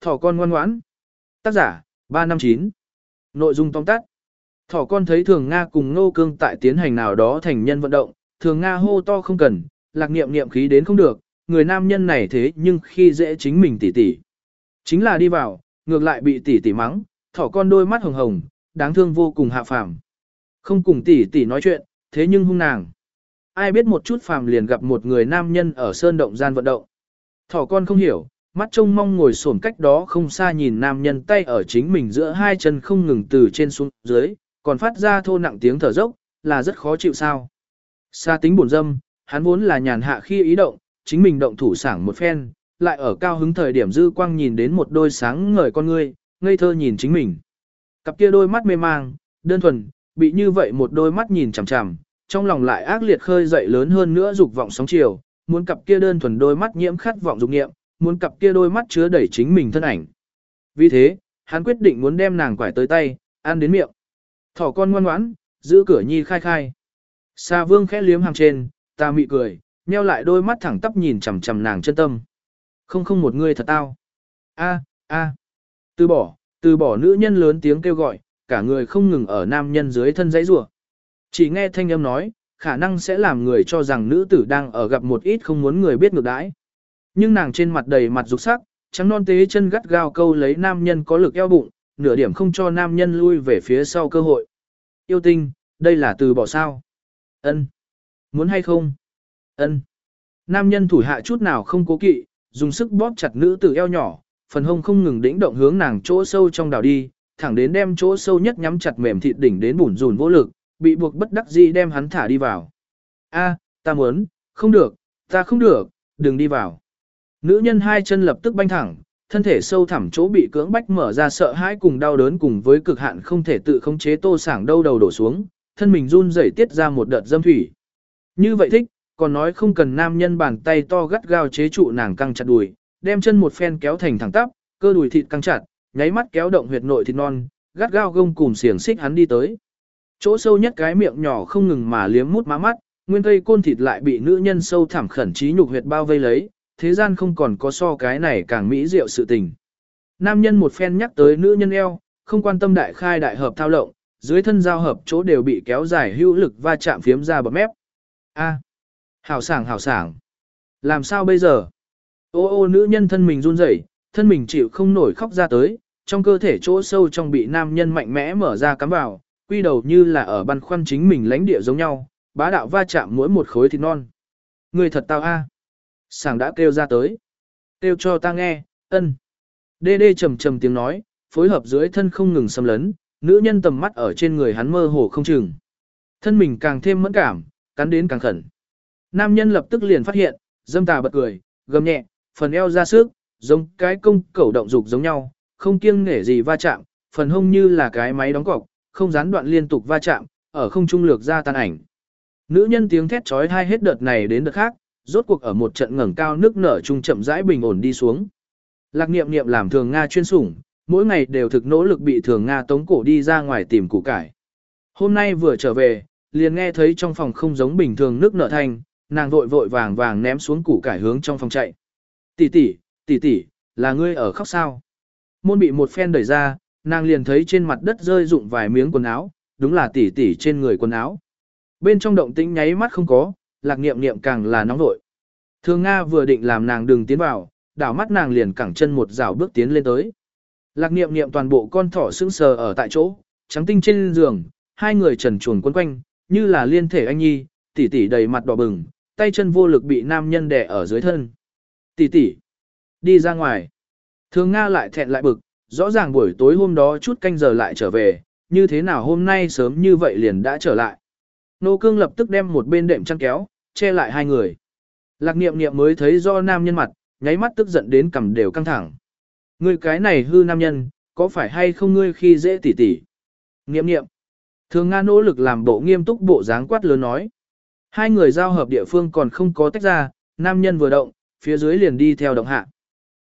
Thỏ con ngoan ngoãn. Tác giả, 359. Nội dung tóm tắt. Thỏ con thấy thường Nga cùng Ngô Cương tại tiến hành nào đó thành nhân vận động, thường Nga hô to không cần, lạc niệm niệm khí đến không được, người nam nhân này thế nhưng khi dễ chính mình tỉ tỉ. Chính là đi vào, ngược lại bị tỉ tỉ mắng, thỏ con đôi mắt hồng hồng, đáng thương vô cùng hạ phàm. Không cùng tỉ tỉ nói chuyện, thế nhưng hung nàng. Ai biết một chút phàm liền gặp một người nam nhân ở sơn động gian vận động. Thỏ con không hiểu, mắt trông mong ngồi xổm cách đó không xa nhìn nam nhân tay ở chính mình giữa hai chân không ngừng từ trên xuống dưới, còn phát ra thô nặng tiếng thở dốc, là rất khó chịu sao. Xa tính buồn dâm, hắn vốn là nhàn hạ khi ý động, chính mình động thủ sảng một phen, lại ở cao hứng thời điểm dư quang nhìn đến một đôi sáng ngời con ngươi, ngây thơ nhìn chính mình. Cặp kia đôi mắt mê mang, đơn thuần, bị như vậy một đôi mắt nhìn chằm chằm, trong lòng lại ác liệt khơi dậy lớn hơn nữa dục vọng sóng chiều, muốn cặp kia đơn thuần đôi mắt nhiễm khát vọng dục nghiệm, muốn cặp kia đôi mắt chứa đẩy chính mình thân ảnh. Vì thế, hắn quyết định muốn đem nàng quải tới tay, ăn đến miệng. Thỏ con ngoan ngoãn, giữ cửa nhi khai khai. Sa vương khẽ liếm hàng trên, ta mị cười, nheo lại đôi mắt thẳng tắp nhìn chằm chằm nàng chân tâm. Không không một người thật tao. A, a. Từ bỏ, từ bỏ nữ nhân lớn tiếng kêu gọi, cả người không ngừng ở nam nhân dưới thân dãy rủa. Chỉ nghe thanh âm nói, khả năng sẽ làm người cho rằng nữ tử đang ở gặp một ít không muốn người biết ngược đãi. Nhưng nàng trên mặt đầy mặt dục sắc, trắng non tế chân gắt gao câu lấy nam nhân có lực eo bụng, nửa điểm không cho nam nhân lui về phía sau cơ hội. Yêu tinh, đây là từ bỏ sao? Ân, Muốn hay không? Ân. Nam nhân thủ hạ chút nào không cố kỵ, dùng sức bóp chặt nữ tử eo nhỏ, phần hông không ngừng đĩnh động hướng nàng chỗ sâu trong đảo đi, thẳng đến đem chỗ sâu nhất nhắm chặt mềm thịt đỉnh đến bủn rủn vô lực, bị buộc bất đắc dĩ đem hắn thả đi vào. A, ta muốn, không được, ta không được, đừng đi vào. Nữ nhân hai chân lập tức banh thẳng, thân thể sâu thẳm chỗ bị cưỡng bách mở ra sợ hãi cùng đau đớn cùng với cực hạn không thể tự khống chế tô sảng đâu đầu đổ xuống, thân mình run rẩy tiết ra một đợt dâm thủy. Như vậy thích, còn nói không cần nam nhân bàn tay to gắt gao chế trụ nàng căng chặt đùi, đem chân một phen kéo thành thẳng tắp, cơ đùi thịt căng chặt, nháy mắt kéo động huyệt nội thịt non, gắt gao gông cùng xiềng xích hắn đi tới. Chỗ sâu nhất cái miệng nhỏ không ngừng mà liếm mút má mắt, nguyên cây côn thịt lại bị nữ nhân sâu thẳm khẩn trí nhục huyệt bao vây lấy, thế gian không còn có so cái này càng mỹ diệu sự tình. Nam nhân một phen nhắc tới nữ nhân eo, không quan tâm đại khai đại hợp thao lộng, dưới thân giao hợp chỗ đều bị kéo dài hữu lực va chạm phiếm ra bọt mép. A, hảo sảng hảo sảng. Làm sao bây giờ? Ô ô nữ nhân thân mình run rẩy, thân mình chịu không nổi khóc ra tới, trong cơ thể chỗ sâu trong bị nam nhân mạnh mẽ mở ra cắm vào, quy đầu như là ở băn khoăn chính mình lãnh địa giống nhau, bá đạo va chạm mỗi một khối thịt non. Người thật tao a. Sàng đã kêu ra tới. Kêu cho ta nghe, ân. Đê đê trầm trầm tiếng nói, phối hợp dưới thân không ngừng xâm lấn, nữ nhân tầm mắt ở trên người hắn mơ hồ không chừng. Thân mình càng thêm mẫn cảm, cắn đến càng khẩn. Nam nhân lập tức liền phát hiện, dâm tà bật cười, gầm nhẹ, phần eo ra sức, giống cái công cẩu động dục giống nhau, không kiêng nể gì va chạm, phần hông như là cái máy đóng cọc, không gián đoạn liên tục va chạm, ở không trung lược ra tan ảnh. Nữ nhân tiếng thét trói thai hết đợt này đến đợt khác, rốt cuộc ở một trận ngẩng cao nước nở trung chậm rãi bình ổn đi xuống. Lạc niệm niệm làm thường Nga chuyên sủng, mỗi ngày đều thực nỗ lực bị thường Nga tống cổ đi ra ngoài tìm củ cải. Hôm nay vừa trở về, liền nghe thấy trong phòng không giống bình thường nước nở thanh, nàng vội vội vàng vàng ném xuống củ cải hướng trong phòng chạy. Tỷ tỷ, tỷ tỷ, là ngươi ở khóc sao? Môn bị một phen đẩy ra, nàng liền thấy trên mặt đất rơi rụng vài miếng quần áo, đúng là tỷ tỷ trên người quần áo. Bên trong động tĩnh nháy mắt không có, lạc niệm niệm càng là nóng nội. Thường Nga vừa định làm nàng đừng tiến vào, đảo mắt nàng liền cẳng chân một rào bước tiến lên tới. Lạc niệm niệm toàn bộ con thỏ sững sờ ở tại chỗ, trắng tinh trên giường, hai người trần chuồn quấn quanh, như là liên thể anh nhi, tỷ tỷ đầy mặt đỏ bừng, tay chân vô lực bị nam nhân đè ở dưới thân. Tỷ tỷ, đi ra ngoài. Thường Nga lại thẹn lại bực, rõ ràng buổi tối hôm đó chút canh giờ lại trở về, như thế nào hôm nay sớm như vậy liền đã trở lại. Nô cương lập tức đem một bên đệm chăn kéo, che lại hai người. Lạc niệm niệm mới thấy do nam nhân mặt, nháy mắt tức giận đến cầm đều căng thẳng. Ngươi cái này hư nam nhân, có phải hay không ngươi khi dễ tỉ tỉ? Niệm niệm. Thường Nga nỗ lực làm bộ nghiêm túc bộ dáng quát lớn nói. Hai người giao hợp địa phương còn không có tách ra, nam nhân vừa động, phía dưới liền đi theo động hạ.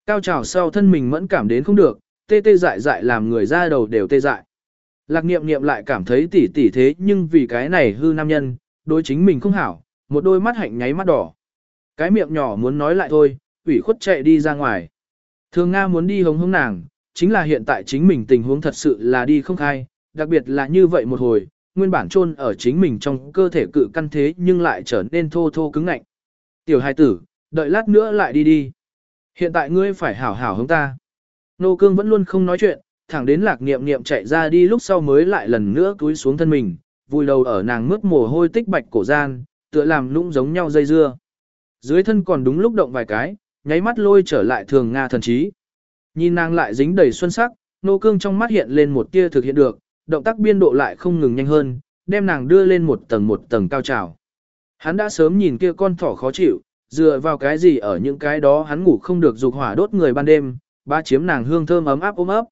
Cao trào sau thân mình mẫn cảm đến không được, tê tê dại dại làm người ra đầu đều tê dại. Lạc niệm niệm lại cảm thấy tỉ tỉ thế nhưng vì cái này hư nam nhân, đối chính mình không hảo, một đôi mắt hạnh nháy mắt đỏ. Cái miệng nhỏ muốn nói lại thôi, ủy khuất chạy đi ra ngoài. Thường Nga muốn đi hống hống nàng, chính là hiện tại chính mình tình huống thật sự là đi không khai, đặc biệt là như vậy một hồi, nguyên bản chôn ở chính mình trong cơ thể cự căn thế nhưng lại trở nên thô thô cứng ngạnh. Tiểu hai tử, đợi lát nữa lại đi đi. Hiện tại ngươi phải hảo hảo hống ta. Nô cương vẫn luôn không nói chuyện, thẳng đến lạc niệm niệm chạy ra đi lúc sau mới lại lần nữa cúi xuống thân mình, vùi đầu ở nàng mướt mồ hôi tích bạch cổ gian, tựa làm lũng giống nhau dây dưa. Dưới thân còn đúng lúc động vài cái, nháy mắt lôi trở lại thường Nga thần trí. Nhìn nàng lại dính đầy xuân sắc, nô cương trong mắt hiện lên một tia thực hiện được, động tác biên độ lại không ngừng nhanh hơn, đem nàng đưa lên một tầng một tầng cao trào. Hắn đã sớm nhìn kia con thỏ khó chịu, dựa vào cái gì ở những cái đó hắn ngủ không được dục hỏa đốt người ban đêm, ba chiếm nàng hương thơm ấm áp ôm ấp.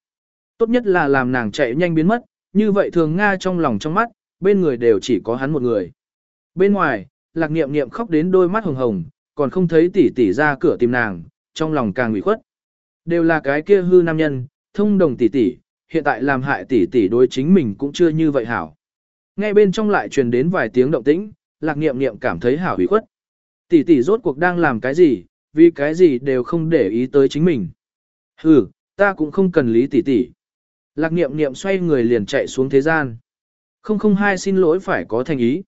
Tốt nhất là làm nàng chạy nhanh biến mất, như vậy thường Nga trong lòng trong mắt, bên người đều chỉ có hắn một người. Bên ngoài, lạc niệm niệm khóc đến đôi mắt hồng hồng, còn không thấy tỷ tỷ ra cửa tìm nàng, trong lòng càng ủy khuất. Đều là cái kia hư nam nhân, thông đồng tỷ tỷ, hiện tại làm hại tỷ tỷ đối chính mình cũng chưa như vậy hảo. Nghe bên trong lại truyền đến vài tiếng động tĩnh, lạc niệm niệm cảm thấy hảo ủy khuất. Tỷ tỷ rốt cuộc đang làm cái gì, vì cái gì đều không để ý tới chính mình. Hừ, ta cũng không cần lý tỷ tỷ. Lạc niệm niệm xoay người liền chạy xuống thế gian. Không không hai xin lỗi phải có thành ý.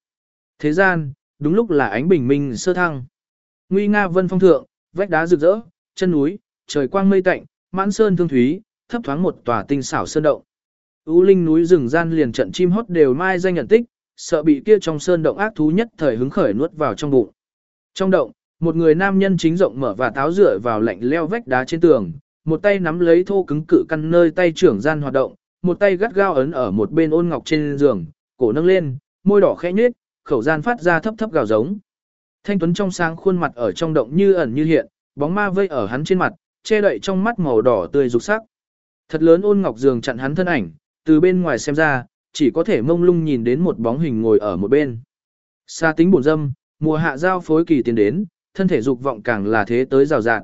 Thế gian, đúng lúc là ánh bình minh sơ thăng. Nguy nga vân phong thượng, vách đá rực rỡ, chân núi, trời quang mây tạnh, mãn sơn thương thúy, thấp thoáng một tòa tinh xảo sơn động. U linh núi rừng gian liền trận chim hót đều mai danh nhận tích, sợ bị kia trong sơn động ác thú nhất thời hứng khởi nuốt vào trong bụng. Trong động, một người nam nhân chính rộng mở và táo rửa vào lạnh leo vách đá trên tường, một tay nắm lấy thô cứng cự căn nơi tay trưởng gian hoạt động, một tay gắt gao ấn ở một bên ôn ngọc trên giường, cổ nâng lên, môi đỏ khẽ nhếch, khẩu gian phát ra thấp thấp gào giống. Thanh tuấn trong sáng khuôn mặt ở trong động như ẩn như hiện, bóng ma vây ở hắn trên mặt, che đậy trong mắt màu đỏ tươi rục sắc. Thật lớn ôn ngọc giường chặn hắn thân ảnh, từ bên ngoài xem ra, chỉ có thể mông lung nhìn đến một bóng hình ngồi ở một bên. Xa tính buồn dâm, mùa hạ giao phối kỳ tiến đến, thân thể dục vọng càng là thế tới rào rạt.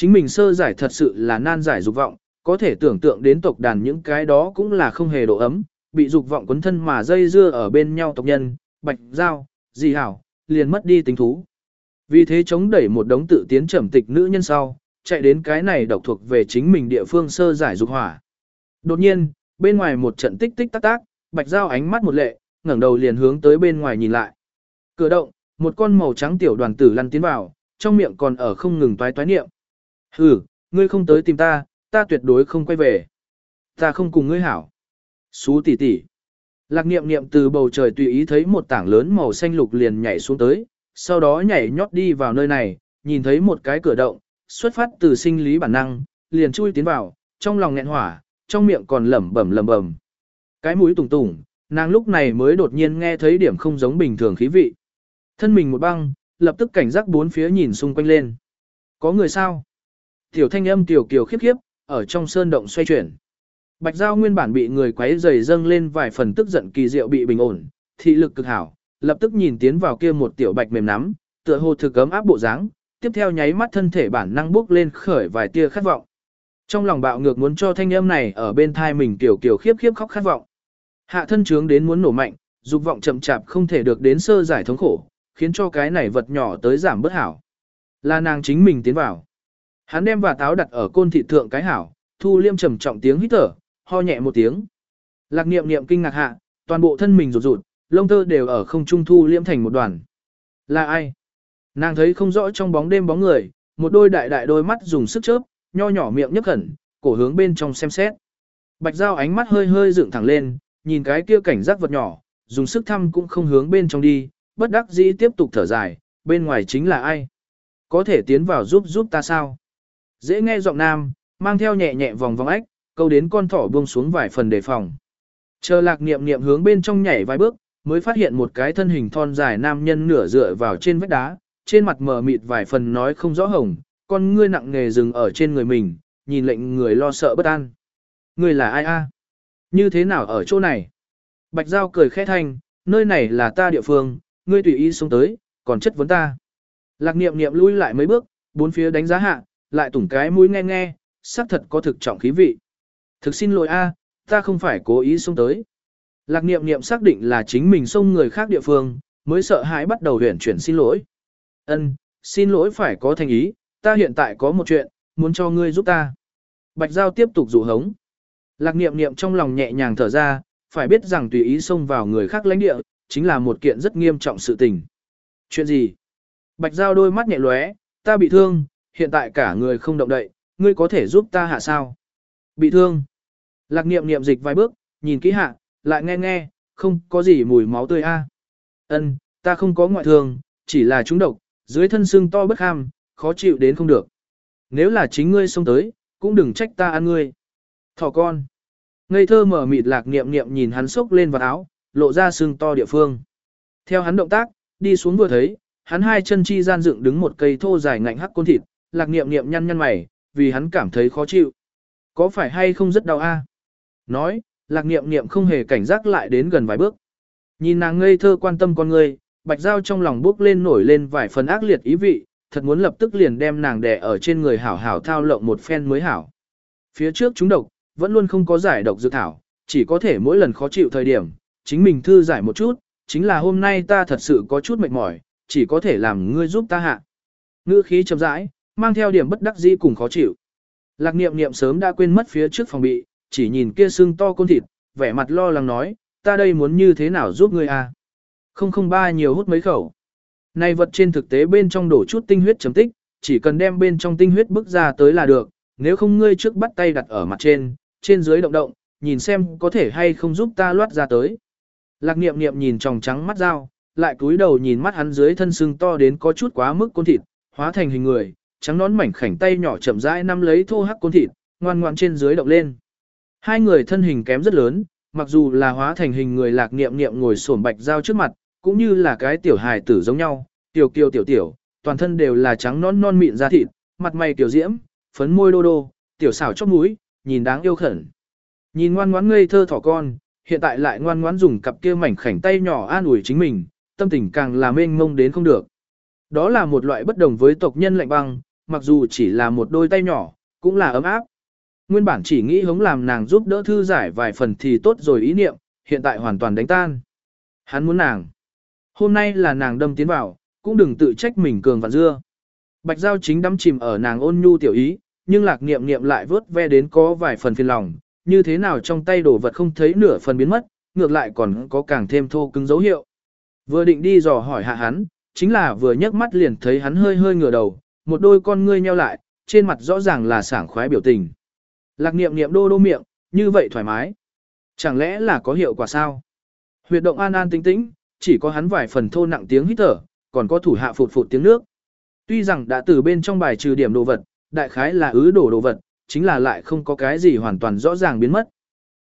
Chính mình sơ giải thật sự là nan giải dục vọng, có thể tưởng tượng đến tộc đàn những cái đó cũng là không hề độ ấm, bị dục vọng quấn thân mà dây dưa ở bên nhau tộc nhân, bạch giao, di hảo, liền mất đi tính thú. Vì thế chống đẩy một đống tự tiến trầm tịch nữ nhân sau, chạy đến cái này độc thuộc về chính mình địa phương sơ giải dục hỏa. Đột nhiên, bên ngoài một trận tích tích tác tác, bạch giao ánh mắt một lệ, ngẩng đầu liền hướng tới bên ngoài nhìn lại. Cửa động, một con màu trắng tiểu đoàn tử lăn tiến vào, trong miệng còn ở không ngừng toái toái niệm. Hừ, ngươi không tới tìm ta, ta tuyệt đối không quay về. Ta không cùng ngươi hảo. Xú tỷ tỷ. Lạc niệm niệm từ bầu trời tùy ý thấy một tảng lớn màu xanh lục liền nhảy xuống tới, sau đó nhảy nhót đi vào nơi này, nhìn thấy một cái cửa động, xuất phát từ sinh lý bản năng, liền chui tiến vào, trong lòng nghẹn hỏa, trong miệng còn lẩm bẩm lẩm bẩm. Cái mũi tùng tùng, nàng lúc này mới đột nhiên nghe thấy điểm không giống bình thường khí vị. Thân mình một băng, lập tức cảnh giác bốn phía nhìn xung quanh lên. Có người sao? Tiểu thanh âm tiểu kiều khiếp khiếp, ở trong sơn động xoay chuyển. Bạch Giao nguyên bản bị người quấy rầy dâng lên vài phần tức giận kỳ diệu bị bình ổn, thị lực cực hảo, lập tức nhìn tiến vào kia một tiểu bạch mềm nắm, tựa hồ thực cấm áp bộ dáng, tiếp theo nháy mắt thân thể bản năng bước lên khởi vài tia khát vọng. Trong lòng bạo ngược muốn cho thanh âm này ở bên thai mình tiểu kiều khiếp khiếp khóc khát vọng. Hạ thân trướng đến muốn nổ mạnh, dục vọng chậm chạp không thể được đến sơ giải thống khổ, khiến cho cái này vật nhỏ tới giảm bất hảo. Là nàng chính mình tiến vào. Hắn đem và táo đặt ở côn thị thượng cái hảo, thu liêm trầm trọng tiếng hít thở, ho nhẹ một tiếng. Lạc niệm niệm kinh ngạc hạ, toàn bộ thân mình rụt rụt, lông tơ đều ở không trung thu liêm thành một đoàn. Là ai? Nàng thấy không rõ trong bóng đêm bóng người, một đôi đại đại đôi mắt dùng sức chớp, nho nhỏ miệng nhấp khẩn, cổ hướng bên trong xem xét. Bạch Giao ánh mắt hơi hơi dựng thẳng lên, nhìn cái kia cảnh giác vật nhỏ, dùng sức thăm cũng không hướng bên trong đi, bất đắc dĩ tiếp tục thở dài, bên ngoài chính là ai? Có thể tiến vào giúp giúp ta sao? Dễ nghe giọng nam, mang theo nhẹ nhẹ vòng vòng ách, câu đến con thỏ buông xuống vài phần đề phòng. Chờ lạc niệm niệm hướng bên trong nhảy vài bước, mới phát hiện một cái thân hình thon dài nam nhân nửa dựa vào trên vách đá, trên mặt mờ mịt vài phần nói không rõ hồng, con ngươi nặng nghề dừng ở trên người mình, nhìn lệnh người lo sợ bất an. Người là ai a? Như thế nào ở chỗ này? Bạch Giao cười khẽ thanh, nơi này là ta địa phương, ngươi tùy ý xuống tới, còn chất vấn ta. Lạc niệm niệm lui lại mấy bước, bốn phía đánh giá hạ, lại tủng cái mũi nghe nghe, xác thật có thực trọng khí vị. Thực xin lỗi a, ta không phải cố ý xông tới. Lạc niệm niệm xác định là chính mình xông người khác địa phương, mới sợ hãi bắt đầu huyển chuyển xin lỗi. Ân, xin lỗi phải có thành ý, ta hiện tại có một chuyện, muốn cho ngươi giúp ta. Bạch Giao tiếp tục dụ hống. Lạc niệm niệm trong lòng nhẹ nhàng thở ra, phải biết rằng tùy ý xông vào người khác lãnh địa, chính là một kiện rất nghiêm trọng sự tình. Chuyện gì? Bạch Giao đôi mắt nhẹ lóe, ta bị thương, hiện tại cả người không động đậy, ngươi có thể giúp ta hạ sao? Bị thương. Lạc niệm niệm dịch vài bước, nhìn kỹ hạ, lại nghe nghe, không có gì mùi máu tươi a. Ân, ta không có ngoại thương, chỉ là trúng độc, dưới thân xương to bất ham, khó chịu đến không được. Nếu là chính ngươi xông tới, cũng đừng trách ta ăn ngươi. Thỏ con. Ngây thơ mở mịt lạc niệm niệm nhìn hắn sốc lên vào áo, lộ ra xương to địa phương. Theo hắn động tác, đi xuống vừa thấy, hắn hai chân chi gian dựng đứng một cây thô dài ngạnh hắc côn thịt, lạc niệm niệm nhăn nhăn mày, vì hắn cảm thấy khó chịu. Có phải hay không rất đau a? Nói, lạc niệm niệm không hề cảnh giác lại đến gần vài bước. Nhìn nàng ngây thơ quan tâm con người, bạch dao trong lòng bước lên nổi lên vài phần ác liệt ý vị, thật muốn lập tức liền đem nàng đè ở trên người hảo hảo thao lộng một phen mới hảo. Phía trước chúng độc, vẫn luôn không có giải độc dược thảo, chỉ có thể mỗi lần khó chịu thời điểm, chính mình thư giải một chút, chính là hôm nay ta thật sự có chút mệt mỏi, chỉ có thể làm ngươi giúp ta hạ. Ngữ khí chậm rãi, mang theo điểm bất đắc dĩ cùng khó chịu. Lạc niệm niệm sớm đã quên mất phía trước phòng bị, chỉ nhìn kia xương to côn thịt, vẻ mặt lo lắng nói, ta đây muốn như thế nào giúp ngươi à? Không không ba nhiều hút mấy khẩu. Này vật trên thực tế bên trong đổ chút tinh huyết chấm tích, chỉ cần đem bên trong tinh huyết bức ra tới là được, nếu không ngươi trước bắt tay đặt ở mặt trên, trên dưới động động, nhìn xem có thể hay không giúp ta loát ra tới. Lạc niệm niệm nhìn tròng trắng mắt dao, lại cúi đầu nhìn mắt hắn dưới thân xương to đến có chút quá mức côn thịt, hóa thành hình người, trắng nón mảnh khảnh tay nhỏ chậm rãi nắm lấy thô hắc côn thịt, ngoan ngoan trên dưới động lên. Hai người thân hình kém rất lớn, mặc dù là hóa thành hình người lạc niệm niệm ngồi xổm bạch dao trước mặt, cũng như là cái tiểu hài tử giống nhau, tiểu kiều tiểu tiểu, toàn thân đều là trắng nón non mịn da thịt, mặt mày tiểu diễm, phấn môi đô đô, tiểu xảo chóp mũi, nhìn đáng yêu khẩn. Nhìn ngoan ngoãn ngây thơ thỏ con, hiện tại lại ngoan ngoãn dùng cặp kia mảnh khảnh tay nhỏ an ủi chính mình, tâm tình càng là mênh mông đến không được. Đó là một loại bất đồng với tộc nhân lạnh băng, mặc dù chỉ là một đôi tay nhỏ, cũng là ấm áp. Nguyên bản chỉ nghĩ hống làm nàng giúp đỡ thư giải vài phần thì tốt rồi ý niệm, hiện tại hoàn toàn đánh tan. Hắn muốn nàng. Hôm nay là nàng đâm tiến vào, cũng đừng tự trách mình cường vạn dưa. Bạch Giao chính đắm chìm ở nàng ôn nhu tiểu ý, nhưng lạc niệm niệm lại vớt ve đến có vài phần phiền lòng, như thế nào trong tay đổ vật không thấy nửa phần biến mất, ngược lại còn có càng thêm thô cứng dấu hiệu. Vừa định đi dò hỏi hạ hắn, chính là vừa nhấc mắt liền thấy hắn hơi hơi ngửa đầu, một đôi con ngươi nheo lại, trên mặt rõ ràng là sảng khoái biểu tình. Lạc niệm niệm đô đô miệng, như vậy thoải mái. Chẳng lẽ là có hiệu quả sao? Huyệt động an an tĩnh tĩnh, chỉ có hắn vài phần thô nặng tiếng hít thở, còn có thủ hạ phụt phụt tiếng nước. Tuy rằng đã từ bên trong bài trừ điểm đồ vật, đại khái là ứ đổ đồ vật, chính là lại không có cái gì hoàn toàn rõ ràng biến mất.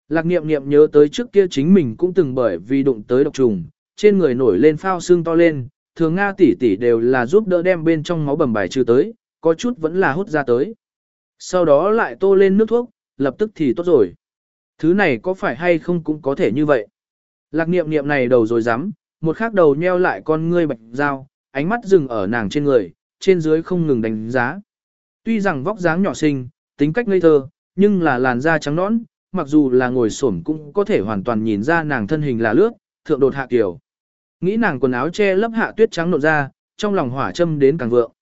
Lạc niệm niệm nhớ tới trước kia chính mình cũng từng bởi vì đụng tới độc trùng, trên người nổi lên phao xương to lên, thường Nga tỷ tỷ đều là giúp đỡ đem bên trong máu bầm bài trừ tới, có chút vẫn là hút ra tới. Sau đó lại tô lên nước thuốc, lập tức thì tốt rồi. Thứ này có phải hay không cũng có thể như vậy. Lạc niệm niệm này đầu rồi dám, một khắc đầu nheo lại con ngươi bạch dao, ánh mắt dừng ở nàng trên người, trên dưới không ngừng đánh giá. Tuy rằng vóc dáng nhỏ xinh, tính cách ngây thơ, nhưng là làn da trắng nõn, mặc dù là ngồi xổm cũng có thể hoàn toàn nhìn ra nàng thân hình là lướt, thượng đột hạ kiểu. Nghĩ nàng quần áo che lấp hạ tuyết trắng nộn ra, trong lòng hỏa châm đến càng vượng.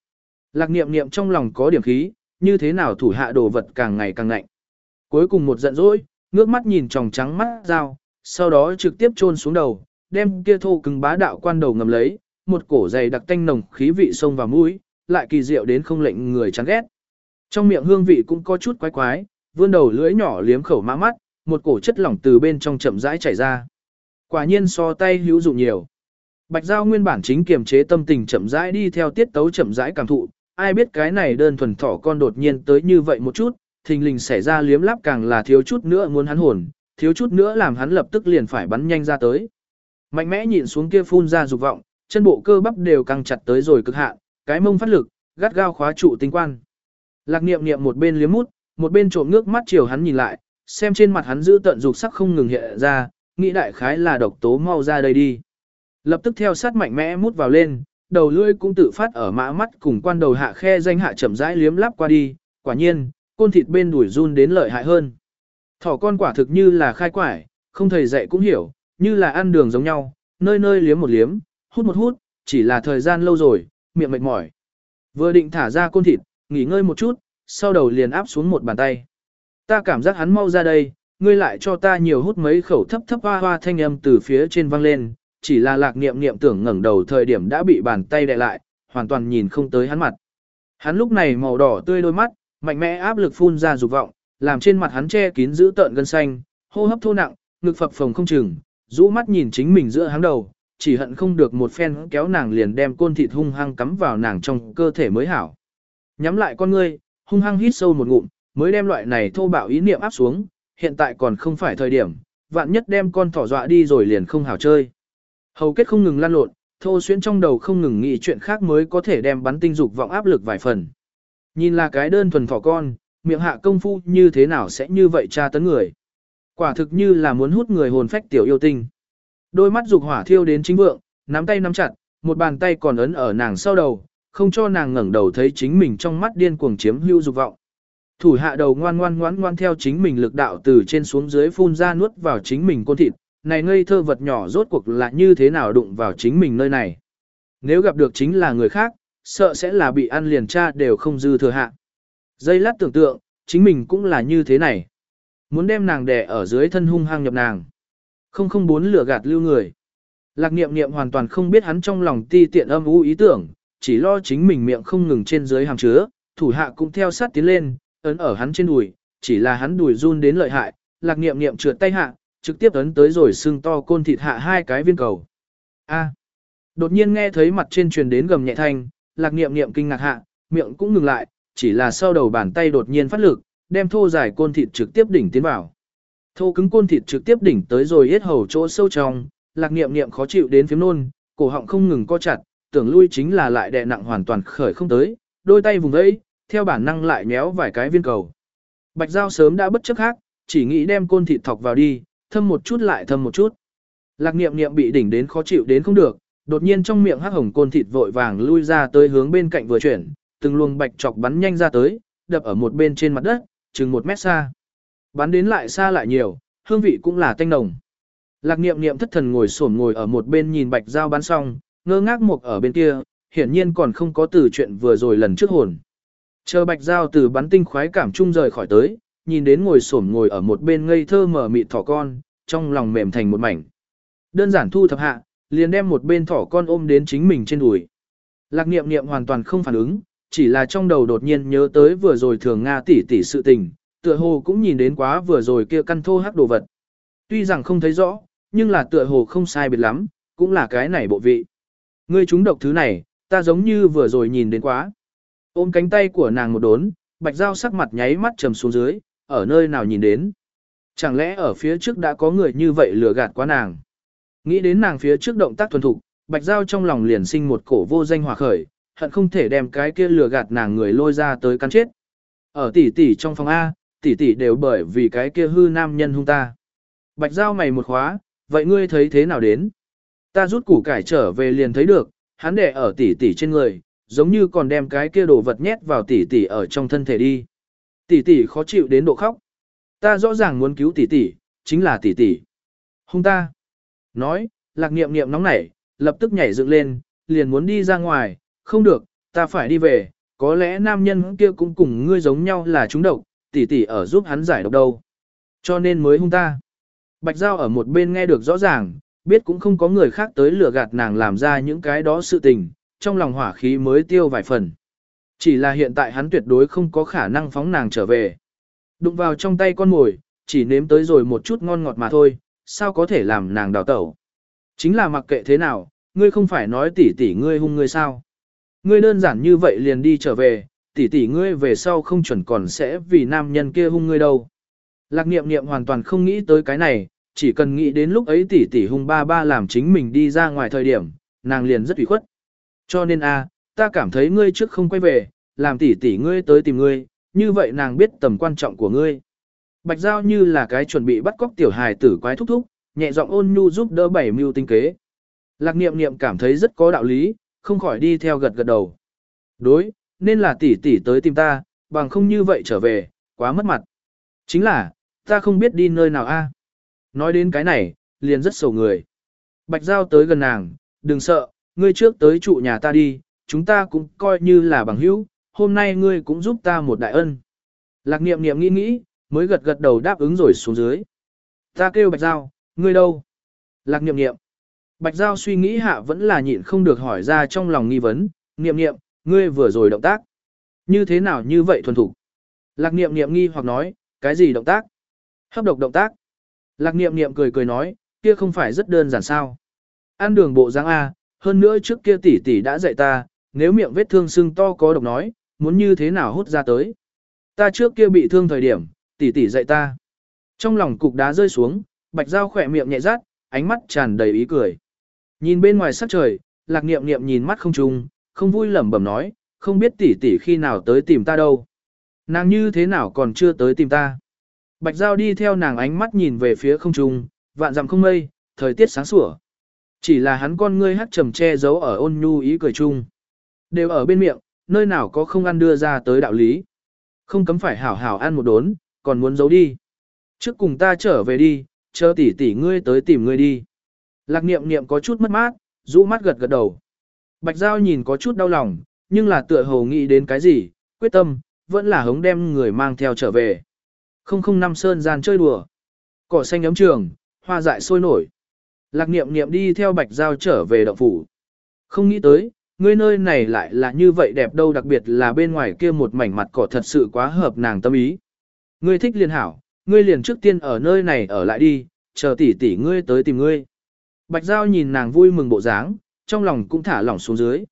Lạc niệm niệm trong lòng có điểm khí, như thế nào thủ hạ đồ vật càng ngày càng lạnh. Cuối cùng một giận dỗi, ngước mắt nhìn tròng trắng mắt dao, sau đó trực tiếp chôn xuống đầu, đem kia thô cứng bá đạo quan đầu ngầm lấy, một cổ dày đặc tanh nồng khí vị sông vào mũi, lại kỳ diệu đến không lệnh người chán ghét. Trong miệng hương vị cũng có chút quái quái, vươn đầu lưỡi nhỏ liếm khẩu mã mắt, một cổ chất lỏng từ bên trong chậm rãi chảy ra. Quả nhiên so tay hữu dụng nhiều. Bạch Giao nguyên bản chính kiềm chế tâm tình chậm rãi đi theo tiết tấu chậm rãi cảm thụ, ai biết cái này đơn thuần thỏ con đột nhiên tới như vậy một chút, thình lình xảy ra liếm lắp càng là thiếu chút nữa muốn hắn hồn, thiếu chút nữa làm hắn lập tức liền phải bắn nhanh ra tới. Mạnh mẽ nhìn xuống kia phun ra dục vọng, chân bộ cơ bắp đều căng chặt tới rồi cực hạn, cái mông phát lực, gắt gao khóa trụ tinh quan. Lạc niệm niệm một bên liếm mút, một bên trộm nước mắt chiều hắn nhìn lại, xem trên mặt hắn giữ tận dục sắc không ngừng hiện ra, nghĩ đại khái là độc tố mau ra đây đi. Lập tức theo sát mạnh mẽ mút vào lên, đầu lưỡi cũng tự phát ở mã mắt cùng quan đầu hạ khe danh hạ chậm rãi liếm lắp qua đi, quả nhiên, côn thịt bên đuổi run đến lợi hại hơn. Thỏ con quả thực như là khai quải, không thầy dạy cũng hiểu, như là ăn đường giống nhau, nơi nơi liếm một liếm, hút một hút, chỉ là thời gian lâu rồi, miệng mệt mỏi. Vừa định thả ra côn thịt, nghỉ ngơi một chút, sau đầu liền áp xuống một bàn tay. Ta cảm giác hắn mau ra đây, ngươi lại cho ta nhiều hút mấy khẩu thấp thấp hoa hoa thanh âm từ phía trên vang lên, chỉ là lạc niệm niệm tưởng ngẩng đầu thời điểm đã bị bàn tay đè lại, hoàn toàn nhìn không tới hắn mặt. Hắn lúc này màu đỏ tươi đôi mắt, mạnh mẽ áp lực phun ra dục vọng, làm trên mặt hắn che kín giữ tợn gân xanh, hô hấp thô nặng, ngực phập phồng không chừng, rũ mắt nhìn chính mình giữa hắn đầu, chỉ hận không được một phen kéo nàng liền đem côn thịt hung hăng cắm vào nàng trong cơ thể mới hảo. Nhắm lại con ngươi, hung hăng hít sâu một ngụm, mới đem loại này thô bạo ý niệm áp xuống, hiện tại còn không phải thời điểm, vạn nhất đem con thỏ dọa đi rồi liền không hảo chơi. Hầu kết không ngừng lan lộn, thô xuyên trong đầu không ngừng nghĩ chuyện khác mới có thể đem bắn tinh dục vọng áp lực vài phần. Nhìn là cái đơn thuần thỏ con, miệng hạ công phu như thế nào sẽ như vậy tra tấn người. Quả thực như là muốn hút người hồn phách tiểu yêu tinh. Đôi mắt dục hỏa thiêu đến chính vượng, nắm tay nắm chặt, một bàn tay còn ấn ở nàng sau đầu, không cho nàng ngẩng đầu thấy chính mình trong mắt điên cuồng chiếm hữu dục vọng. Thủ hạ đầu ngoan ngoan ngoan ngoan theo chính mình lực đạo từ trên xuống dưới phun ra nuốt vào chính mình côn thịt, này ngây thơ vật nhỏ rốt cuộc là như thế nào đụng vào chính mình nơi này. Nếu gặp được chính là người khác, sợ sẽ là bị ăn liền cha đều không dư thừa hạ. Dây lát tưởng tượng, chính mình cũng là như thế này. Muốn đem nàng đè ở dưới thân hung hăng nhập nàng. Không không bốn lửa gạt lưu người. Lạc niệm niệm hoàn toàn không biết hắn trong lòng ti tiện âm u ý tưởng, chỉ lo chính mình miệng không ngừng trên dưới hàng chứa, thủ hạ cũng theo sát tiến lên, ấn ở hắn trên đùi, chỉ là hắn đùi run đến lợi hại, lạc niệm niệm trượt tay hạ, trực tiếp ấn tới rồi xương to côn thịt hạ hai cái viên cầu. A. Đột nhiên nghe thấy mặt trên truyền đến gầm nhẹ thanh, lạc niệm niệm kinh ngạc hạ, miệng cũng ngừng lại, chỉ là sau đầu bàn tay đột nhiên phát lực, đem thô dài côn thịt trực tiếp đỉnh tiến vào. Thô cứng côn thịt trực tiếp đỉnh tới rồi yết hầu chỗ sâu trong, lạc niệm niệm khó chịu đến phiếm nôn, cổ họng không ngừng co chặt, tưởng lui chính là lại đè nặng hoàn toàn khởi không tới, đôi tay vùng ấy, theo bản năng lại nhéo vài cái viên cầu. Bạch Giao sớm đã bất chấp khác, chỉ nghĩ đem côn thịt thọc vào đi, thâm một chút lại thâm một chút. Lạc niệm niệm bị đỉnh đến khó chịu đến không được, đột nhiên trong miệng hắc hồng côn thịt vội vàng lui ra tới hướng bên cạnh vừa chuyển, từng luồng bạch chọc bắn nhanh ra tới, đập ở một bên trên mặt đất, chừng một mét xa. Bắn đến lại xa lại nhiều, hương vị cũng là tanh nồng. Lạc niệm niệm thất thần ngồi xổm ngồi ở một bên nhìn bạch dao bắn xong, ngơ ngác một ở bên kia, hiển nhiên còn không có từ chuyện vừa rồi lần trước hồn. Chờ bạch dao từ bắn tinh khoái cảm trung rời khỏi tới, nhìn đến ngồi xổm ngồi ở một bên ngây thơ mở mịt thỏ con, trong lòng mềm thành một mảnh. Đơn giản thu thập hạ, liền đem một bên thỏ con ôm đến chính mình trên đùi. Lạc niệm niệm hoàn toàn không phản ứng, chỉ là trong đầu đột nhiên nhớ tới vừa rồi thường Nga tỷ tỷ sự tình, tựa hồ cũng nhìn đến quá vừa rồi kia căn thô hắc đồ vật. Tuy rằng không thấy rõ, nhưng là tựa hồ không sai biệt lắm, cũng là cái này bộ vị. Ngươi chúng độc thứ này, ta giống như vừa rồi nhìn đến quá. Ôm cánh tay của nàng một đốn, bạch dao sắc mặt nháy mắt trầm xuống dưới, ở nơi nào nhìn đến. Chẳng lẽ ở phía trước đã có người như vậy lừa gạt quá nàng. Nghĩ đến nàng phía trước động tác thuần thục, bạch giao trong lòng liền sinh một cổ vô danh hòa khởi, hận không thể đem cái kia lừa gạt nàng người lôi ra tới cắn chết. Ở tỷ tỷ trong phòng A, tỷ tỷ đều bởi vì cái kia hư nam nhân hung ta. Bạch giao mày một khóa, vậy ngươi thấy thế nào đến? Ta rút củ cải trở về liền thấy được, hắn đẻ ở tỷ tỷ trên người, giống như còn đem cái kia đồ vật nhét vào tỷ tỷ ở trong thân thể đi. Tỷ tỷ khó chịu đến độ khóc. Ta rõ ràng muốn cứu tỷ tỷ, chính là tỷ tỷ. Hung ta. Nói, lạc niệm niệm nóng nảy, lập tức nhảy dựng lên, liền muốn đi ra ngoài, không được, ta phải đi về, có lẽ nam nhân kia cũng cùng ngươi giống nhau là chúng độc, tỷ tỷ ở giúp hắn giải độc đâu. Cho nên mới hung ta. Bạch Giao ở một bên nghe được rõ ràng, biết cũng không có người khác tới lừa gạt nàng làm ra những cái đó sự tình, trong lòng hỏa khí mới tiêu vài phần. Chỉ là hiện tại hắn tuyệt đối không có khả năng phóng nàng trở về. Đụng vào trong tay con mồi, chỉ nếm tới rồi một chút ngon ngọt mà thôi, sao có thể làm nàng đào tẩu. Chính là mặc kệ thế nào, ngươi không phải nói tỷ tỷ ngươi hung ngươi sao. Ngươi đơn giản như vậy liền đi trở về, tỷ tỷ ngươi về sau không chuẩn còn sẽ vì nam nhân kia hung ngươi đâu. Lạc niệm niệm hoàn toàn không nghĩ tới cái này, chỉ cần nghĩ đến lúc ấy tỷ tỷ hung ba ba làm chính mình đi ra ngoài thời điểm, nàng liền rất ủy khuất. Cho nên a, ta cảm thấy ngươi trước không quay về, làm tỷ tỷ ngươi tới tìm ngươi, như vậy nàng biết tầm quan trọng của ngươi. Bạch Giao như là cái chuẩn bị bắt cóc tiểu hài tử quái thúc thúc, nhẹ giọng ôn nhu giúp đỡ bảy mưu tinh kế. Lạc niệm niệm cảm thấy rất có đạo lý, không khỏi đi theo gật gật đầu. Đối, nên là tỷ tỷ tới tìm ta, bằng không như vậy trở về, quá mất mặt. Chính là, ta không biết đi nơi nào a. Nói đến cái này, liền rất sầu người. Bạch Giao tới gần nàng, đừng sợ, ngươi trước tới trụ nhà ta đi, chúng ta cũng coi như là bằng hữu, hôm nay ngươi cũng giúp ta một đại ân. Lạc niệm niệm nghĩ nghĩ, mới gật gật đầu đáp ứng rồi xuống dưới. Ta kêu Bạch Giao, ngươi đâu? Lạc niệm niệm. Bạch Giao suy nghĩ hạ vẫn là nhịn không được hỏi ra trong lòng nghi vấn, niệm niệm, ngươi vừa rồi động tác. Như thế nào như vậy thuần thủ? Lạc niệm niệm nghi hoặc nói, cái gì động tác? Hấp độc động tác. Lạc niệm niệm cười cười nói, kia không phải rất đơn giản sao. Ăn đường bộ dáng A, hơn nữa trước kia tỷ tỷ đã dạy ta, nếu miệng vết thương sưng to có độc nói, muốn như thế nào hút ra tới. Ta trước kia bị thương thời điểm, tỷ tỷ dạy ta. Trong lòng cục đá rơi xuống, bạch dao khỏe miệng nhẹ rát, ánh mắt tràn đầy ý cười. Nhìn bên ngoài sắc trời, lạc niệm niệm nhìn mắt không trùng, không vui lẩm bẩm nói, không biết tỷ tỷ khi nào tới tìm ta đâu. Nàng như thế nào còn chưa tới tìm ta. Bạch Giao đi theo nàng ánh mắt nhìn về phía không trung, vạn dặm không mây, thời tiết sáng sủa. Chỉ là hắn con ngươi hắt trầm che giấu ở ôn nhu ý cười chung. Đều ở bên miệng, nơi nào có không ăn đưa ra tới đạo lý. Không cấm phải hảo hảo ăn một đốn, còn muốn giấu đi. Trước cùng ta trở về đi, chờ tỷ tỷ ngươi tới tìm ngươi đi. Lạc niệm niệm có chút mất mát, rũ mắt gật gật đầu. Bạch Giao nhìn có chút đau lòng, nhưng là tựa hồ nghĩ đến cái gì, quyết tâm, vẫn là hống đem người mang theo trở về. Không không năm sơn gian chơi đùa. Cỏ xanh ấm trường, hoa dại sôi nổi. Lạc niệm niệm đi theo bạch giao trở về động phủ. Không nghĩ tới, ngươi nơi này lại là như vậy đẹp đâu đặc biệt là bên ngoài kia một mảnh mặt cỏ thật sự quá hợp nàng tâm ý. Ngươi thích liền hảo, ngươi liền trước tiên ở nơi này ở lại đi, chờ tỷ tỷ ngươi tới tìm ngươi. Bạch giao nhìn nàng vui mừng bộ dáng, trong lòng cũng thả lỏng xuống dưới.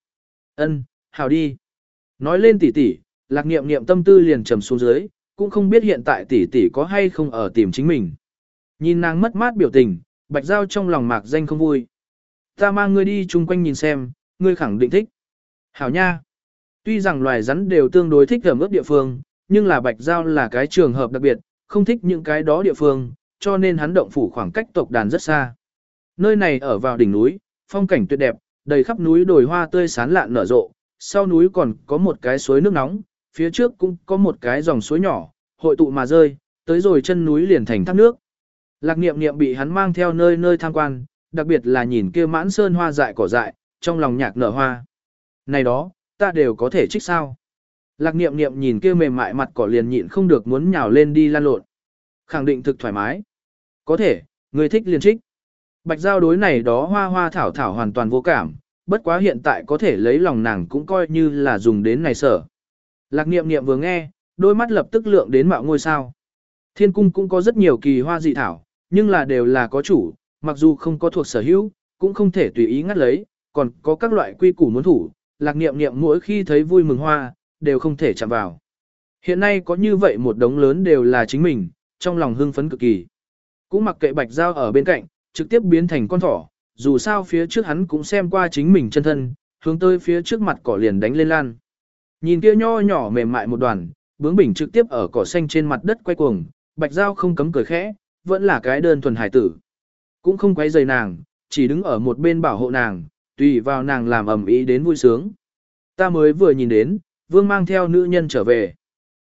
Ân, hảo đi. Nói lên tỷ tỷ, lạc niệm niệm tâm tư liền trầm xuống dưới, cũng không biết hiện tại tỷ tỷ có hay không ở tìm chính mình. Nhìn nàng mất mát biểu tình, bạch giao trong lòng mạc danh không vui. Ta mang ngươi đi chung quanh nhìn xem, ngươi khẳng định thích. Hảo nha. Tuy rằng loài rắn đều tương đối thích ở ướp địa phương, nhưng là bạch giao là cái trường hợp đặc biệt, không thích những cái đó địa phương, cho nên hắn động phủ khoảng cách tộc đàn rất xa. Nơi này ở vào đỉnh núi, phong cảnh tuyệt đẹp, đầy khắp núi đồi hoa tươi sán lạn nở rộ, sau núi còn có một cái suối nước nóng, phía trước cũng có một cái dòng suối nhỏ, hội tụ mà rơi, tới rồi chân núi liền thành thác nước. Lạc niệm niệm bị hắn mang theo nơi nơi tham quan, đặc biệt là nhìn kia mãn sơn hoa dại cỏ dại, trong lòng nhạc nở hoa. Này đó, ta đều có thể trích sao. Lạc niệm niệm nhìn kia mềm mại mặt cỏ liền nhịn không được muốn nhào lên đi lan lộn. Khẳng định thực thoải mái. Có thể, người thích liền trích. Bạch giao đối này đó hoa hoa thảo thảo hoàn toàn vô cảm, bất quá hiện tại có thể lấy lòng nàng cũng coi như là dùng đến này sở. Lạc niệm niệm vừa nghe, đôi mắt lập tức lượng đến mạo ngôi sao. Thiên cung cũng có rất nhiều kỳ hoa dị thảo, nhưng là đều là có chủ, mặc dù không có thuộc sở hữu, cũng không thể tùy ý ngắt lấy, còn có các loại quy củ muốn thủ, lạc niệm niệm mỗi khi thấy vui mừng hoa, đều không thể chạm vào. Hiện nay có như vậy một đống lớn đều là chính mình, trong lòng hưng phấn cực kỳ. Cũng mặc kệ bạch dao ở bên cạnh, trực tiếp biến thành con thỏ, dù sao phía trước hắn cũng xem qua chính mình chân thân, hướng tới phía trước mặt cỏ liền đánh lên lan. Nhìn kia nho nhỏ mềm mại một đoàn, bướng bỉnh trực tiếp ở cỏ xanh trên mặt đất quay cuồng, bạch dao không cấm cười khẽ, vẫn là cái đơn thuần hải tử. Cũng không quấy rầy nàng, chỉ đứng ở một bên bảo hộ nàng, tùy vào nàng làm ẩm ý đến vui sướng. Ta mới vừa nhìn đến, vương mang theo nữ nhân trở về.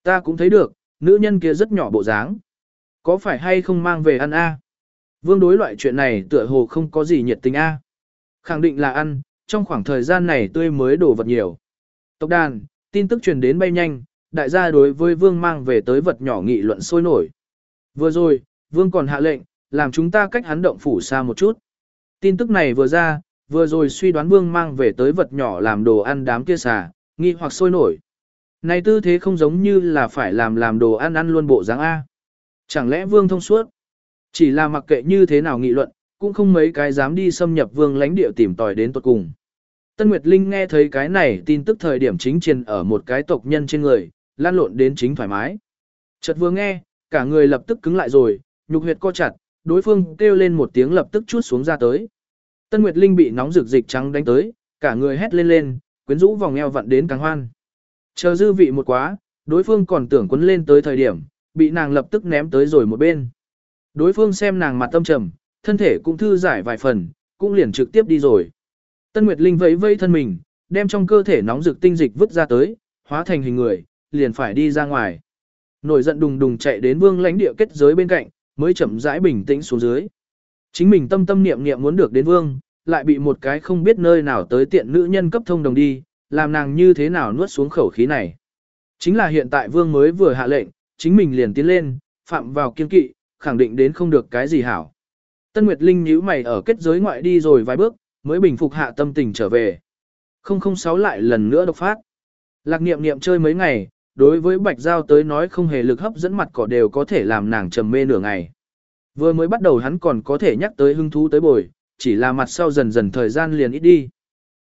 Ta cũng thấy được, nữ nhân kia rất nhỏ bộ dáng. Có phải hay không mang về ăn a? Vương đối loại chuyện này tựa hồ không có gì nhiệt tình a. Khẳng định là ăn, trong khoảng thời gian này tươi mới đổ vật nhiều. Tộc đàn, tin tức truyền đến bay nhanh, đại gia đối với vương mang về tới vật nhỏ nghị luận sôi nổi. Vừa rồi, vương còn hạ lệnh, làm chúng ta cách hắn động phủ xa một chút. Tin tức này vừa ra, vừa rồi suy đoán vương mang về tới vật nhỏ làm đồ ăn đám kia xà, nghi hoặc sôi nổi. Này tư thế không giống như là phải làm làm đồ ăn ăn luôn bộ dáng A. Chẳng lẽ vương thông suốt? Chỉ là mặc kệ như thế nào nghị luận, cũng không mấy cái dám đi xâm nhập vương lãnh địa tìm tòi đến tuột cùng. Tân Nguyệt Linh nghe thấy cái này tin tức thời điểm chính truyền ở một cái tộc nhân trên người, lan lộn đến chính thoải mái. Chợt vừa nghe, cả người lập tức cứng lại rồi, nhục huyệt co chặt, đối phương kêu lên một tiếng lập tức chút xuống ra tới. Tân Nguyệt Linh bị nóng rực dịch trắng đánh tới, cả người hét lên lên, quyến rũ vòng eo vặn đến càng hoan. Chờ dư vị một quá, đối phương còn tưởng quấn lên tới thời điểm, bị nàng lập tức ném tới rồi một bên. Đối phương xem nàng mặt tâm trầm, thân thể cũng thư giải vài phần, cũng liền trực tiếp đi rồi. Tân Nguyệt Linh vẫy vẫy thân mình, đem trong cơ thể nóng rực tinh dịch vứt ra tới, hóa thành hình người, liền phải đi ra ngoài. Nổi giận đùng đùng chạy đến vương lãnh địa kết giới bên cạnh, mới chậm rãi bình tĩnh xuống dưới. Chính mình tâm tâm niệm niệm muốn được đến vương, lại bị một cái không biết nơi nào tới tiện nữ nhân cấp thông đồng đi, làm nàng như thế nào nuốt xuống khẩu khí này. Chính là hiện tại vương mới vừa hạ lệnh, chính mình liền tiến lên, phạm vào kiên kỵ, khẳng định đến không được cái gì hảo. Tân Nguyệt Linh nhíu mày ở kết giới ngoại đi rồi vài bước, mới bình phục hạ tâm tình trở về. 006 lại lần nữa độc phát. Lạc niệm niệm chơi mấy ngày, đối với Bạch Giao tới nói không hề lực hấp dẫn mặt cỏ đều có thể làm nàng trầm mê nửa ngày. Vừa mới bắt đầu hắn còn có thể nhắc tới hứng thú tới bồi, chỉ là mặt sau dần dần thời gian liền ít đi.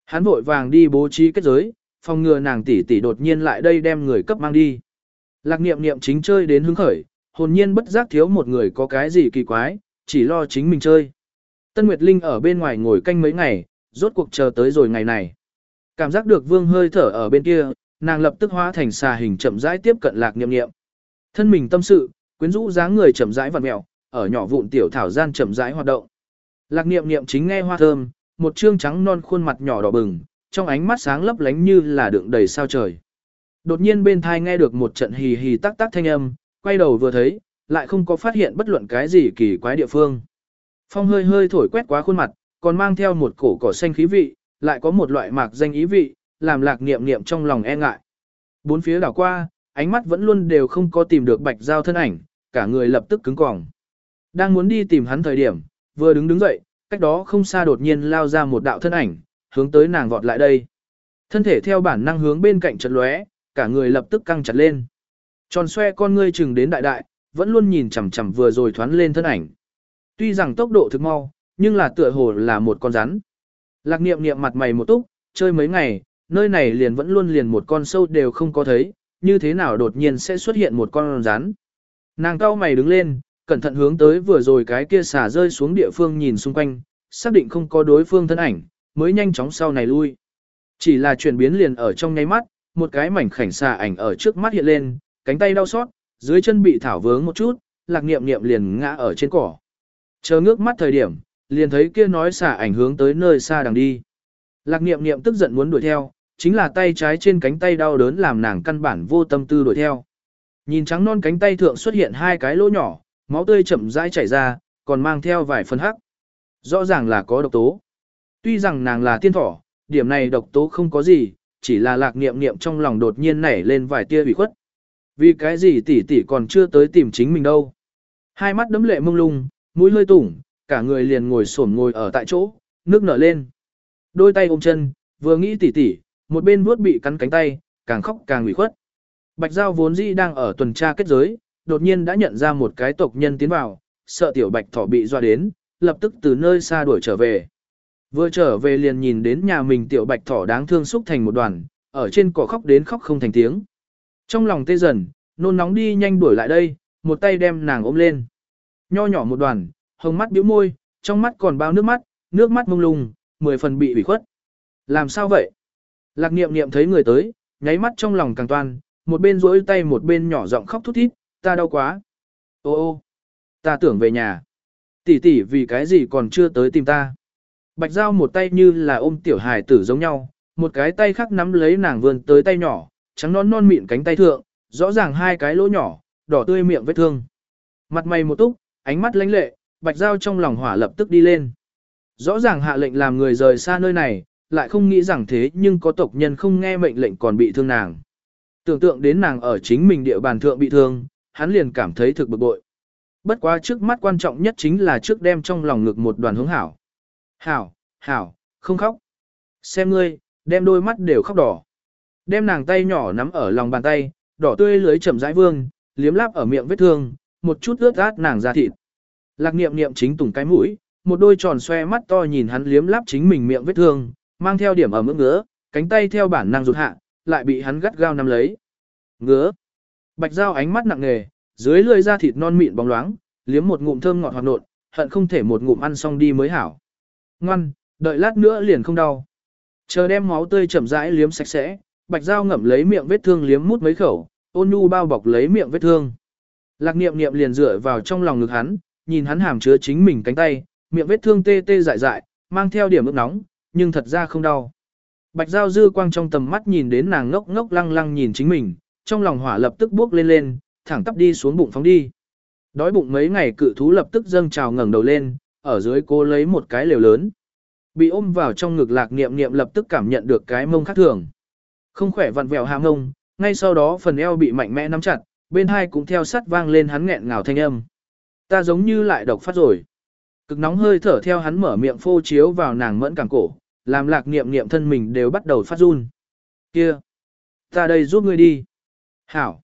Hắn vội vàng đi bố trí kết giới, phòng ngừa nàng tỷ tỷ đột nhiên lại đây đem người cấp mang đi. Lạc niệm niệm chính chơi đến hứng khởi, hồn nhiên bất giác thiếu một người có cái gì kỳ quái, chỉ lo chính mình chơi. Tân Nguyệt Linh ở bên ngoài ngồi canh mấy ngày, rốt cuộc chờ tới rồi ngày này. Cảm giác được vương hơi thở ở bên kia, nàng lập tức hóa thành xà hình chậm rãi tiếp cận lạc niệm niệm. Thân mình tâm sự, quyến rũ dáng người chậm rãi vặn mẹo, ở nhỏ vụn tiểu thảo gian chậm rãi hoạt động. Lạc niệm niệm chính nghe hoa thơm, một trương trắng non khuôn mặt nhỏ đỏ bừng, trong ánh mắt sáng lấp lánh như là đựng đầy sao trời. Đột nhiên bên thai nghe được một trận hì hì tắc tắc thanh âm, quay đầu vừa thấy, lại không có phát hiện bất luận cái gì kỳ quái địa phương. Phong hơi hơi thổi quét qua khuôn mặt, còn mang theo một cổ cỏ xanh khí vị, lại có một loại mạc danh ý vị, làm lạc niệm niệm trong lòng e ngại. Bốn phía đảo qua, ánh mắt vẫn luôn đều không có tìm được bạch giao thân ảnh, cả người lập tức cứng cỏng. Đang muốn đi tìm hắn thời điểm, vừa đứng đứng dậy, cách đó không xa đột nhiên lao ra một đạo thân ảnh, hướng tới nàng vọt lại đây. Thân thể theo bản năng hướng bên cạnh chật lóe, cả người lập tức căng chặt lên. Tròn xoe con ngươi chừng đến đại đại, vẫn luôn nhìn chằm chằm vừa rồi thoán lên thân ảnh. Tuy rằng tốc độ thực mau, nhưng là tựa hồ là một con rắn. Lạc niệm niệm mặt mày một túc, chơi mấy ngày, nơi này liền vẫn luôn liền một con sâu đều không có thấy, như thế nào đột nhiên sẽ xuất hiện một con rắn. Nàng cao mày đứng lên, cẩn thận hướng tới vừa rồi cái kia xả rơi xuống địa phương nhìn xung quanh, xác định không có đối phương thân ảnh, mới nhanh chóng sau này lui. Chỉ là chuyển biến liền ở trong nháy mắt, một cái mảnh khảnh xà ảnh ở trước mắt hiện lên, cánh tay đau xót, dưới chân bị thảo vướng một chút, lạc niệm niệm liền ngã ở trên cỏ. Chờ ngước mắt thời điểm, liền thấy kia nói xà ảnh hướng tới nơi xa đằng đi. Lạc niệm niệm tức giận muốn đuổi theo, chính là tay trái trên cánh tay đau đớn làm nàng căn bản vô tâm tư đuổi theo. Nhìn trắng non cánh tay thượng xuất hiện hai cái lỗ nhỏ, máu tươi chậm rãi chảy ra, còn mang theo vài phần hắc. Rõ ràng là có độc tố. Tuy rằng nàng là tiên thỏ, điểm này độc tố không có gì, chỉ là lạc niệm niệm trong lòng đột nhiên nảy lên vài tia ủy khuất. Vì cái gì tỷ tỷ còn chưa tới tìm chính mình đâu. Hai mắt đấm lệ mông lung, mũi lơi tủng, cả người liền ngồi xổm ngồi ở tại chỗ, nước nở lên. Đôi tay ôm chân, vừa nghĩ tỷ tỷ, một bên vuốt bị cắn cánh tay, càng khóc càng ủy khuất. Bạch Giao vốn dĩ đang ở tuần tra kết giới, đột nhiên đã nhận ra một cái tộc nhân tiến vào, sợ tiểu bạch thỏ bị doa đến, lập tức từ nơi xa đuổi trở về. Vừa trở về liền nhìn đến nhà mình tiểu bạch thỏ đáng thương xúc thành một đoàn, ở trên cỏ khóc đến khóc không thành tiếng. Trong lòng tê dần, nôn nóng đi nhanh đuổi lại đây, một tay đem nàng ôm lên. Nho nhỏ một đoàn, hồng mắt bĩu môi, trong mắt còn bao nước mắt, nước mắt mông lung, mười phần bị ủy khuất. Làm sao vậy? Lạc niệm niệm thấy người tới, nháy mắt trong lòng càng toan, một bên rỗi tay một bên nhỏ giọng khóc thút thít, ta đau quá. Ô ô, ta tưởng về nhà. Tỷ tỷ vì cái gì còn chưa tới tìm ta. Bạch Giao một tay như là ôm tiểu hài tử giống nhau, một cái tay khác nắm lấy nàng vươn tới tay nhỏ, trắng non non mịn cánh tay thượng, rõ ràng hai cái lỗ nhỏ, đỏ tươi miệng vết thương. Mặt mày một túc, ánh mắt lãnh lệ, Bạch Giao trong lòng hỏa lập tức đi lên. Rõ ràng hạ lệnh làm người rời xa nơi này, lại không nghĩ rằng thế nhưng có tộc nhân không nghe mệnh lệnh còn bị thương nàng. Tưởng tượng đến nàng ở chính mình địa bàn thượng bị thương, hắn liền cảm thấy thực bực bội. Bất quá trước mắt quan trọng nhất chính là trước đem trong lòng ngực một đoàn hướng hảo. Hảo, hảo, không khóc. Xem ngươi, đem đôi mắt đều khóc đỏ. Đem nàng tay nhỏ nắm ở lòng bàn tay, đỏ tươi lưới chậm rãi vương, liếm láp ở miệng vết thương, một chút ướt át nàng ra thịt. Lạc niệm niệm chính tùng cái mũi, một đôi tròn xoe mắt to nhìn hắn liếm láp chính mình miệng vết thương, mang theo điểm ở mức ngứa, cánh tay theo bản năng rụt hạ, lại bị hắn gắt gao nắm lấy. Ngứa. Bạch Giao ánh mắt nặng nề, dưới lưỡi da thịt non mịn bóng loáng, liếm một ngụm thơm ngọt hoạt nộn, hận không thể một ngụm ăn xong đi mới hảo. Ngoan, đợi lát nữa liền không đau. Chờ đem máu tươi chậm rãi liếm sạch sẽ, bạch Giao ngậm lấy miệng vết thương liếm mút mấy khẩu, ôn nhu bao bọc lấy miệng vết thương. Lạc niệm niệm liền dựa vào trong lòng ngực hắn, nhìn hắn hàm chứa chính mình cánh tay, miệng vết thương tê tê dại dại, mang theo điểm ướt nóng, nhưng thật ra không đau. Bạch Giao dư quang trong tầm mắt nhìn đến nàng ngốc ngốc lăng lăng nhìn chính mình, trong lòng hỏa lập tức bước lên lên, thẳng tắp đi xuống bụng phóng đi. Đói bụng mấy ngày cự thú lập tức dâng trào ngẩng đầu lên, ở dưới cô lấy một cái lều lớn. Bị ôm vào trong ngực lạc niệm niệm lập tức cảm nhận được cái mông khác thường. Không khỏe vặn vẹo hạ mông. ngay sau đó phần eo bị mạnh mẽ nắm chặt, bên hai cũng theo sắt vang lên hắn nghẹn ngào thanh âm. Ta giống như lại độc phát rồi. Cực nóng hơi thở theo hắn mở miệng phô chiếu vào nàng mẫn cảm cổ, làm lạc niệm niệm thân mình đều bắt đầu phát run. Kia! Ta đây giúp ngươi đi. Hảo!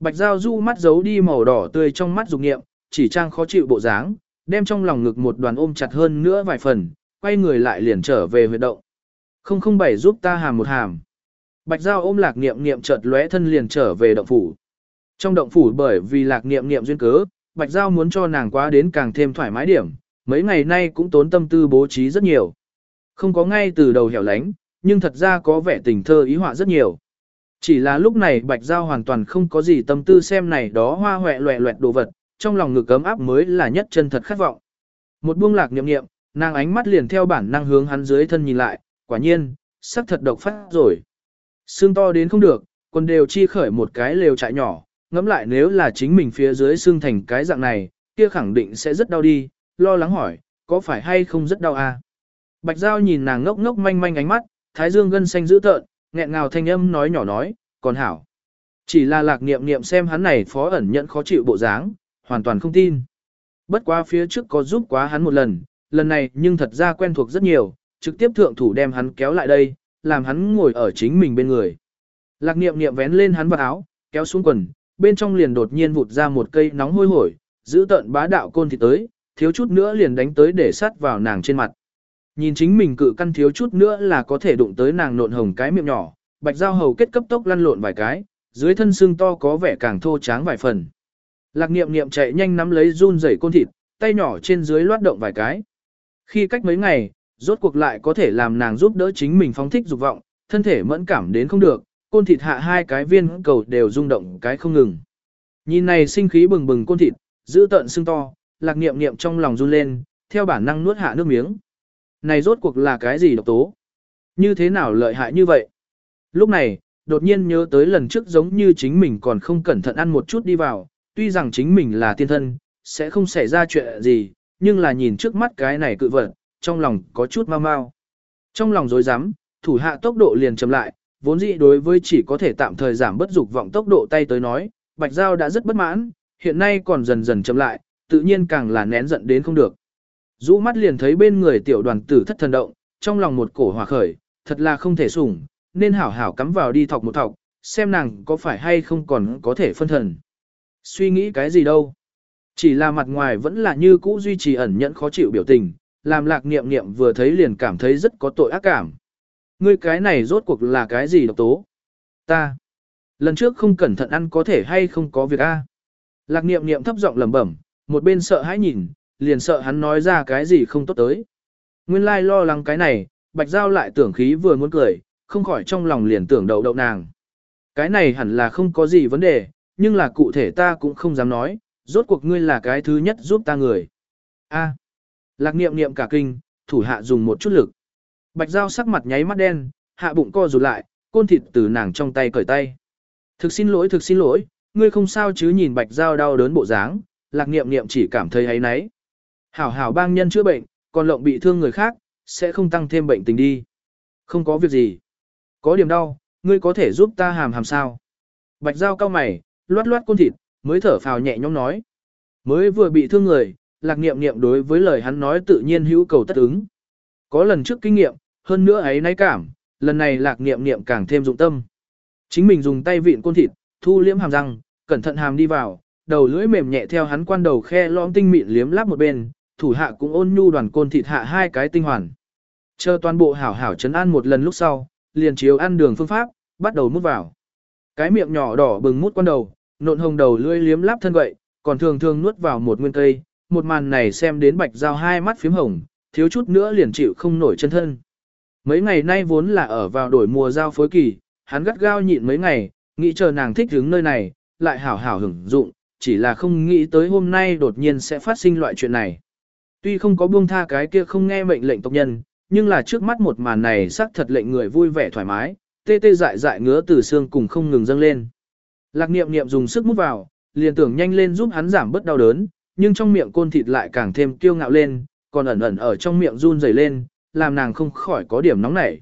Bạch Giao du mắt giấu đi màu đỏ tươi trong mắt dục niệm, chỉ trang khó chịu bộ dáng, đem trong lòng ngực một đoàn ôm chặt hơn nữa vài phần, quay người lại liền trở về huyệt động. Không không bảy giúp ta hàm một hàm. Bạch Giao ôm lạc niệm niệm chợt lóe thân liền trở về động phủ. Trong động phủ bởi vì lạc niệm niệm duyên cớ, Bạch Giao muốn cho nàng quá đến càng thêm thoải mái điểm, mấy ngày nay cũng tốn tâm tư bố trí rất nhiều. Không có ngay từ đầu hẻo lánh, nhưng thật ra có vẻ tình thơ ý họa rất nhiều. Chỉ là lúc này Bạch Giao hoàn toàn không có gì tâm tư xem này đó hoa hoẹ loẹ loẹt đồ vật, trong lòng ngực cấm áp mới là nhất chân thật khát vọng. Một buông lạc niệm niệm, nàng ánh mắt liền theo bản năng hướng hắn dưới thân nhìn lại, quả nhiên, sắc thật độc phát rồi. Xương to đến không được, còn đều chi khởi một cái lều trại nhỏ, ngẫm lại nếu là chính mình phía dưới xương thành cái dạng này, kia khẳng định sẽ rất đau đi, lo lắng hỏi, có phải hay không rất đau à? Bạch Giao nhìn nàng ngốc ngốc manh manh ánh mắt, thái dương gân xanh dữ tợn, nghẹn ngào thanh âm nói nhỏ nói, còn hảo. Chỉ là lạc niệm niệm xem hắn này phó ẩn nhận khó chịu bộ dáng, hoàn toàn không tin. Bất quá phía trước có giúp quá hắn một lần, lần này nhưng thật ra quen thuộc rất nhiều, trực tiếp thượng thủ đem hắn kéo lại đây, làm hắn ngồi ở chính mình bên người. Lạc niệm niệm vén lên hắn vào áo, kéo xuống quần, bên trong liền đột nhiên vụt ra một cây nóng hôi hổi, giữ tận bá đạo côn thịt tới, thiếu chút nữa liền đánh tới để sát vào nàng trên mặt. Nhìn chính mình cự căn thiếu chút nữa là có thể đụng tới nàng nộn hồng cái miệng nhỏ, bạch giao hầu kết cấp tốc lăn lộn vài cái, dưới thân xương to có vẻ càng thô tráng vài phần. Lạc niệm niệm chạy nhanh nắm lấy run rẩy côn thịt, tay nhỏ trên dưới loát động vài cái. Khi cách mấy ngày, rốt cuộc lại có thể làm nàng giúp đỡ chính mình phóng thích dục vọng, thân thể mẫn cảm đến không được, côn thịt hạ hai cái viên cầu đều rung động cái không ngừng. Nhìn này sinh khí bừng bừng côn thịt, giữ tận xương to, lạc niệm niệm trong lòng run lên, theo bản năng nuốt hạ nước miếng. Này rốt cuộc là cái gì độc tố? Như thế nào lợi hại như vậy? Lúc này, đột nhiên nhớ tới lần trước giống như chính mình còn không cẩn thận ăn một chút đi vào, tuy rằng chính mình là tiên thân, sẽ không xảy ra chuyện gì, nhưng là nhìn trước mắt cái này cự vật, trong lòng có chút mau mau. Trong lòng dối rắm thủ hạ tốc độ liền chậm lại, vốn dĩ đối với chỉ có thể tạm thời giảm bất dục vọng tốc độ tay tới nói, Bạch Giao đã rất bất mãn, hiện nay còn dần dần chậm lại, tự nhiên càng là nén giận đến không được. Rũ mắt liền thấy bên người tiểu đoàn tử thất thần động, trong lòng một cổ hòa khởi, thật là không thể sủng, nên hảo hảo cắm vào đi thọc một thọc, xem nàng có phải hay không còn có thể phân thần. Suy nghĩ cái gì đâu. Chỉ là mặt ngoài vẫn là như cũ duy trì ẩn nhẫn khó chịu biểu tình, làm lạc niệm niệm vừa thấy liền cảm thấy rất có tội ác cảm. Ngươi cái này rốt cuộc là cái gì độc tố? Ta. Lần trước không cẩn thận ăn có thể hay không có việc a? Lạc niệm niệm thấp giọng lẩm bẩm, một bên sợ hãi nhìn, liền sợ hắn nói ra cái gì không tốt tới. Nguyên lai lo lắng cái này, bạch giao lại tưởng khí vừa muốn cười, không khỏi trong lòng liền tưởng đậu đậu nàng. Cái này hẳn là không có gì vấn đề, nhưng là cụ thể ta cũng không dám nói, rốt cuộc ngươi là cái thứ nhất giúp ta người. A. Lạc niệm niệm cả kinh, thủ hạ dùng một chút lực. Bạch Giao sắc mặt nháy mắt đen, hạ bụng co rụt lại, côn thịt từ nàng trong tay cởi tay. Thực xin lỗi, thực xin lỗi, ngươi không sao chứ nhìn Bạch Giao đau đớn bộ dáng, lạc niệm niệm chỉ cảm thấy ấy náy. Hảo hảo bang nhân chữa bệnh, còn lộng bị thương người khác, sẽ không tăng thêm bệnh tình đi. Không có việc gì. Có điểm đau, ngươi có thể giúp ta hàm hàm sao. Bạch Dao cao mày, loát loát côn thịt, mới thở phào nhẹ nhõm nói. Mới vừa bị thương người, lạc niệm niệm đối với lời hắn nói tự nhiên hữu cầu tất ứng. Có lần trước kinh nghiệm, hơn nữa ấy nay cảm, lần này lạc niệm niệm càng thêm dụng tâm. Chính mình dùng tay vịn côn thịt, thu liễm hàm răng, cẩn thận hàm đi vào, đầu lưỡi mềm nhẹ theo hắn quan đầu khe lõm tinh mịn liếm láp một bên, thủ hạ cũng ôn nhu đoàn côn thịt hạ hai cái tinh hoàn. Chờ toàn bộ hảo hảo chấn an một lần lúc sau, liền chiếu ăn đường phương pháp, bắt đầu mút vào. Cái miệng nhỏ đỏ bừng mút quan đầu, nộn hồng đầu lưỡi liếm láp thân vậy, còn thường thường nuốt vào một nguyên cây, một màn này xem đến bạch giao hai mắt phím hồng, thiếu chút nữa liền chịu không nổi chân thân. Mấy ngày nay vốn là ở vào đổi mùa giao phối kỳ, hắn gắt gao nhịn mấy ngày, nghĩ chờ nàng thích đứng nơi này, lại hảo hảo hưởng dụng, chỉ là không nghĩ tới hôm nay đột nhiên sẽ phát sinh loại chuyện này. Tuy không có buông tha cái kia không nghe mệnh lệnh tộc nhân, nhưng là trước mắt một màn này xác thật lệnh người vui vẻ thoải mái, tê tê dại dại ngứa từ xương cùng không ngừng dâng lên. Lạc niệm niệm dùng sức mút vào, liền tưởng nhanh lên giúp hắn giảm bớt đau đớn, nhưng trong miệng côn thịt lại càng thêm kiêu ngạo lên, còn ẩn ẩn ở trong miệng run rẩy lên, làm nàng không khỏi có điểm nóng nảy.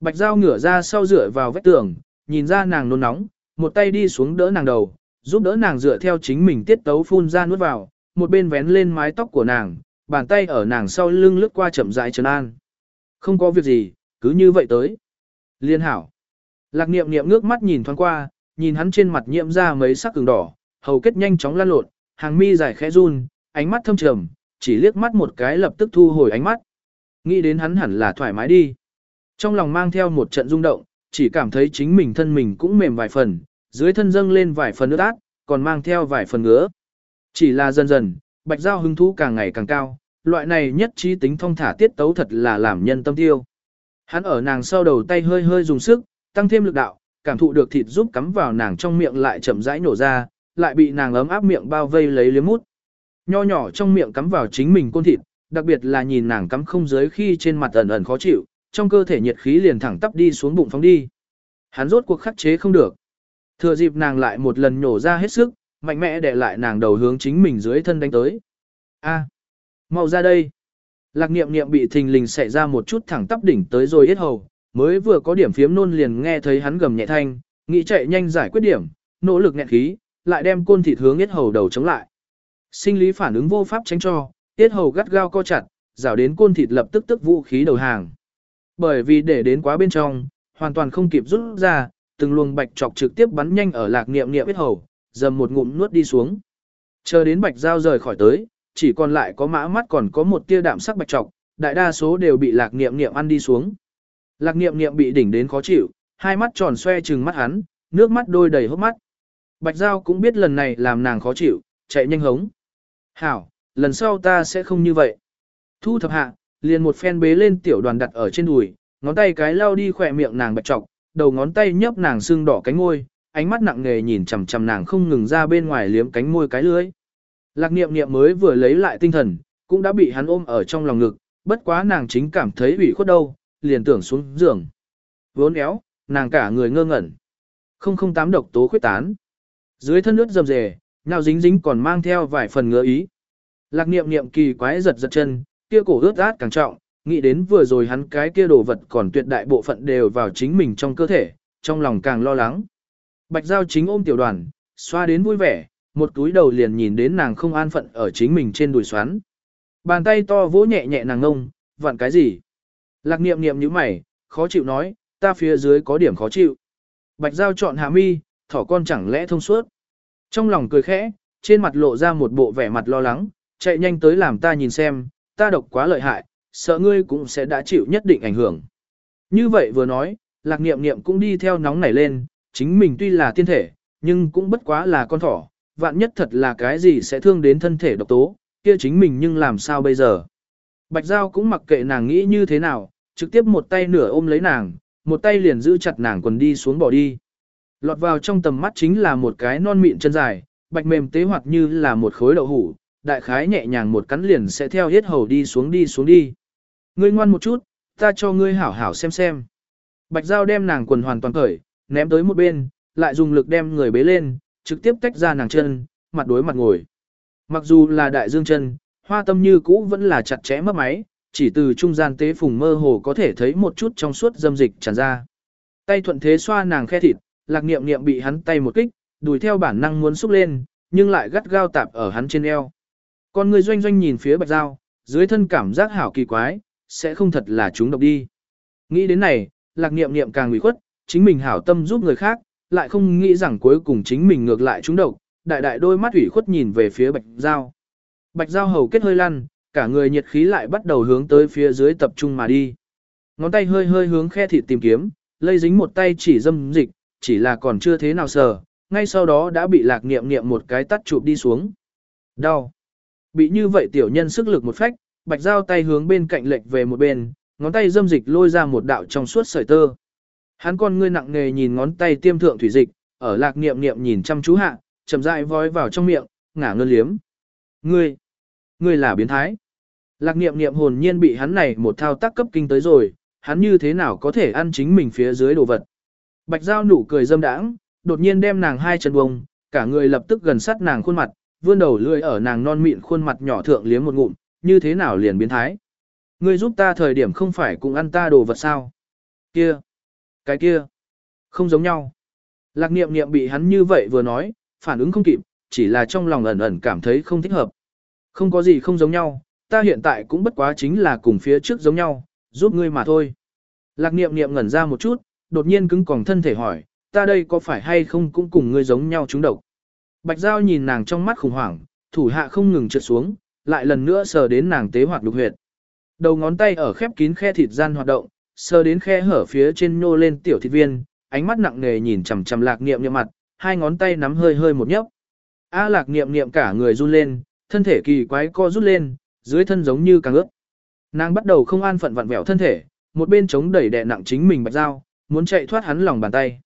Bạch Giao ngửa ra sau dựa vào vách tường, nhìn ra nàng nôn nóng, một tay đi xuống đỡ nàng đầu, giúp đỡ nàng dựa theo chính mình tiết tấu phun ra nuốt vào, một bên vén lên mái tóc của nàng, bàn tay ở nàng sau lưng lướt qua chậm rãi trấn an. Không có việc gì, cứ như vậy tới. Liên hảo. Lạc niệm niệm ngước mắt nhìn thoáng qua, nhìn hắn trên mặt nhiễm ra mấy sắc cường đỏ, hầu kết nhanh chóng lan lộn, hàng mi dài khẽ run, ánh mắt thâm trầm, chỉ liếc mắt một cái lập tức thu hồi ánh mắt. Nghĩ đến hắn hẳn là thoải mái đi. Trong lòng mang theo một trận rung động, chỉ cảm thấy chính mình thân mình cũng mềm vài phần, dưới thân dâng lên vài phần nước át, còn mang theo vài phần ngứa. Chỉ là dần dần, bạch giao hứng thú càng ngày càng cao, loại này nhất trí tính thông thả tiết tấu thật là làm nhân tâm tiêu. Hắn ở nàng sau đầu tay hơi hơi dùng sức, tăng thêm lực đạo, cảm thụ được thịt giúp cắm vào nàng trong miệng lại chậm rãi nổ ra, lại bị nàng ấm áp miệng bao vây lấy liếm mút. Nho nhỏ trong miệng cắm vào chính mình côn thịt, đặc biệt là nhìn nàng cắm không dưới khi trên mặt ẩn ẩn khó chịu, trong cơ thể nhiệt khí liền thẳng tắp đi xuống bụng phóng đi. Hắn rốt cuộc khắc chế không được. Thừa dịp nàng lại một lần nhổ ra hết sức, mạnh mẽ để lại nàng đầu hướng chính mình dưới thân đánh tới. A, mau ra đây. Lạc niệm niệm bị thình lình xảy ra một chút thẳng tắp đỉnh tới rồi hết hầu, mới vừa có điểm phiếm nôn liền nghe thấy hắn gầm nhẹ thanh, nghĩ chạy nhanh giải quyết điểm, nỗ lực nghẹn khí, lại đem côn thịt hướng hết hầu đầu chống lại. Sinh lý phản ứng vô pháp tránh cho, hết hầu gắt gao co chặt, rào đến côn thịt lập tức tức vũ khí đầu hàng. Bởi vì để đến quá bên trong, hoàn toàn không kịp rút ra, từng luồng bạch trọc trực tiếp bắn nhanh ở lạc niệm niệm hết hầu, dầm một ngụm nuốt đi xuống. Chờ đến bạch dao rời khỏi tới, chỉ còn lại có mã mắt còn có một tia đạm sắc bạch trọc, đại đa số đều bị lạc niệm niệm ăn đi xuống. Lạc niệm niệm bị đỉnh đến khó chịu, hai mắt tròn xoe trừng mắt hắn, nước mắt đôi đầy hốc mắt. Bạch Giao cũng biết lần này làm nàng khó chịu, chạy nhanh hống. Hảo, lần sau ta sẽ không như vậy. Thu thập hạ, liền một phen bế lên tiểu đoàn đặt ở trên đùi, ngón tay cái lao đi khỏe miệng nàng bạch trọc, đầu ngón tay nhấp nàng sưng đỏ cánh ngôi ánh mắt nặng nề nhìn chằm chằm nàng không ngừng ra bên ngoài liếm cánh môi cái lưới. Lạc niệm niệm mới vừa lấy lại tinh thần, cũng đã bị hắn ôm ở trong lòng ngực, bất quá nàng chính cảm thấy ủy khuất đâu, liền tưởng xuống giường. Vốn éo, nàng cả người ngơ ngẩn. Không không tám độc tố khuyết tán. Dưới thân nước dầm dề, nào dính dính còn mang theo vài phần ngứa ý. Lạc niệm niệm kỳ quái giật giật chân, kia cổ ướt át càng trọng, nghĩ đến vừa rồi hắn cái kia đồ vật còn tuyệt đại bộ phận đều vào chính mình trong cơ thể, trong lòng càng lo lắng. Bạch Giao chính ôm tiểu đoàn, xoa đến vui vẻ, một túi đầu liền nhìn đến nàng không an phận ở chính mình trên đùi xoắn. Bàn tay to vỗ nhẹ nhẹ nàng ngông, vặn cái gì? Lạc niệm niệm như mày, khó chịu nói, ta phía dưới có điểm khó chịu. Bạch Giao chọn hạ mi, thỏ con chẳng lẽ thông suốt. Trong lòng cười khẽ, trên mặt lộ ra một bộ vẻ mặt lo lắng, chạy nhanh tới làm ta nhìn xem, ta độc quá lợi hại, sợ ngươi cũng sẽ đã chịu nhất định ảnh hưởng. Như vậy vừa nói, lạc niệm niệm cũng đi theo nóng nảy lên, chính mình tuy là tiên thể, nhưng cũng bất quá là con thỏ, vạn nhất thật là cái gì sẽ thương đến thân thể độc tố, kia chính mình nhưng làm sao bây giờ. Bạch Giao cũng mặc kệ nàng nghĩ như thế nào, trực tiếp một tay nửa ôm lấy nàng, một tay liền giữ chặt nàng quần đi xuống bỏ đi. Lọt vào trong tầm mắt chính là một cái non mịn chân dài, bạch mềm tế hoạt như là một khối đậu hủ, đại khái nhẹ nhàng một cắn liền sẽ theo hết hầu đi xuống đi xuống đi. Ngươi ngoan một chút, ta cho ngươi hảo hảo xem xem. Bạch Giao đem nàng quần hoàn toàn cởi, ném tới một bên, lại dùng lực đem người bế lên, trực tiếp tách ra nàng chân, mặt đối mặt ngồi. Mặc dù là đại dương chân, hoa tâm như cũ vẫn là chặt chẽ mất máy, chỉ từ trung gian tế phùng mơ hồ có thể thấy một chút trong suốt dâm dịch tràn ra. Tay thuận thế xoa nàng khe thịt, lạc niệm niệm bị hắn tay một kích, đùi theo bản năng muốn xúc lên, nhưng lại gắt gao tạp ở hắn trên eo. Con người doanh doanh nhìn phía bạch dao, dưới thân cảm giác hảo kỳ quái, sẽ không thật là chúng độc đi. Nghĩ đến này, lạc niệm niệm càng nguy khuất, chính mình hảo tâm giúp người khác, lại không nghĩ rằng cuối cùng chính mình ngược lại trúng độc, đại đại đôi mắt ủy khuất nhìn về phía bạch dao. Bạch dao hầu kết hơi lăn, cả người nhiệt khí lại bắt đầu hướng tới phía dưới tập trung mà đi. Ngón tay hơi hơi hướng khe thịt tìm kiếm, lây dính một tay chỉ dâm dịch, chỉ là còn chưa thế nào sờ, ngay sau đó đã bị lạc niệm niệm một cái tắt chụp đi xuống. Đau. Bị như vậy tiểu nhân sức lực một phách, bạch dao tay hướng bên cạnh lệch về một bên, ngón tay dâm dịch lôi ra một đạo trong suốt sợi tơ. Hắn con ngươi nặng nề nhìn ngón tay tiêm thượng thủy dịch, ở lạc niệm niệm nhìn chăm chú hạ, chậm rãi vói vào trong miệng, ngả ngơn liếm. Ngươi, ngươi là biến thái. Lạc niệm niệm hồn nhiên bị hắn này một thao tác cấp kinh tới rồi, hắn như thế nào có thể ăn chính mình phía dưới đồ vật. Bạch Giao nụ cười dâm đãng, đột nhiên đem nàng hai chân bông, cả người lập tức gần sát nàng khuôn mặt, vươn đầu lưỡi ở nàng non mịn khuôn mặt nhỏ thượng liếm một ngụm, như thế nào liền biến thái. Ngươi giúp ta thời điểm không phải cũng ăn ta đồ vật sao? Kia, cái kia, không giống nhau. Lạc niệm niệm bị hắn như vậy vừa nói, phản ứng không kịp, chỉ là trong lòng ẩn ẩn cảm thấy không thích hợp. Không có gì không giống nhau, ta hiện tại cũng bất quá chính là cùng phía trước giống nhau, giúp ngươi mà thôi. Lạc niệm niệm ngẩn ra một chút, đột nhiên cứng còng thân thể hỏi, ta đây có phải hay không cũng cùng ngươi giống nhau chúng độc. Bạch Giao nhìn nàng trong mắt khủng hoảng, thủ hạ không ngừng trượt xuống, lại lần nữa sờ đến nàng tế hoạt lục huyệt. Đầu ngón tay ở khép kín khe thịt gian hoạt động, sờ đến khe hở phía trên nhô lên tiểu thịt viên, ánh mắt nặng nề nhìn chằm chằm lạc niệm niệm mặt, hai ngón tay nắm hơi hơi một nhấp. A lạc niệm niệm cả người run lên, thân thể kỳ quái co rút lên, dưới thân giống như càng ướt. Nàng bắt đầu không an phận vặn vẹo thân thể, một bên chống đẩy đè nặng chính mình bạch dao, muốn chạy thoát hắn lòng bàn tay.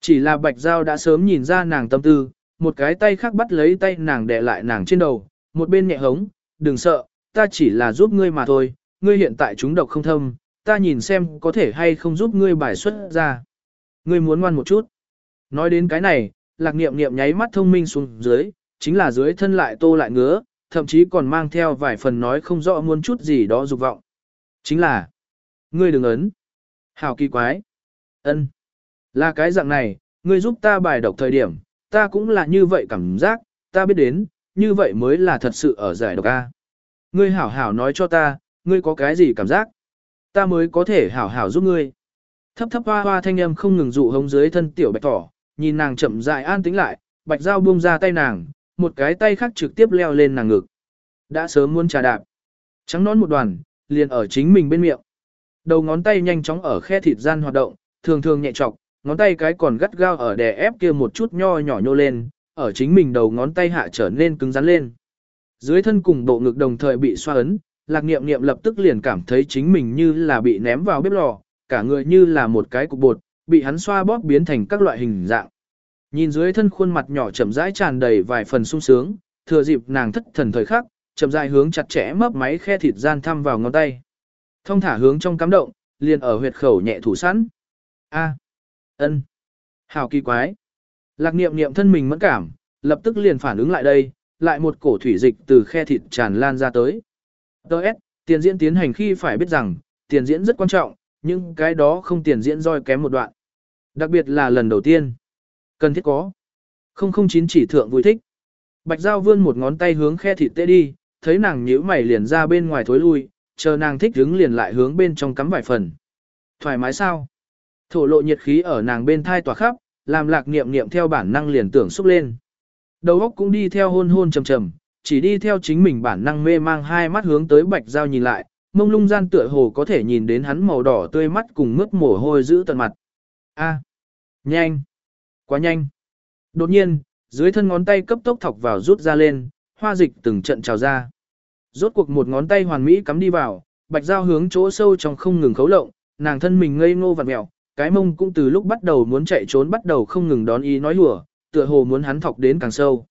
Chỉ là bạch dao đã sớm nhìn ra nàng tâm tư, một cái tay khác bắt lấy tay nàng đè lại nàng trên đầu, một bên nhẹ hống, đừng sợ, ta chỉ là giúp ngươi mà thôi, ngươi hiện tại chúng độc không thâm, ta nhìn xem có thể hay không giúp ngươi bài xuất ra. Ngươi muốn ngoan một chút. Nói đến cái này, lạc niệm niệm nháy mắt thông minh xuống dưới, chính là dưới thân lại tô lại ngứa, thậm chí còn mang theo vài phần nói không rõ muốn chút gì đó dục vọng. Chính là, ngươi đừng ấn. Hảo kỳ quái. ân Là cái dạng này, ngươi giúp ta bài độc thời điểm, ta cũng là như vậy cảm giác, ta biết đến, như vậy mới là thật sự ở giải độc A. Ngươi hảo hảo nói cho ta, ngươi có cái gì cảm giác? Ta mới có thể hảo hảo giúp ngươi. Thấp thấp hoa hoa thanh âm không ngừng dụ hống dưới thân tiểu bạch thỏ, nhìn nàng chậm rãi an tĩnh lại, bạch dao buông ra tay nàng, một cái tay khác trực tiếp leo lên nàng ngực. Đã sớm muốn trà đạp. Trắng nón một đoàn, liền ở chính mình bên miệng. Đầu ngón tay nhanh chóng ở khe thịt gian hoạt động, thường thường nhẹ chọc, ngón tay cái còn gắt gao ở đè ép kia một chút nho nhỏ nhô lên, ở chính mình đầu ngón tay hạ trở nên cứng rắn lên. Dưới thân cùng bộ ngực đồng thời bị xoa ấn, lạc niệm niệm lập tức liền cảm thấy chính mình như là bị ném vào bếp lò, cả người như là một cái cục bột, bị hắn xoa bóp biến thành các loại hình dạng. Nhìn dưới thân khuôn mặt nhỏ chậm rãi tràn đầy vài phần sung sướng, thừa dịp nàng thất thần thời khắc, chậm rãi hướng chặt chẽ mấp máy khe thịt gian thăm vào ngón tay. Thông thả hướng trong cắm động, liền ở huyệt khẩu nhẹ thủ sẵn. A, ân, hào kỳ quái. Lạc niệm niệm thân mình mẫn cảm, lập tức liền phản ứng lại đây, lại một cổ thủy dịch từ khe thịt tràn lan ra tới. Đợt, tiền diễn tiến hành khi phải biết rằng, tiền diễn rất quan trọng, nhưng cái đó không tiền diễn roi kém một đoạn. Đặc biệt là lần đầu tiên. Cần thiết có. 009 chỉ thượng vui thích. Bạch Giao vươn một ngón tay hướng khe thịt tê đi, thấy nàng nhíu mày liền ra bên ngoài thối lui, chờ nàng thích đứng liền lại hướng bên trong cắm vài phần. Thoải mái sao? Thổ lộ nhiệt khí ở nàng bên thai tỏa khắp, làm lạc niệm niệm theo bản năng liền tưởng xúc lên. Đầu óc cũng đi theo hôn hôn trầm trầm, chỉ đi theo chính mình bản năng mê mang hai mắt hướng tới bạch giao nhìn lại, mông lung gian tựa hồ có thể nhìn đến hắn màu đỏ tươi mắt cùng mức mồ hôi giữ tận mặt. A, nhanh, quá nhanh. Đột nhiên, dưới thân ngón tay cấp tốc thọc vào rút ra lên, hoa dịch từng trận trào ra. Rốt cuộc một ngón tay hoàn mỹ cắm đi vào, bạch giao hướng chỗ sâu trong không ngừng khấu lộng, nàng thân mình ngây ngô vặn mẹo, cái mông cũng từ lúc bắt đầu muốn chạy trốn bắt đầu không ngừng đón ý nói hùa, tựa hồ muốn hắn thọc đến càng sâu.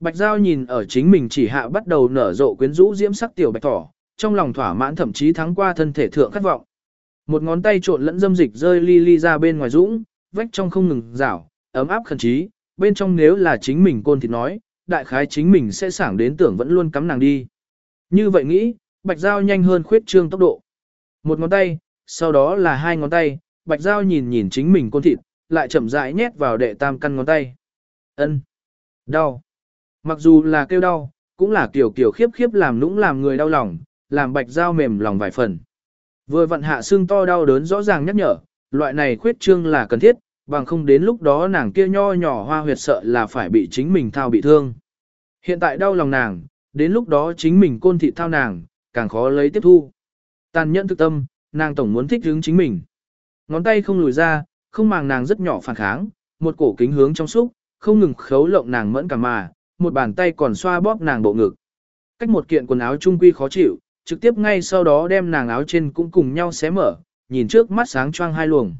Bạch Giao nhìn ở chính mình chỉ hạ bắt đầu nở rộ quyến rũ diễm sắc tiểu bạch thỏ, trong lòng thỏa mãn thậm chí thắng qua thân thể thượng khát vọng. Một ngón tay trộn lẫn dâm dịch rơi li li ra bên ngoài dũng, vách trong không ngừng rảo, ấm áp khẩn trí, bên trong nếu là chính mình côn thì nói, đại khái chính mình sẽ sảng đến tưởng vẫn luôn cắm nàng đi. Như vậy nghĩ, Bạch Giao nhanh hơn khuyết trương tốc độ. Một ngón tay, sau đó là hai ngón tay, Bạch Giao nhìn nhìn chính mình côn thịt, lại chậm rãi nhét vào đệ tam căn ngón tay. Ân, Đau. Mặc dù là kêu đau, cũng là kiểu kiểu khiếp khiếp làm nũng làm người đau lòng, làm bạch dao mềm lòng vài phần. Vừa vận hạ xương to đau đớn rõ ràng nhắc nhở, loại này khuyết trương là cần thiết, bằng không đến lúc đó nàng kia nho nhỏ hoa huyệt sợ là phải bị chính mình thao bị thương. Hiện tại đau lòng nàng, đến lúc đó chính mình côn thị thao nàng, càng khó lấy tiếp thu. Tàn nhẫn thực tâm, nàng tổng muốn thích hướng chính mình. Ngón tay không lùi ra, không màng nàng rất nhỏ phản kháng, một cổ kính hướng trong xúc, không ngừng khấu lộng nàng mẫn cả mà, một bàn tay còn xoa bóp nàng bộ ngực. Cách một kiện quần áo trung quy khó chịu, trực tiếp ngay sau đó đem nàng áo trên cũng cùng nhau xé mở, nhìn trước mắt sáng choang hai luồng.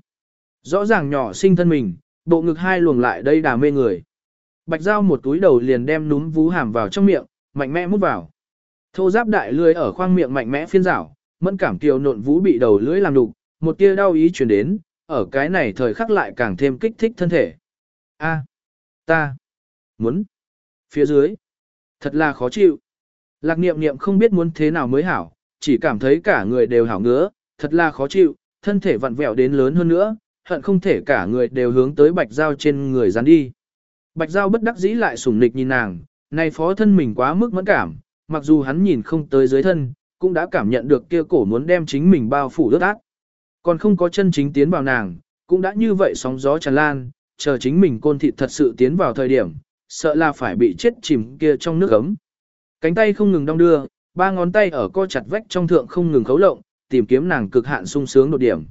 Rõ ràng nhỏ sinh thân mình, bộ ngực hai luồng lại đây đà mê người. Bạch dao một túi đầu liền đem núm vú hàm vào trong miệng, mạnh mẽ mút vào. Thô giáp đại lưỡi ở khoang miệng mạnh mẽ phiên rảo, mẫn cảm kiều nộn vú bị đầu lưỡi làm đục, một tia đau ý truyền đến, ở cái này thời khắc lại càng thêm kích thích thân thể. A, ta, muốn, phía dưới, thật là khó chịu. Lạc niệm niệm không biết muốn thế nào mới hảo, chỉ cảm thấy cả người đều hảo ngứa, thật là khó chịu, thân thể vặn vẹo đến lớn hơn nữa, hận không thể cả người đều hướng tới bạch giao trên người dán đi. Bạch giao bất đắc dĩ lại sủng nịch nhìn nàng, này phó thân mình quá mức mẫn cảm, mặc dù hắn nhìn không tới dưới thân, cũng đã cảm nhận được kia cổ muốn đem chính mình bao phủ ướt át. Còn không có chân chính tiến vào nàng, cũng đã như vậy sóng gió tràn lan, chờ chính mình côn thịt thật sự tiến vào thời điểm, sợ là phải bị chết chìm kia trong nước ấm. Cánh tay không ngừng đong đưa, ba ngón tay ở co chặt vách trong thượng không ngừng khấu lộng, tìm kiếm nàng cực hạn sung sướng đột điểm.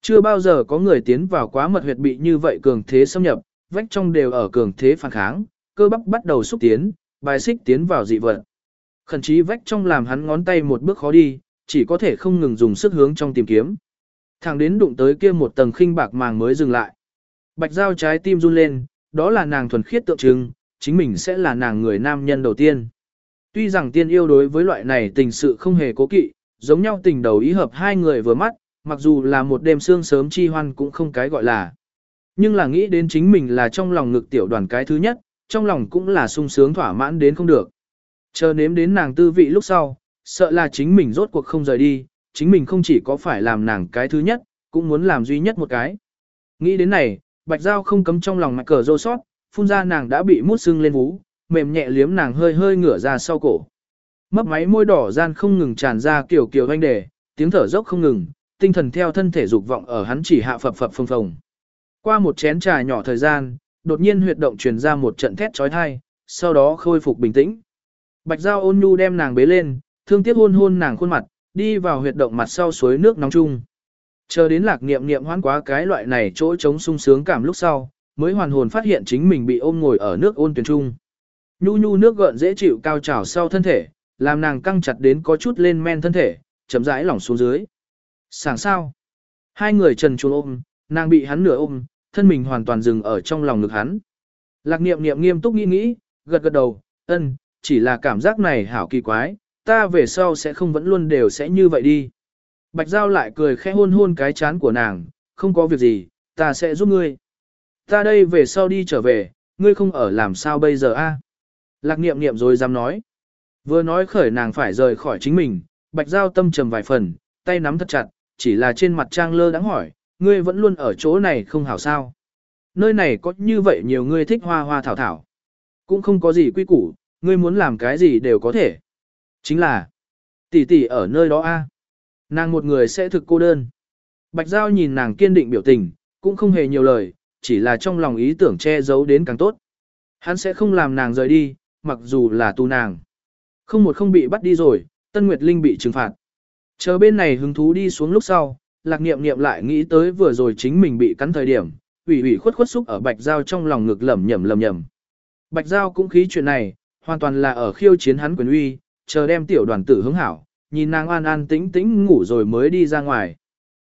Chưa bao giờ có người tiến vào quá mật huyệt bị như vậy cường thế xâm nhập, vách trong đều ở cường thế phản kháng, cơ bắp bắt đầu xúc tiến, bài xích tiến vào dị vật. Khẩn chí vách trong làm hắn ngón tay một bước khó đi, chỉ có thể không ngừng dùng sức hướng trong tìm kiếm. Thẳng đến đụng tới kia một tầng khinh bạc màng mới dừng lại. Bạch Giao trái tim run lên, đó là nàng thuần khiết tượng trưng, chính mình sẽ là nàng người nam nhân đầu tiên. Tuy rằng tiên yêu đối với loại này tình sự không hề cố kỵ, giống nhau tình đầu ý hợp hai người vừa mắt, mặc dù là một đêm sương sớm chi hoan cũng không cái gọi là. Nhưng là nghĩ đến chính mình là trong lòng ngực tiểu đoàn cái thứ nhất, trong lòng cũng là sung sướng thỏa mãn đến không được. Chờ nếm đến nàng tư vị lúc sau, sợ là chính mình rốt cuộc không rời đi, chính mình không chỉ có phải làm nàng cái thứ nhất, cũng muốn làm duy nhất một cái. Nghĩ đến này, Bạch Giao không cấm trong lòng mạch cờ rô sót, phun ra nàng đã bị mút sưng lên vú, mềm nhẹ liếm nàng hơi hơi ngửa ra sau cổ. Mấp máy môi đỏ gian không ngừng tràn ra kiểu kiểu oanh đề, tiếng thở dốc không ngừng, tinh thần theo thân thể dục vọng ở hắn chỉ hạ phập phập phồng phồng. Qua một chén trà nhỏ thời gian, đột nhiên huyệt động truyền ra một trận thét chói tai, sau đó khôi phục bình tĩnh. Bạch Giao ôn nhu đem nàng bế lên, thương tiếc hôn hôn nàng khuôn mặt, đi vào huyệt động mặt sau suối nước nóng chung. Chờ đến lạc niệm niệm hoán quá cái loại này chỗ trống sung sướng cảm lúc sau, mới hoàn hồn phát hiện chính mình bị ôm ngồi ở nước ôn tuyển trung. Nhu nhu nước gợn dễ chịu cao trào sau thân thể, làm nàng căng chặt đến có chút lên men thân thể, chấm rãi lỏng xuống dưới. Sảng sao? Hai người trần chuồn ôm, nàng bị hắn nửa ôm, thân mình hoàn toàn dừng ở trong lòng ngực hắn. Lạc niệm niệm nghiêm túc nghĩ nghĩ, gật gật đầu, ân, chỉ là cảm giác này hảo kỳ quái, ta về sau sẽ không vẫn luôn đều sẽ như vậy đi. Bạch Giao lại cười khẽ hôn hôn cái chán của nàng, không có việc gì, ta sẽ giúp ngươi. Ta đây về sau đi trở về, ngươi không ở làm sao bây giờ a? Lạc niệm niệm rồi dám nói. Vừa nói khởi nàng phải rời khỏi chính mình, Bạch Giao tâm trầm vài phần, tay nắm thật chặt, chỉ là trên mặt trang lơ đáng hỏi, ngươi vẫn luôn ở chỗ này không hảo sao. Nơi này có như vậy nhiều ngươi thích hoa hoa thảo thảo. Cũng không có gì quy củ, ngươi muốn làm cái gì đều có thể. Chính là, tỷ tỷ ở nơi đó a. Nàng một người sẽ thực cô đơn. Bạch Giao nhìn nàng kiên định biểu tình, cũng không hề nhiều lời, chỉ là trong lòng ý tưởng che giấu đến càng tốt. Hắn sẽ không làm nàng rời đi, mặc dù là tu nàng. Không một không bị bắt đi rồi, Tân Nguyệt Linh bị trừng phạt. Chờ bên này hứng thú đi xuống lúc sau, lạc niệm niệm lại nghĩ tới vừa rồi chính mình bị cắn thời điểm, ủy ủy khuất khuất xúc ở Bạch Giao trong lòng ngực lẩm nhẩm lẩm nhẩm. Bạch Giao cũng khí chuyện này, hoàn toàn là ở khiêu chiến hắn quyền uy, chờ đem tiểu đoàn tử hướng hảo, nhìn nàng an an tĩnh tĩnh ngủ rồi mới đi ra ngoài.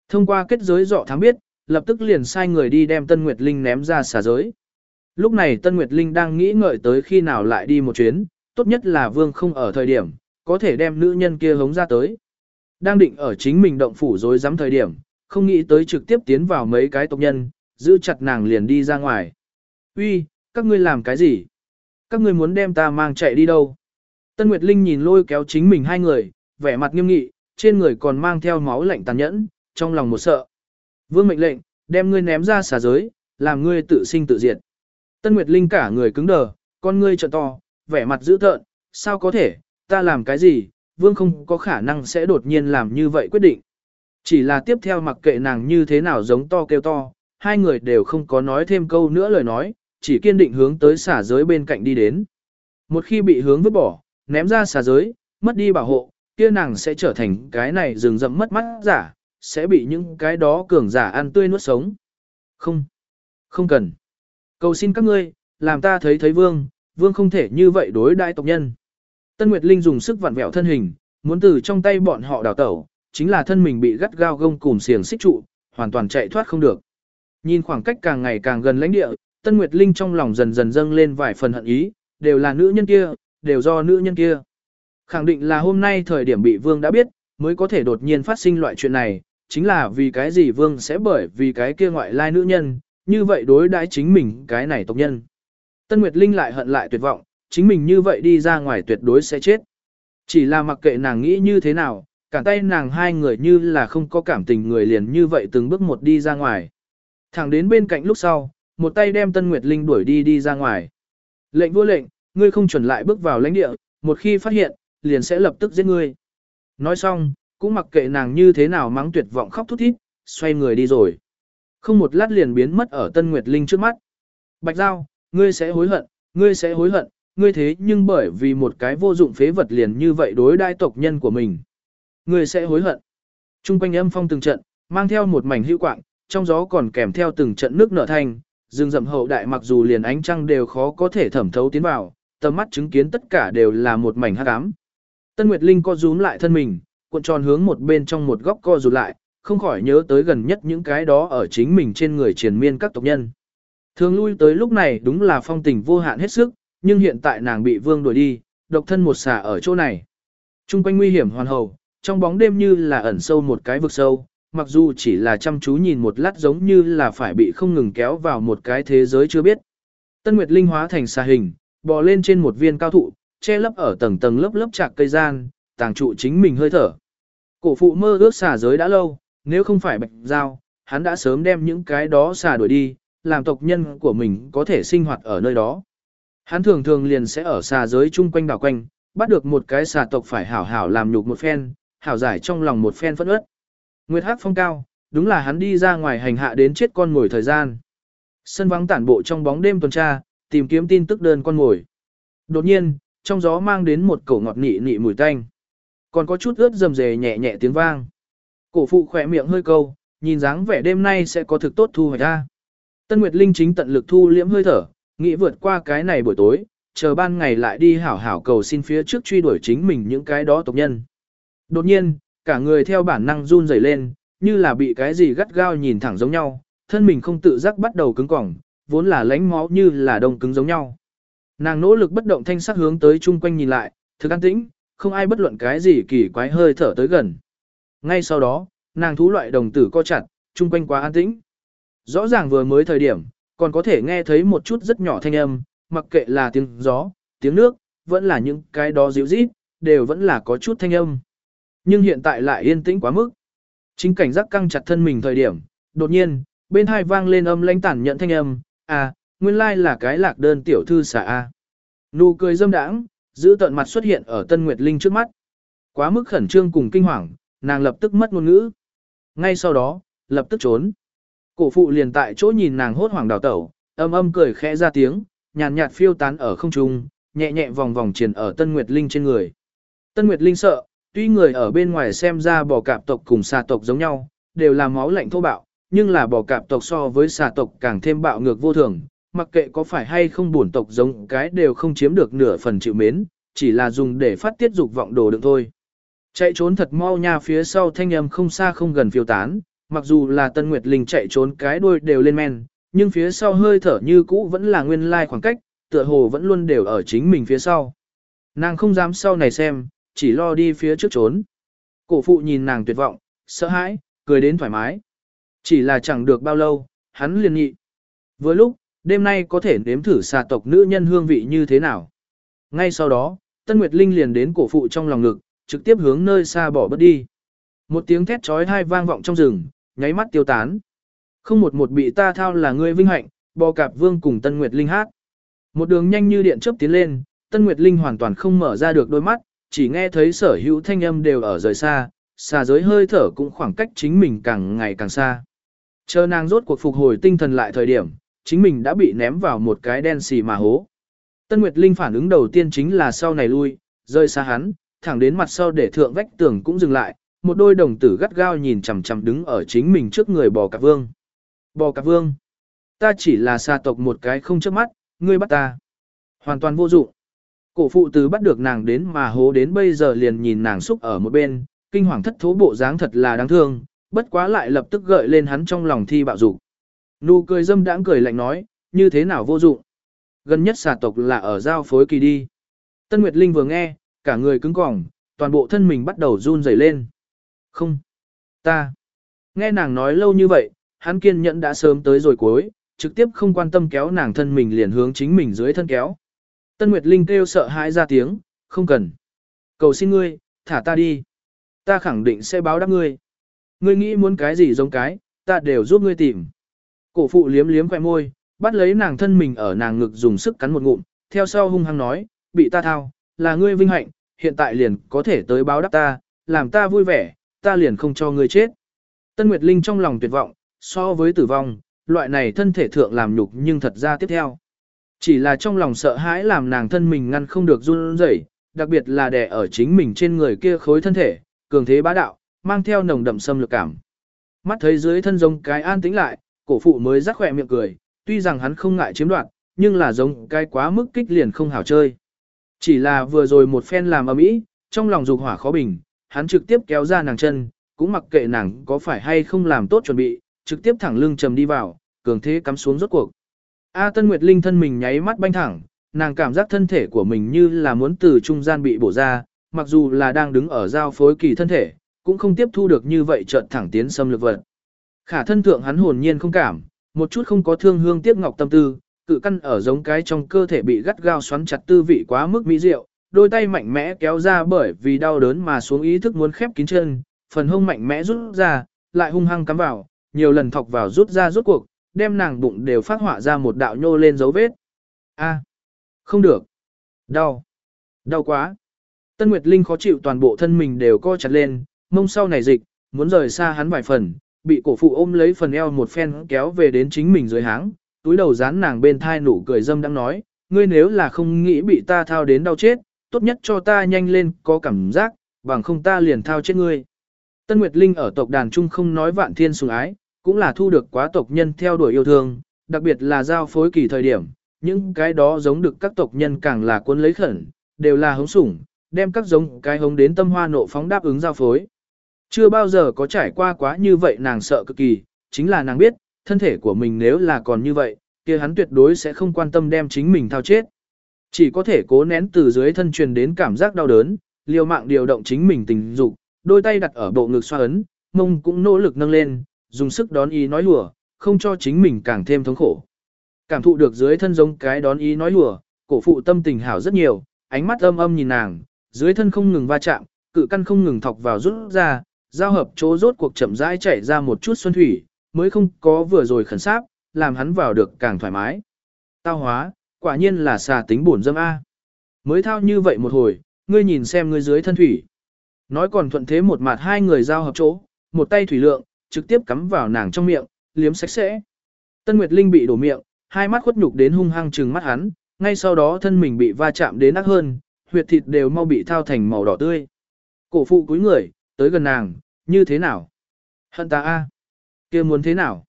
Thông qua kết giới dọ thám biết, lập tức liền sai người đi đem Tân Nguyệt Linh ném ra xà giới. Lúc này Tân Nguyệt Linh đang nghĩ ngợi tới khi nào lại đi một chuyến, tốt nhất là vương không ở thời điểm, có thể đem nữ nhân kia hống ra tới. Đang định ở chính mình động phủ rồi dám thời điểm, không nghĩ tới trực tiếp tiến vào mấy cái tộc nhân, giữ chặt nàng liền đi ra ngoài. Uy, các ngươi làm cái gì? Các ngươi muốn đem ta mang chạy đi đâu? Tân Nguyệt Linh nhìn lôi kéo chính mình hai người, vẻ mặt nghiêm nghị, trên người còn mang theo máu lạnh tàn nhẫn, trong lòng một sợ. Vương mệnh lệnh, đem ngươi ném ra xà giới, làm ngươi tự sinh tự diệt. Tân Nguyệt Linh cả người cứng đờ, con ngươi trợn to, vẻ mặt dữ tợn, sao có thể, ta làm cái gì, vương không có khả năng sẽ đột nhiên làm như vậy quyết định. Chỉ là tiếp theo mặc kệ nàng như thế nào giống to kêu to, hai người đều không có nói thêm câu nữa lời nói, chỉ kiên định hướng tới xả giới bên cạnh đi đến. Một khi bị hướng vứt bỏ, ném ra xả giới, mất đi bảo hộ, kia nàng sẽ trở thành cái này rừng rậm mất mắt giả, sẽ bị những cái đó cường giả ăn tươi nuốt sống. Không, không cần. Cầu xin các ngươi, làm ta thấy thấy vương, vương không thể như vậy đối đại tộc nhân. Tân Nguyệt Linh dùng sức vặn vẹo thân hình, muốn từ trong tay bọn họ đào tẩu, chính là thân mình bị gắt gao gông cùm xiềng xích trụ, hoàn toàn chạy thoát không được. Nhìn khoảng cách càng ngày càng gần lãnh địa, Tân Nguyệt Linh trong lòng dần dần dâng lên vài phần hận ý, đều là nữ nhân kia, đều do nữ nhân kia. Khẳng định là hôm nay thời điểm bị Vương đã biết, mới có thể đột nhiên phát sinh loại chuyện này, chính là vì cái gì Vương sẽ bởi vì cái kia ngoại lai nữ nhân, như vậy đối đãi chính mình cái này tộc nhân. Tân Nguyệt Linh lại hận lại tuyệt vọng, chính mình như vậy đi ra ngoài tuyệt đối sẽ chết. Chỉ là mặc kệ nàng nghĩ như thế nào, cả tay nàng hai người như là không có cảm tình người liền như vậy từng bước một đi ra ngoài. Thẳng đến bên cạnh lúc sau, một tay đem Tân Nguyệt Linh đuổi đi đi ra ngoài. Lệnh vua lệnh, ngươi không chuẩn lại bước vào lãnh địa, một khi phát hiện, liền sẽ lập tức giết ngươi. Nói xong, cũng mặc kệ nàng như thế nào mắng tuyệt vọng khóc thút thít, xoay người đi rồi. Không một lát liền biến mất ở Tân Nguyệt Linh trước mắt. Bạch Giao, ngươi sẽ hối hận, ngươi sẽ hối hận, ngươi thế nhưng bởi vì một cái vô dụng phế vật liền như vậy đối đai tộc nhân của mình. Ngươi sẽ hối hận. Trung quanh âm phong từng trận, mang theo một mảnh hữu quạng, trong gió còn kèm theo từng trận nước nở thành, rừng rậm hậu đại mặc dù liền ánh trăng đều khó có thể thẩm thấu tiến vào, tầm mắt chứng kiến tất cả đều là một mảnh hắc ám. Tân Nguyệt Linh co rúm lại thân mình, cuộn tròn hướng một bên trong một góc co rụt lại, không khỏi nhớ tới gần nhất những cái đó ở chính mình trên người triền miên các tộc nhân. Thường lui tới lúc này đúng là phong tình vô hạn hết sức, nhưng hiện tại nàng bị vương đuổi đi, độc thân một xà ở chỗ này. Trung quanh nguy hiểm hoàn hầu, trong bóng đêm như là ẩn sâu một cái vực sâu, mặc dù chỉ là chăm chú nhìn một lát giống như là phải bị không ngừng kéo vào một cái thế giới chưa biết. Tân Nguyệt Linh hóa thành xà hình, bò lên trên một viên cao thụ, che lấp ở tầng tầng lớp lớp chạc cây gian, tàng trụ chính mình hơi thở. Cổ phụ mơ ước xà giới đã lâu, nếu không phải bạch giao, hắn đã sớm đem những cái đó xà đuổi đi, làm tộc nhân của mình có thể sinh hoạt ở nơi đó. Hắn thường thường liền sẽ ở xà giới chung quanh đảo quanh, bắt được một cái xà tộc phải hảo hảo làm nhục một phen, hảo giải trong lòng một phen phẫn ướt. Nguyệt Hắc phong cao, đúng là hắn đi ra ngoài hành hạ đến chết con ngồi thời gian. Sân vắng tản bộ trong bóng đêm tuần tra, tìm kiếm tin tức đơn con ngồi. Đột nhiên, trong gió mang đến một cổ ngọt nị nị mùi tanh. Còn có chút ướt rầm rề nhẹ nhẹ tiếng vang. Cổ phụ khỏe miệng hơi câu, nhìn dáng vẻ đêm nay sẽ có thực tốt thu hoạch ra. Tân Nguyệt Linh chính tận lực thu liễm hơi thở, nghĩ vượt qua cái này buổi tối, chờ ban ngày lại đi hảo hảo cầu xin phía trước truy đuổi chính mình những cái đó tộc nhân. Đột nhiên, cả người theo bản năng run rẩy lên, như là bị cái gì gắt gao nhìn thẳng giống nhau, thân mình không tự giác bắt đầu cứng cỏng, vốn là lánh máu như là đông cứng giống nhau. Nàng nỗ lực bất động thanh sắc hướng tới chung quanh nhìn lại, thực an tĩnh, không ai bất luận cái gì kỳ quái hơi thở tới gần. Ngay sau đó, nàng thú loại đồng tử co chặt, chung quanh quá an tĩnh. Rõ ràng vừa mới thời điểm, còn có thể nghe thấy một chút rất nhỏ thanh âm, mặc kệ là tiếng gió, tiếng nước, vẫn là những cái đó dịu rít, đều vẫn là có chút thanh âm. Nhưng hiện tại lại yên tĩnh quá mức. Chính cảnh giác căng chặt thân mình thời điểm, đột nhiên, bên hai vang lên âm lãnh tản nhận thanh âm, à, nguyên lai là cái lạc đơn tiểu thư xà A. Nụ cười dâm đãng, giữ tận mặt xuất hiện ở Tân Nguyệt Linh trước mắt. Quá mức khẩn trương cùng kinh hoàng, nàng lập tức mất ngôn ngữ. Ngay sau đó, lập tức trốn. Cổ phụ liền tại chỗ nhìn nàng hốt hoảng đào tẩu, âm âm cười khẽ ra tiếng, nhàn nhạt phiêu tán ở không trung, nhẹ nhẹ vòng vòng triền ở Tân Nguyệt Linh trên người. Tân Nguyệt Linh sợ, tuy người ở bên ngoài xem ra bò cạp tộc cùng xà tộc giống nhau, đều là máu lạnh thô bạo, nhưng là bò cạp tộc so với xà tộc càng thêm bạo ngược vô thường, mặc kệ có phải hay không bổn tộc giống cái đều không chiếm được nửa phần chịu mến, chỉ là dùng để phát tiết dục vọng đồ đựng thôi. Chạy trốn thật mau nha phía sau thanh âm không xa không gần phiêu tán, mặc dù là Tân Nguyệt Linh chạy trốn cái đuôi đều lên men, nhưng phía sau hơi thở như cũ vẫn là nguyên lai khoảng cách, tựa hồ vẫn luôn đều ở chính mình phía sau. Nàng không dám sau này xem, chỉ lo đi phía trước trốn. Cổ phụ nhìn nàng tuyệt vọng, sợ hãi, cười đến thoải mái. Chỉ là chẳng được bao lâu, hắn liền nhị. Vừa lúc, đêm nay có thể nếm thử xà tộc nữ nhân hương vị như thế nào. Ngay sau đó, Tân Nguyệt Linh liền đến cổ phụ trong lòng ngực, trực tiếp hướng nơi xa bỏ bất đi. Một tiếng thét trói hai vang vọng trong rừng, nháy mắt tiêu tán. Không một một bị ta thao là ngươi vinh hạnh, bò cạp vương cùng Tân Nguyệt Linh hát. Một đường nhanh như điện chớp tiến lên, Tân Nguyệt Linh hoàn toàn không mở ra được đôi mắt, chỉ nghe thấy sở hữu thanh âm đều ở rời xa, xa giới hơi thở cũng khoảng cách chính mình càng ngày càng xa. Chờ nàng rốt cuộc phục hồi tinh thần lại thời điểm, chính mình đã bị ném vào một cái đen xì mà hố. Tân Nguyệt Linh phản ứng đầu tiên chính là sau này lui, rơi xa hắn, thẳng đến mặt sau để thượng vách tường cũng dừng lại, một đôi đồng tử gắt gao nhìn chằm chằm đứng ở chính mình trước người bò cạp vương. Bò cạp vương, ta chỉ là xa tộc một cái không chớp mắt, ngươi bắt ta. Hoàn toàn vô dụng. Cổ phụ từ bắt được nàng đến mà hố đến bây giờ liền nhìn nàng xúc ở một bên, kinh hoàng thất thố bộ dáng thật là đáng thương, bất quá lại lập tức gợi lên hắn trong lòng thi bạo dục. Nụ cười dâm đãng cười lạnh nói, như thế nào vô dụng. Gần nhất xà tộc là ở giao phối kỳ đi. Tân Nguyệt Linh vừa nghe, cả người cứng cỏng, toàn bộ thân mình bắt đầu run rẩy lên. Không, ta. Nghe nàng nói lâu như vậy, hắn kiên nhẫn đã sớm tới rồi cuối, trực tiếp không quan tâm kéo nàng thân mình liền hướng chính mình dưới thân kéo. Tân Nguyệt Linh kêu sợ hãi ra tiếng, không cần. Cầu xin ngươi, thả ta đi. Ta khẳng định sẽ báo đáp ngươi. Ngươi nghĩ muốn cái gì giống cái, ta đều giúp ngươi tìm. Cổ phụ liếm liếm khỏe môi, bắt lấy nàng thân mình ở nàng ngực dùng sức cắn một ngụm, theo sau hung hăng nói, bị ta thao, là ngươi vinh hạnh, hiện tại liền có thể tới báo đáp ta, làm ta vui vẻ, ta liền không cho ngươi chết. Tân Nguyệt Linh trong lòng tuyệt vọng, so với tử vong, loại này thân thể thượng làm nhục nhưng thật ra tiếp theo. Chỉ là trong lòng sợ hãi làm nàng thân mình ngăn không được run rẩy, đặc biệt là đè ở chính mình trên người kia khối thân thể, cường thế bá đạo, mang theo nồng đậm xâm lược cảm. Mắt thấy dưới thân giống cái an tĩnh lại, cổ phụ mới rắc khỏe miệng cười, tuy rằng hắn không ngại chiếm đoạt, nhưng là giống cái quá mức kích liền không hảo chơi. Chỉ là vừa rồi một phen làm ầm ĩ, trong lòng dục hỏa khó bình, hắn trực tiếp kéo ra nàng chân, cũng mặc kệ nàng có phải hay không làm tốt chuẩn bị, trực tiếp thẳng lưng trầm đi vào, cường thế cắm xuống rốt cuộc. A Tân Nguyệt Linh thân mình nháy mắt banh thẳng, nàng cảm giác thân thể của mình như là muốn từ trung gian bị bổ ra, mặc dù là đang đứng ở giao phối kỳ thân thể, cũng không tiếp thu được như vậy trợn thẳng tiến xâm lược vật. Khả thân thượng hắn hồn nhiên không cảm, một chút không có thương hương tiếc ngọc tâm tư, cự căn ở giống cái trong cơ thể bị gắt gao xoắn chặt tư vị quá mức mỹ diệu, đôi tay mạnh mẽ kéo ra bởi vì đau đớn mà xuống ý thức muốn khép kín chân, phần hông mạnh mẽ rút ra, lại hung hăng cắm vào, nhiều lần thọc vào rút ra rút cuộc, đem nàng bụng đều phát họa ra một đạo nhô lên dấu vết. A, không được. Đau. Đau quá. Tân Nguyệt Linh khó chịu toàn bộ thân mình đều co chặt lên, mông sau này dịch, muốn rời xa hắn vài phần, bị cổ phụ ôm lấy phần eo một phen kéo về đến chính mình dưới háng, túi đầu dán nàng bên thai nụ cười dâm đang nói, ngươi nếu là không nghĩ bị ta thao đến đau chết, tốt nhất cho ta nhanh lên có cảm giác, bằng không ta liền thao chết ngươi. Tân Nguyệt Linh ở tộc đàn trung không nói vạn thiên sùng ái, cũng là thu được quá tộc nhân theo đuổi yêu thương, đặc biệt là giao phối kỳ thời điểm, những cái đó giống được các tộc nhân càng là cuốn lấy khẩn, đều là hống sủng, đem các giống cái hống đến tâm hoa nộ phóng đáp ứng giao phối. Chưa bao giờ có trải qua quá như vậy nàng sợ cực kỳ, chính là nàng biết, thân thể của mình nếu là còn như vậy, kia hắn tuyệt đối sẽ không quan tâm đem chính mình thao chết. Chỉ có thể cố nén từ dưới thân truyền đến cảm giác đau đớn, liều mạng điều động chính mình tình dục, đôi tay đặt ở bộ ngực xoa ấn, mông cũng nỗ lực nâng lên, dùng sức đón ý nói lùa, không cho chính mình càng thêm thống khổ. Cảm thụ được dưới thân giống cái đón ý nói lùa, cổ phụ tâm tình hảo rất nhiều, ánh mắt âm âm nhìn nàng, dưới thân không ngừng va chạm, cự căn không ngừng thọc vào rút ra, giao hợp chỗ rốt cuộc chậm rãi chảy ra một chút xuân thủy, mới không có vừa rồi khẩn sáp, làm hắn vào được càng thoải mái. Tao hóa, quả nhiên là xà tính bổn dâm A. Mới thao như vậy một hồi, ngươi nhìn xem ngươi dưới thân thủy. Nói còn thuận thế một mặt hai người giao hợp chỗ, một tay thủy lượng, trực tiếp cắm vào nàng trong miệng, liếm sạch sẽ. Tân Nguyệt Linh bị đổ miệng, hai mắt khuất nhục đến hung hăng trừng mắt hắn, ngay sau đó thân mình bị va chạm đến nắc hơn, huyệt thịt đều mau bị thao thành màu đỏ tươi. Cổ phụ cúi người, tới gần nàng, như thế nào? Hận ta a, kia muốn thế nào?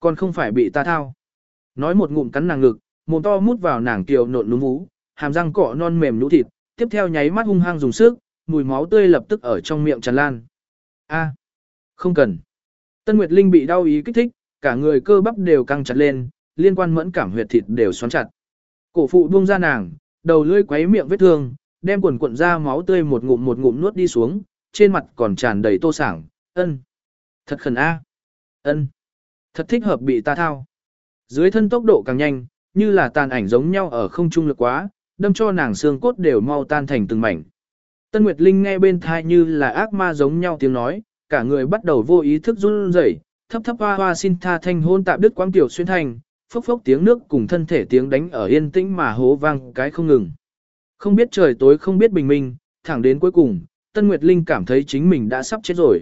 Còn không phải bị ta thao. Nói một ngụm cắn nàng ngực, mồm to mút vào nàng kiều nộn núm vú, hàm răng cỏ non mềm nhũ thịt, tiếp theo nháy mắt hung hăng dùng sức, mùi máu tươi lập tức ở trong miệng tràn lan. A, không cần. Tân Nguyệt Linh bị đau ý kích thích, cả người cơ bắp đều căng chặt lên, liên quan mẫn cảm huyệt thịt đều xoắn chặt. Cổ phụ buông ra nàng, đầu lưỡi quấy miệng vết thương, đem quần cuộn ra máu tươi một ngụm một ngụm nuốt đi xuống, trên mặt còn tràn đầy tô sảng, ân. Thật khẩn a, ân. Thật thích hợp bị ta thao. Dưới thân tốc độ càng nhanh, như là tàn ảnh giống nhau ở không trung lực quá, đâm cho nàng xương cốt đều mau tan thành từng mảnh. Tân Nguyệt Linh nghe bên thai như là ác ma giống nhau tiếng nói, cả người bắt đầu vô ý thức run rẩy, thấp thấp hoa hoa xin tha thanh hôn tạm đứt quang tiểu xuyên thành, phốc phốc tiếng nước cùng thân thể tiếng đánh ở yên tĩnh mà hố vang cái không ngừng. Không biết trời tối không biết bình minh, thẳng đến cuối cùng, Tân Nguyệt Linh cảm thấy chính mình đã sắp chết rồi.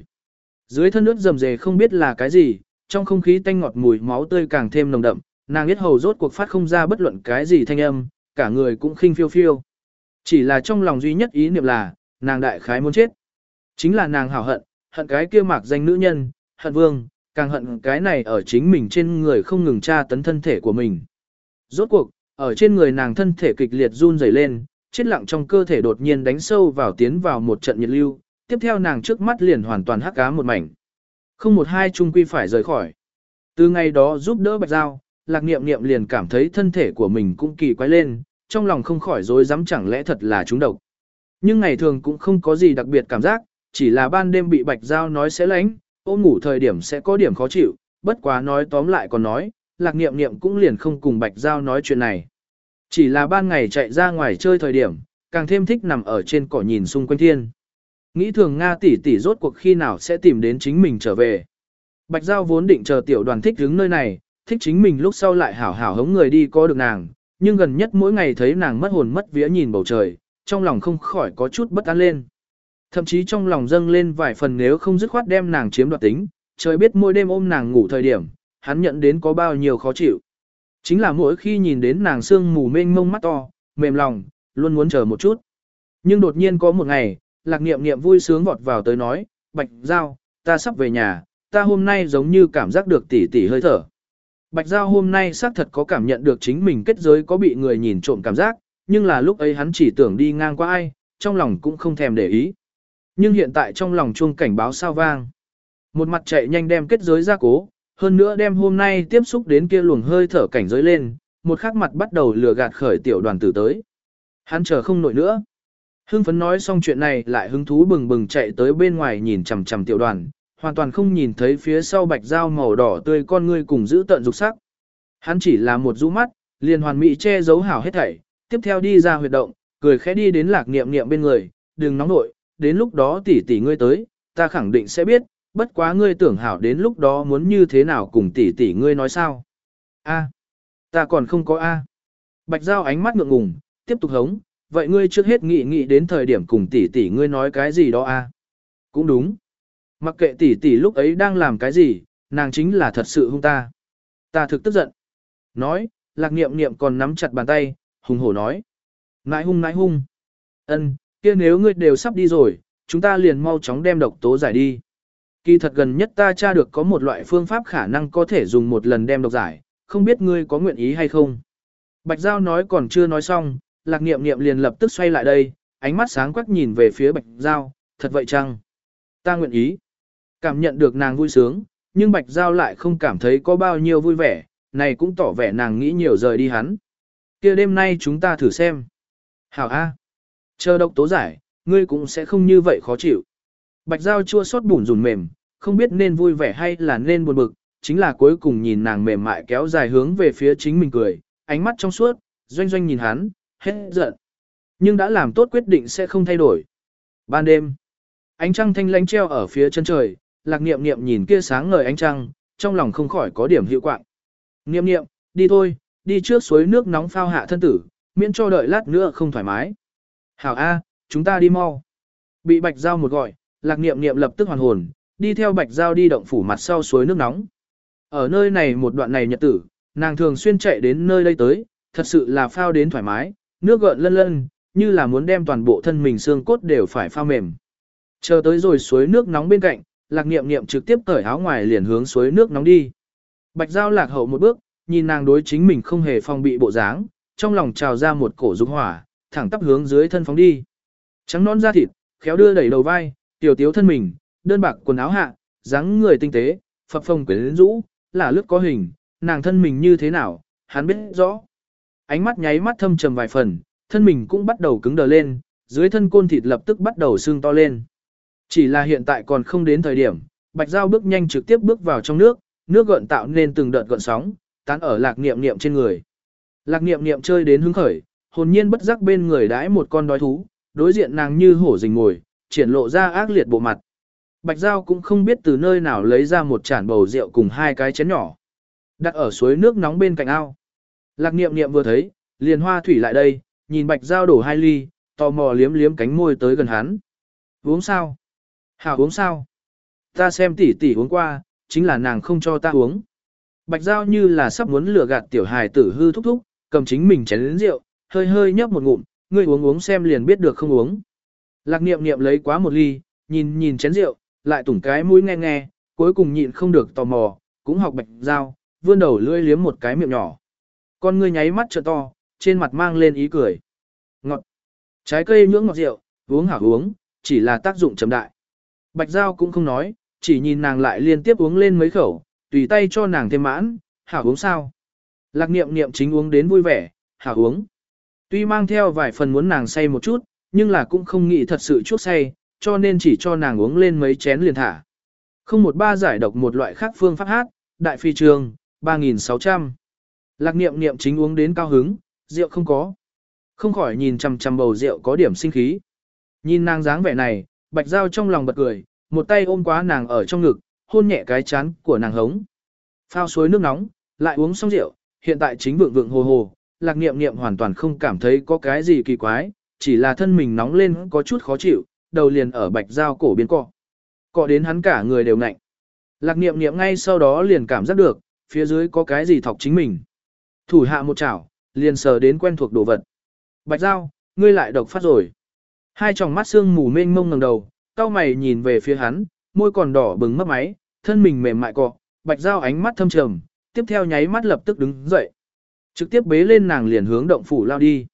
Dưới thân nước rầm rề không biết là cái gì, trong không khí tanh ngọt mùi máu tươi càng thêm nồng đậm, nàng biết hầu rốt cuộc phát không ra bất luận cái gì thanh âm, cả người cũng khinh phiêu phiêu. Chỉ là trong lòng duy nhất ý niệm là, nàng đại khái muốn chết. Chính là nàng hảo hận, hận cái kia mạc danh nữ nhân, hận vương, càng hận cái này ở chính mình trên người không ngừng tra tấn thân thể của mình. Rốt cuộc, ở trên người nàng thân thể kịch liệt run rẩy lên, chết lặng trong cơ thể đột nhiên đánh sâu vào tiến vào một trận nhiệt lưu, tiếp theo nàng trước mắt liền hoàn toàn hắc cá một mảnh. Không một hai chung quy phải rời khỏi. Từ ngày đó giúp đỡ Bạch Giao, lạc niệm niệm liền cảm thấy thân thể của mình cũng kỳ quái lên, trong lòng không khỏi dối dám chẳng lẽ thật là chúng độc. Nhưng ngày thường cũng không có gì đặc biệt cảm giác, chỉ là ban đêm bị Bạch Giao nói sẽ lánh, ôm ngủ thời điểm sẽ có điểm khó chịu, bất quá nói tóm lại còn nói, lạc niệm niệm cũng liền không cùng Bạch Giao nói chuyện này. Chỉ là ban ngày chạy ra ngoài chơi thời điểm, càng thêm thích nằm ở trên cỏ nhìn xung quanh thiên. Nghĩ thường Nga tỷ tỷ rốt cuộc khi nào sẽ tìm đến chính mình trở về. Bạch Giao vốn định chờ tiểu đoàn thích đứng nơi này, thích chính mình lúc sau lại hảo hảo hống người đi có được nàng, nhưng gần nhất mỗi ngày thấy nàng mất hồn mất vía nhìn bầu trời, trong lòng không khỏi có chút bất an lên. Thậm chí trong lòng dâng lên vài phần nếu không dứt khoát đem nàng chiếm đoạt tính, trời biết mỗi đêm ôm nàng ngủ thời điểm, hắn nhận đến có bao nhiêu khó chịu. Chính là mỗi khi nhìn đến nàng sương mù mênh mông mắt to, mềm lòng, luôn muốn chờ một chút. Nhưng đột nhiên có một ngày, lạc niệm niệm vui sướng vọt vào tới nói, Bạch Giao, ta sắp về nhà, ta hôm nay giống như cảm giác được tỉ tỉ hơi thở. Bạch Giao hôm nay xác thật có cảm nhận được chính mình kết giới có bị người nhìn trộm cảm giác, nhưng là lúc ấy hắn chỉ tưởng đi ngang qua ai, trong lòng cũng không thèm để ý. Nhưng hiện tại trong lòng chuông cảnh báo sao vang. Một mặt chạy nhanh đem kết giới ra cố, hơn nữa đem hôm nay tiếp xúc đến kia luồng hơi thở cảnh giới lên, một khắc mặt bắt đầu lừa gạt khởi tiểu đoàn tử tới. Hắn chờ không nổi nữa. Hưng phấn nói xong chuyện này lại hứng thú bừng bừng chạy tới bên ngoài nhìn chằm chằm tiểu đoàn, hoàn toàn không nhìn thấy phía sau bạch dao màu đỏ tươi con ngươi cùng giữ tận dục sắc. Hắn chỉ là một rũ mắt, liền hoàn mỹ che giấu hảo hết thảy, tiếp theo đi ra huyệt động, cười khẽ đi đến lạc niệm niệm bên người, đừng nóng nội, đến lúc đó tỷ tỷ ngươi tới, ta khẳng định sẽ biết, bất quá ngươi tưởng hảo đến lúc đó muốn như thế nào cùng tỷ tỷ ngươi nói sao. A, ta còn không có A. Bạch Giao ánh mắt ngượng ngùng, tiếp tục hống, vậy ngươi trước hết nghĩ nghĩ đến thời điểm cùng tỷ tỷ ngươi nói cái gì đó A. Cũng đúng. Mặc kệ tỷ tỷ lúc ấy đang làm cái gì, nàng chính là thật sự hung ta. Ta thực tức giận. Nói, lạc niệm niệm còn nắm chặt bàn tay, hùng hổ nói. Nãi hung nãi hung. ân kia nếu ngươi đều sắp đi rồi, chúng ta liền mau chóng đem độc tố giải đi. Kỳ thật gần nhất ta tra được có một loại phương pháp khả năng có thể dùng một lần đem độc giải, không biết ngươi có nguyện ý hay không. Bạch Giao nói còn chưa nói xong, lạc niệm niệm liền lập tức xoay lại đây, ánh mắt sáng quắc nhìn về phía Bạch Giao, thật vậy chăng? Ta nguyện ý. Cảm nhận được nàng vui sướng, nhưng Bạch Giao lại không cảm thấy có bao nhiêu vui vẻ, này cũng tỏ vẻ nàng nghĩ nhiều rời đi hắn. kia đêm nay chúng ta thử xem. Hảo A. Chờ độc tố giải, ngươi cũng sẽ không như vậy khó chịu. Bạch Giao chua xót bùn rùn mềm, không biết nên vui vẻ hay là nên buồn bực, chính là cuối cùng nhìn nàng mềm mại kéo dài hướng về phía chính mình cười, ánh mắt trong suốt, doanh doanh nhìn hắn, hết giận. Nhưng đã làm tốt quyết định sẽ không thay đổi. Ban đêm, ánh trăng thanh lánh treo ở phía chân trời, lạc niệm niệm nhìn kia sáng ngời ánh trăng, trong lòng không khỏi có điểm hiệu quạng. Niệm niệm, đi thôi, đi trước suối nước nóng phao hạ thân tử, miễn cho đợi lát nữa không thoải mái. Hảo A, chúng ta đi mau. Bị bạch giao một gọi, lạc niệm niệm lập tức hoàn hồn, đi theo bạch giao đi động phủ mặt sau suối nước nóng. Ở nơi này một đoạn này nhật tử, nàng thường xuyên chạy đến nơi đây tới, thật sự là phao đến thoải mái, nước gợn lân lân, như là muốn đem toàn bộ thân mình xương cốt đều phải phao mềm. Chờ tới rồi suối nước nóng bên cạnh, lạc niệm niệm trực tiếp cởi áo ngoài liền hướng suối nước nóng đi. Bạch giao lạc hậu một bước, nhìn nàng đối chính mình không hề phong bị bộ dáng, trong lòng trào ra một cổ dục hỏa, thẳng tắp hướng dưới thân phóng đi. Trắng non da thịt, khéo đưa đẩy đầu vai, tiểu tiếu thân mình, đơn bạc quần áo hạ, dáng người tinh tế, phập phồng quyến rũ, là lướt có hình, nàng thân mình như thế nào, hắn biết rõ. Ánh mắt nháy mắt thâm trầm vài phần, thân mình cũng bắt đầu cứng đờ lên, dưới thân côn thịt lập tức bắt đầu sưng to lên. Chỉ là hiện tại còn không đến thời điểm, Bạch Giao bước nhanh trực tiếp bước vào trong nước, nước gợn tạo nên từng đợt gợn sóng, tán ở lạc niệm niệm trên người. Lạc niệm niệm chơi đến hứng khởi, hồn nhiên bất giác bên người đãi một con đói thú, đối diện nàng như hổ rình ngồi, triển lộ ra ác liệt bộ mặt. Bạch Giao cũng không biết từ nơi nào lấy ra một chản bầu rượu cùng hai cái chén nhỏ. Đặt ở suối nước nóng bên cạnh ao. Lạc niệm niệm vừa thấy, liền hoa thủy lại đây, nhìn Bạch Giao đổ hai ly, tò mò liếm liếm cánh môi tới gần hắn. Uống sao? Hảo uống sao? Ta xem tỷ tỷ uống qua, chính là nàng không cho ta uống. Bạch Giao như là sắp muốn lừa gạt tiểu hài tử hư thúc thúc, cầm chính mình chén lĩnh rượu, hơi hơi nhấp một ngụm, ngươi uống uống xem liền biết được không uống. Lạc niệm niệm lấy quá một ly, nhìn nhìn chén rượu, lại tủng cái mũi nghe nghe, cuối cùng nhịn không được tò mò, cũng học bạch Giao, vươn đầu lưỡi liếm một cái miệng nhỏ. Con ngươi nháy mắt trợ to, trên mặt mang lên ý cười. Ngọt. Trái cây nhưỡng ngọt rượu, uống hảo uống, chỉ là tác dụng chấm đại. Bạch Giao cũng không nói, chỉ nhìn nàng lại liên tiếp uống lên mấy khẩu, tùy tay cho nàng thêm mãn, hảo uống sao. Lạc niệm niệm chính uống đến vui vẻ, hảo uống. Tuy mang theo vài phần muốn nàng say một chút, nhưng là cũng không nghĩ thật sự chuốc say, cho nên chỉ cho nàng uống lên mấy chén liền thả. Không một ba giải độc một loại khác phương pháp hát, đại phi trường, 3.600. Lạc niệm niệm chính uống đến cao hứng, rượu không có. Không khỏi nhìn chằm chằm bầu rượu có điểm sinh khí. Nhìn nàng dáng vẻ này, bạch dao trong lòng bật cười, một tay ôm quá nàng ở trong ngực, hôn nhẹ cái chán của nàng hống. Phao suối nước nóng, lại uống xong rượu, hiện tại chính vượng vượng hồ hồ, lạc niệm niệm hoàn toàn không cảm thấy có cái gì kỳ quái, chỉ là thân mình nóng lên có chút khó chịu, đầu liền ở bạch dao cổ biến cọ. Cọ đến hắn cả người đều ngạnh. Lạc niệm niệm ngay sau đó liền cảm giác được, phía dưới có cái gì thọc chính mình. Thủ hạ một chảo, liền sờ đến quen thuộc đồ vật. Bạch dao, ngươi lại độc phát rồi. Hai tròng mắt xương mù mênh mông ngẩng đầu, cao mày nhìn về phía hắn, môi còn đỏ bừng mất máy, thân mình mềm mại cọ, bạch dao ánh mắt thâm trầm, tiếp theo nháy mắt lập tức đứng dậy. Trực tiếp bế lên nàng liền hướng động phủ lao đi.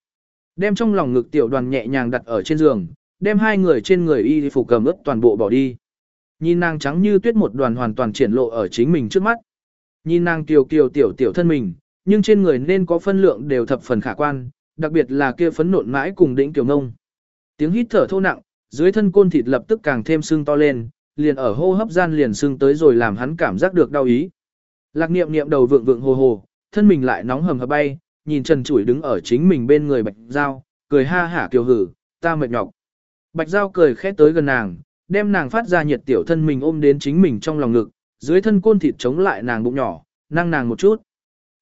Đem trong lòng ngực tiểu đoàn nhẹ nhàng đặt ở trên giường, đem hai người trên người y phục cầm ướt toàn bộ bỏ đi. Nhìn nàng trắng như tuyết một đoàn hoàn toàn triển lộ ở chính mình trước mắt. Nhìn nàng kiều kiều tiểu tiểu thân mình, nhưng trên người nên có phân lượng đều thập phần khả quan, đặc biệt là kia phấn nộn mãi cùng đỉnh tiểu ngông. Tiếng hít thở thô nặng, dưới thân côn thịt lập tức càng thêm sưng to lên, liền ở hô hấp gian liền sưng tới rồi làm hắn cảm giác được đau ý. Lạc niệm niệm đầu vượng vượng hồ hồ, thân mình lại nóng hầm hập bay, nhìn Trần chuỗi đứng ở chính mình bên người Bạch Giao, cười ha hả kiều hử, ta mệt nhọc. Bạch Giao cười khẽ tới gần nàng, đem nàng phát ra nhiệt tiểu thân mình ôm đến chính mình trong lòng ngực, dưới thân côn thịt chống lại nàng bụng nhỏ, năng nàng một chút.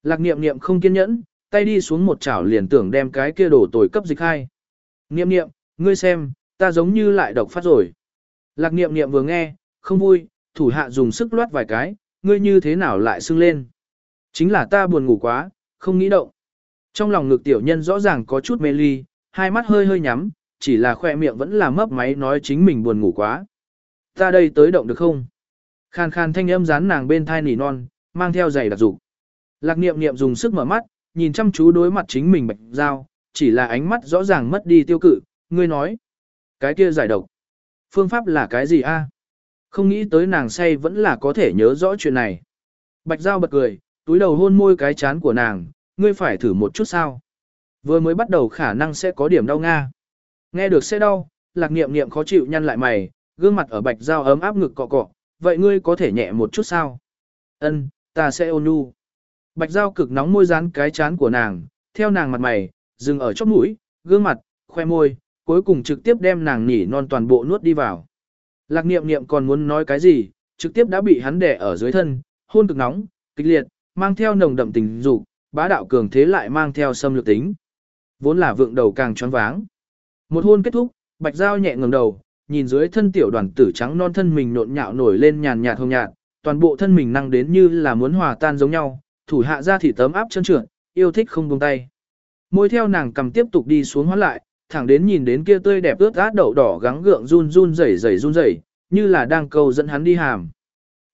Lạc niệm niệm không kiên nhẫn, tay đi xuống một chảo liền tưởng đem cái kia đổ tồi cấp dịch hai. Niệm niệm, ngươi xem, ta giống như lại độc phát rồi. Lạc niệm niệm vừa nghe, không vui, thủ hạ dùng sức loát vài cái, ngươi như thế nào lại sưng lên. Chính là ta buồn ngủ quá, không nghĩ động. Trong lòng ngực tiểu nhân rõ ràng có chút mê ly, hai mắt hơi hơi nhắm, chỉ là khoe miệng vẫn là mấp máy nói chính mình buồn ngủ quá. Ta đây tới động được không? Khan khan thanh âm dán nàng bên thai nỉ non, mang theo giày đặc dục. Lạc niệm niệm dùng sức mở mắt, nhìn chăm chú đối mặt chính mình bạch dao, chỉ là ánh mắt rõ ràng mất đi tiêu cự, ngươi nói. Cái kia giải độc. Phương pháp là cái gì a? Không nghĩ tới nàng say vẫn là có thể nhớ rõ chuyện này. Bạch dao bật cười, túi đầu hôn môi cái chán của nàng, ngươi phải thử một chút sao. Vừa mới bắt đầu khả năng sẽ có điểm đau nga. Nghe được sẽ đau, lạc niệm niệm khó chịu nhăn lại mày, gương mặt ở bạch dao ấm áp ngực cọ cọ, vậy ngươi có thể nhẹ một chút sao? Ân, ta sẽ ôn nhu. Bạch dao cực nóng môi dán cái chán của nàng, theo nàng mặt mày, dừng ở chóp mũi, gương mặt, khoe môi, cuối cùng trực tiếp đem nàng nỉ non toàn bộ nuốt đi vào. Lạc niệm niệm còn muốn nói cái gì, trực tiếp đã bị hắn đè ở dưới thân, hôn cực nóng, kịch liệt, mang theo nồng đậm tình dục, bá đạo cường thế lại mang theo xâm lược tính. Vốn là vượng đầu càng choáng váng. Một hôn kết thúc, Bạch Giao nhẹ ngẩng đầu, nhìn dưới thân tiểu đoàn tử trắng non thân mình nộn nhạo nổi lên nhàn nhạt hồng nhạt, toàn bộ thân mình năng đến như là muốn hòa tan giống nhau, thủ hạ ra thì tấm áp chân trượt, yêu thích không buông tay. Môi theo nàng cầm tiếp tục đi xuống hóa lại, thẳng đến nhìn đến kia tươi đẹp ướt át đậu đỏ gắng gượng run run rẩy rẩy run rẩy, như là đang cầu dẫn hắn đi hàm.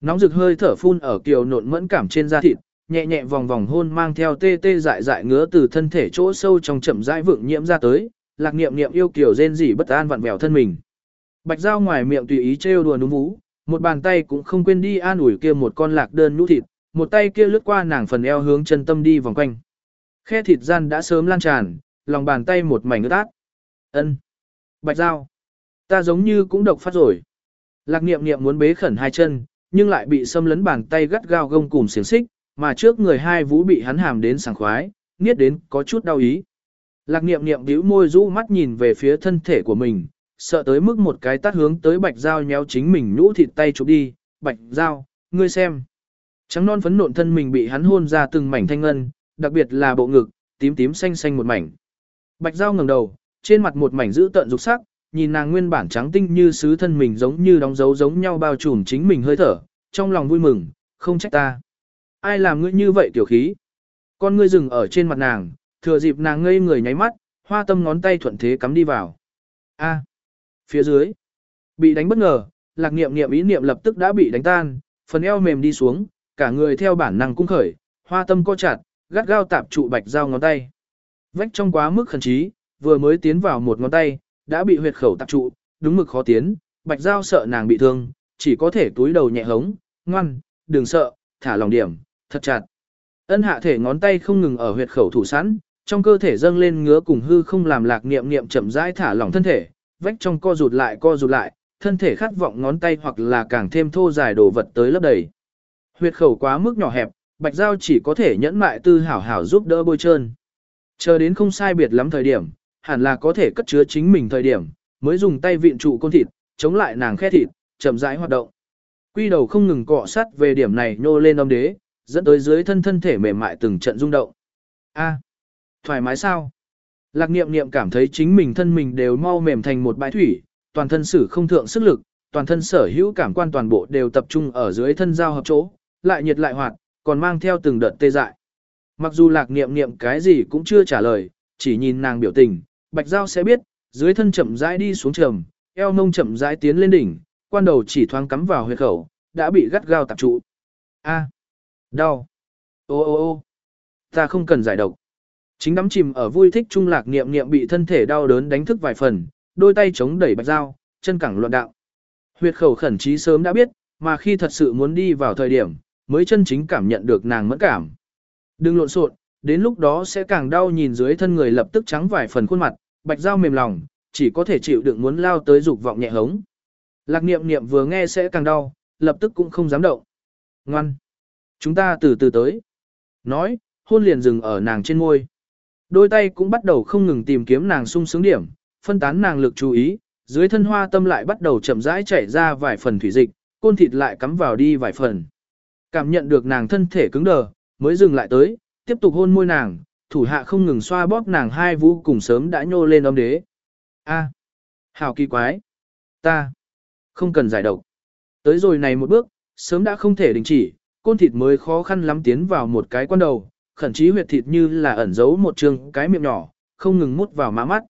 Nóng rực hơi thở phun ở kiều nộn mẫn cảm trên da thịt, nhẹ nhẹ vòng vòng hôn mang theo tê tê dại dại ngứa từ thân thể chỗ sâu trong chậm rãi vượng nhiễm ra tới, lạc niệm niệm yêu kiều rên rỉ bất an vặn vẹo thân mình. Bạch dao ngoài miệng tùy ý trêu đùa núm vú, một bàn tay cũng không quên đi an ủi kia một con lạc đơn nhũ thịt, một tay kia lướt qua nàng phần eo hướng chân tâm đi vòng quanh. Khe thịt gian đã sớm lan tràn, lòng bàn tay một mảnh ướt át. Ân, Bạch dao, ta giống như cũng độc phát rồi. Lạc niệm niệm muốn bế khẩn hai chân, nhưng lại bị xâm lấn bàn tay gắt gao gông cùng xiềng xích, mà trước người hai vũ bị hắn hàm đến sảng khoái, nghiết đến có chút đau ý. Lạc niệm niệm bĩu môi rũ mắt nhìn về phía thân thể của mình, sợ tới mức một cái tát hướng tới bạch dao nhéo chính mình nhũ thịt tay chụp đi, bạch dao, ngươi xem. Trắng non phấn nộn thân mình bị hắn hôn ra từng mảnh thanh ngân, đặc biệt là bộ ngực, tím tím xanh xanh một mảnh. Bạch dao ngẩng đầu, trên mặt một mảnh giữ tợn dục sắc, nhìn nàng nguyên bản trắng tinh như sứ thân mình giống như đóng dấu giống nhau bao trùm chính mình hơi thở, trong lòng vui mừng, không trách ta. Ai làm ngươi như vậy tiểu khí? Con ngươi dừng ở trên mặt nàng, thừa dịp nàng ngây người nháy mắt, hoa tâm ngón tay thuận thế cắm đi vào. A. Phía dưới. Bị đánh bất ngờ, lạc niệm niệm ý niệm lập tức đã bị đánh tan, phần eo mềm đi xuống, cả người theo bản năng cung khởi, hoa tâm co chặt, gắt gao tạp trụ bạch dao ngón tay. Vách trong quá mức khẩn trí, vừa mới tiến vào một ngón tay, đã bị huyệt khẩu tạp trụ, đúng mực khó tiến, bạch dao sợ nàng bị thương, chỉ có thể túi đầu nhẹ hống, ngoan, đừng sợ, thả lòng điểm, thật chặt. Ân hạ thể ngón tay không ngừng ở huyệt khẩu thủ sẵn, trong cơ thể dâng lên ngứa cùng hư không làm lạc niệm niệm chậm rãi thả lỏng thân thể, vách trong co rụt lại co rụt lại, thân thể khát vọng ngón tay hoặc là càng thêm thô dài đồ vật tới lấp đầy. Huyệt khẩu quá mức nhỏ hẹp, bạch giao chỉ có thể nhẫn mại tư hảo hảo giúp đỡ bôi trơn. Chờ đến không sai biệt lắm thời điểm, hẳn là có thể cất chứa chính mình thời điểm, mới dùng tay viện trụ con thịt, chống lại nàng khe thịt, chậm rãi hoạt động. Quy đầu không ngừng cọ sát về điểm này nhô lên âm đế, dẫn tới dưới thân thân thể mềm mại từng trận rung động. A, thoải mái sao? Lạc niệm niệm cảm thấy chính mình thân mình đều mau mềm thành một bãi thủy, toàn thân sử không thượng sức lực, toàn thân sở hữu cảm quan toàn bộ đều tập trung ở dưới thân giao hợp chỗ, lại nhiệt lại hoạt, còn mang theo từng đợt tê dại. Mặc dù lạc niệm niệm cái gì cũng chưa trả lời, chỉ nhìn nàng biểu tình, bạch giao sẽ biết, dưới thân chậm rãi đi xuống trầm, eo mông chậm rãi tiến lên đỉnh, quan đầu chỉ thoáng cắm vào huyệt khẩu, đã bị gắt gao tập trụ. A, đau. Ô ô ô, ta không cần giải độc. Chính đắm chìm ở vui thích trung lạc niệm niệm bị thân thể đau đớn đánh thức vài phần, đôi tay chống đẩy bạch dao, chân cẳng loạn đạo. Huyệt khẩu khẩn trí sớm đã biết, mà khi thật sự muốn đi vào thời điểm, mới chân chính cảm nhận được nàng mẫn cảm. Đừng lộn xộn, đến lúc đó sẽ càng đau nhìn dưới thân người lập tức trắng vài phần khuôn mặt, bạch dao mềm lòng, chỉ có thể chịu đựng muốn lao tới dục vọng nhẹ hống. Lạc niệm niệm vừa nghe sẽ càng đau, lập tức cũng không dám động. Ngoan! Chúng ta từ từ tới. Nói, hôn liền dừng ở nàng trên môi. Đôi tay cũng bắt đầu không ngừng tìm kiếm nàng sung sướng điểm, phân tán nàng lực chú ý, dưới thân hoa tâm lại bắt đầu chậm rãi chảy ra vài phần thủy dịch, côn thịt lại cắm vào đi vài phần. Cảm nhận được nàng thân thể cứng đờ, mới dừng lại tới, tiếp tục hôn môi nàng, thủ hạ không ngừng xoa bóp nàng hai vũ cùng sớm đã nhô lên âm đế. A, hào kỳ quái, ta, không cần giải độc. Tới rồi này một bước, sớm đã không thể đình chỉ, côn thịt mới khó khăn lắm tiến vào một cái quan đầu, khẩn trí huyệt thịt như là ẩn giấu một trường cái miệng nhỏ, không ngừng mút vào má mắt.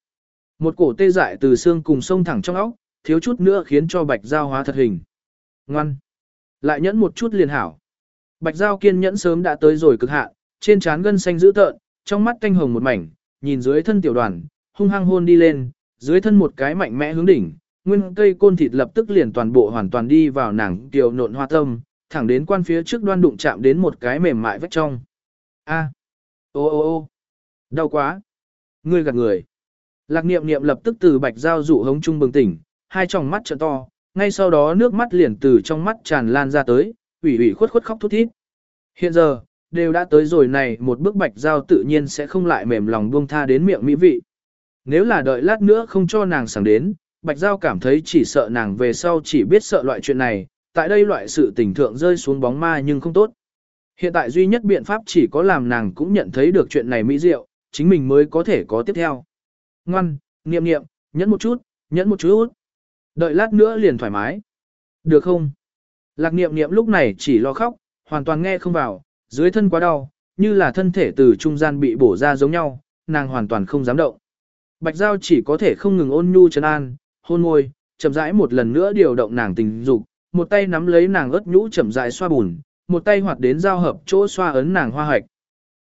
Một cổ tê dại từ xương cùng sông thẳng trong óc, thiếu chút nữa khiến cho bạch giao hóa thật hình. Ngoan. Lại nhẫn một chút liền hảo. Bạch giao kiên nhẫn sớm đã tới rồi cực hạn, trên trán gân xanh dữ tợn, trong mắt canh hồng một mảnh, nhìn dưới thân tiểu đoàn, hung hăng hôn đi lên, dưới thân một cái mạnh mẽ hướng đỉnh, nguyên cây côn thịt lập tức liền toàn bộ hoàn toàn đi vào nàng tiểu nộn hoa tâm, thẳng đến quan phía trước đoan đụng chạm đến một cái mềm mại vách trong. A. Ô ô ô. Đau quá. Ngươi gạt người. Lạc niệm niệm lập tức từ bạch giao dụ hống trung bừng tỉnh, hai tròng mắt trợ to, ngay sau đó nước mắt liền từ trong mắt tràn lan ra tới, ủy ủy khuất khuất khóc thút thít. Hiện giờ, đều đã tới rồi này một bước bạch giao tự nhiên sẽ không lại mềm lòng buông tha đến miệng mỹ vị. Nếu là đợi lát nữa không cho nàng sẵn đến, bạch giao cảm thấy chỉ sợ nàng về sau chỉ biết sợ loại chuyện này, tại đây loại sự tình thượng rơi xuống bóng ma nhưng không tốt. Hiện tại duy nhất biện pháp chỉ có làm nàng cũng nhận thấy được chuyện này mỹ diệu, chính mình mới có thể có tiếp theo. Ngoan, niệm niệm, nhẫn một chút, nhẫn một chút. Đợi lát nữa liền thoải mái. Được không? Lạc niệm niệm lúc này chỉ lo khóc, hoàn toàn nghe không vào, dưới thân quá đau, như là thân thể từ trung gian bị bổ ra giống nhau, nàng hoàn toàn không dám động. Bạch Giao chỉ có thể không ngừng ôn nhu trấn an, hôn môi, chậm rãi một lần nữa điều động nàng tình dục, một tay nắm lấy nàng ớt nhũ chậm rãi xoa bùn, một tay hoạt đến giao hợp chỗ xoa ấn nàng hoa hạch.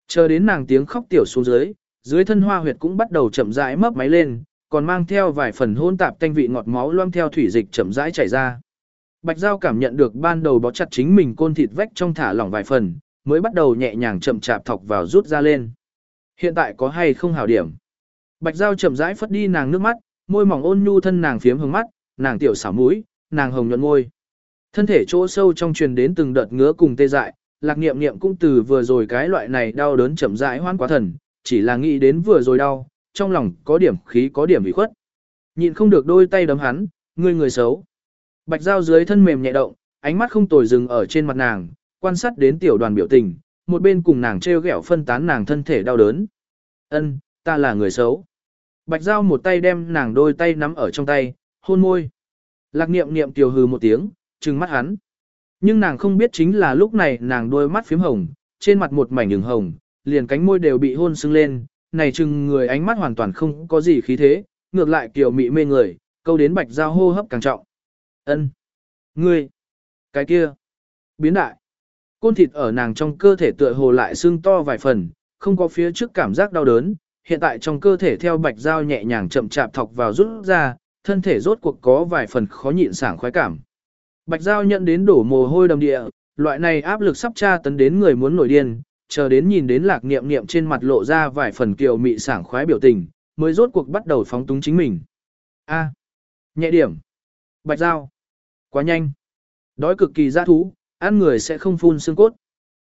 Chờ đến nàng tiếng khóc tiểu xuống dưới, dưới thân hoa huyệt cũng bắt đầu chậm rãi mấp máy lên, còn mang theo vài phần hôn tạp tanh vị ngọt máu loang theo thủy dịch chậm rãi chảy ra. Bạch Giao cảm nhận được ban đầu bó chặt chính mình côn thịt vách trong thả lỏng vài phần, mới bắt đầu nhẹ nhàng chậm chạp thọc vào rút ra lên. Hiện tại có hay không hảo điểm? Bạch Giao chậm rãi phất đi nàng nước mắt, môi mỏng ôn nhu thân nàng phiếm hướng mắt, nàng tiểu xảo mũi, nàng hồng nhuận môi. Thân thể chỗ sâu trong truyền đến từng đợt ngứa cùng tê dại, lạc niệm niệm cũng từ vừa rồi cái loại này đau đớn chậm rãi hoan quá thần, chỉ là nghĩ đến vừa rồi đau, trong lòng có điểm khí có điểm bị khuất. Nhịn không được đôi tay đấm hắn, ngươi người xấu. Bạch dao dưới thân mềm nhẹ động, ánh mắt không tồi dừng ở trên mặt nàng, quan sát đến tiểu đoàn biểu tình, một bên cùng nàng treo gẹo phân tán nàng thân thể đau đớn. Ân, ta là người xấu. Bạch dao một tay đem nàng đôi tay nắm ở trong tay, hôn môi. Lạc niệm niệm tiểu hừ một tiếng, trừng mắt hắn. Nhưng nàng không biết chính là lúc này nàng đôi mắt phím hồng, trên mặt một mảnh đường hồng, liền cánh môi đều bị hôn sưng lên, này chừng người ánh mắt hoàn toàn không có gì khí thế, ngược lại kiểu mị mê người, câu đến bạch giao hô hấp càng trọng. ân Ngươi! Cái kia! Biến đại! Côn thịt ở nàng trong cơ thể tựa hồ lại sưng to vài phần, không có phía trước cảm giác đau đớn, hiện tại trong cơ thể theo bạch dao nhẹ nhàng chậm chạp thọc vào rút ra, thân thể rốt cuộc có vài phần khó nhịn sảng khoái cảm. Bạch Giao nhận đến đổ mồ hôi đầm địa, loại này áp lực sắp tra tấn đến người muốn nổi điên, chờ đến nhìn đến lạc niệm niệm trên mặt lộ ra vài phần kiều mị sảng khoái biểu tình, mới rốt cuộc bắt đầu phóng túng chính mình. A. nhẹ điểm. Bạch Giao, Quá nhanh. Đói cực kỳ dã thú, ăn người sẽ không phun xương cốt.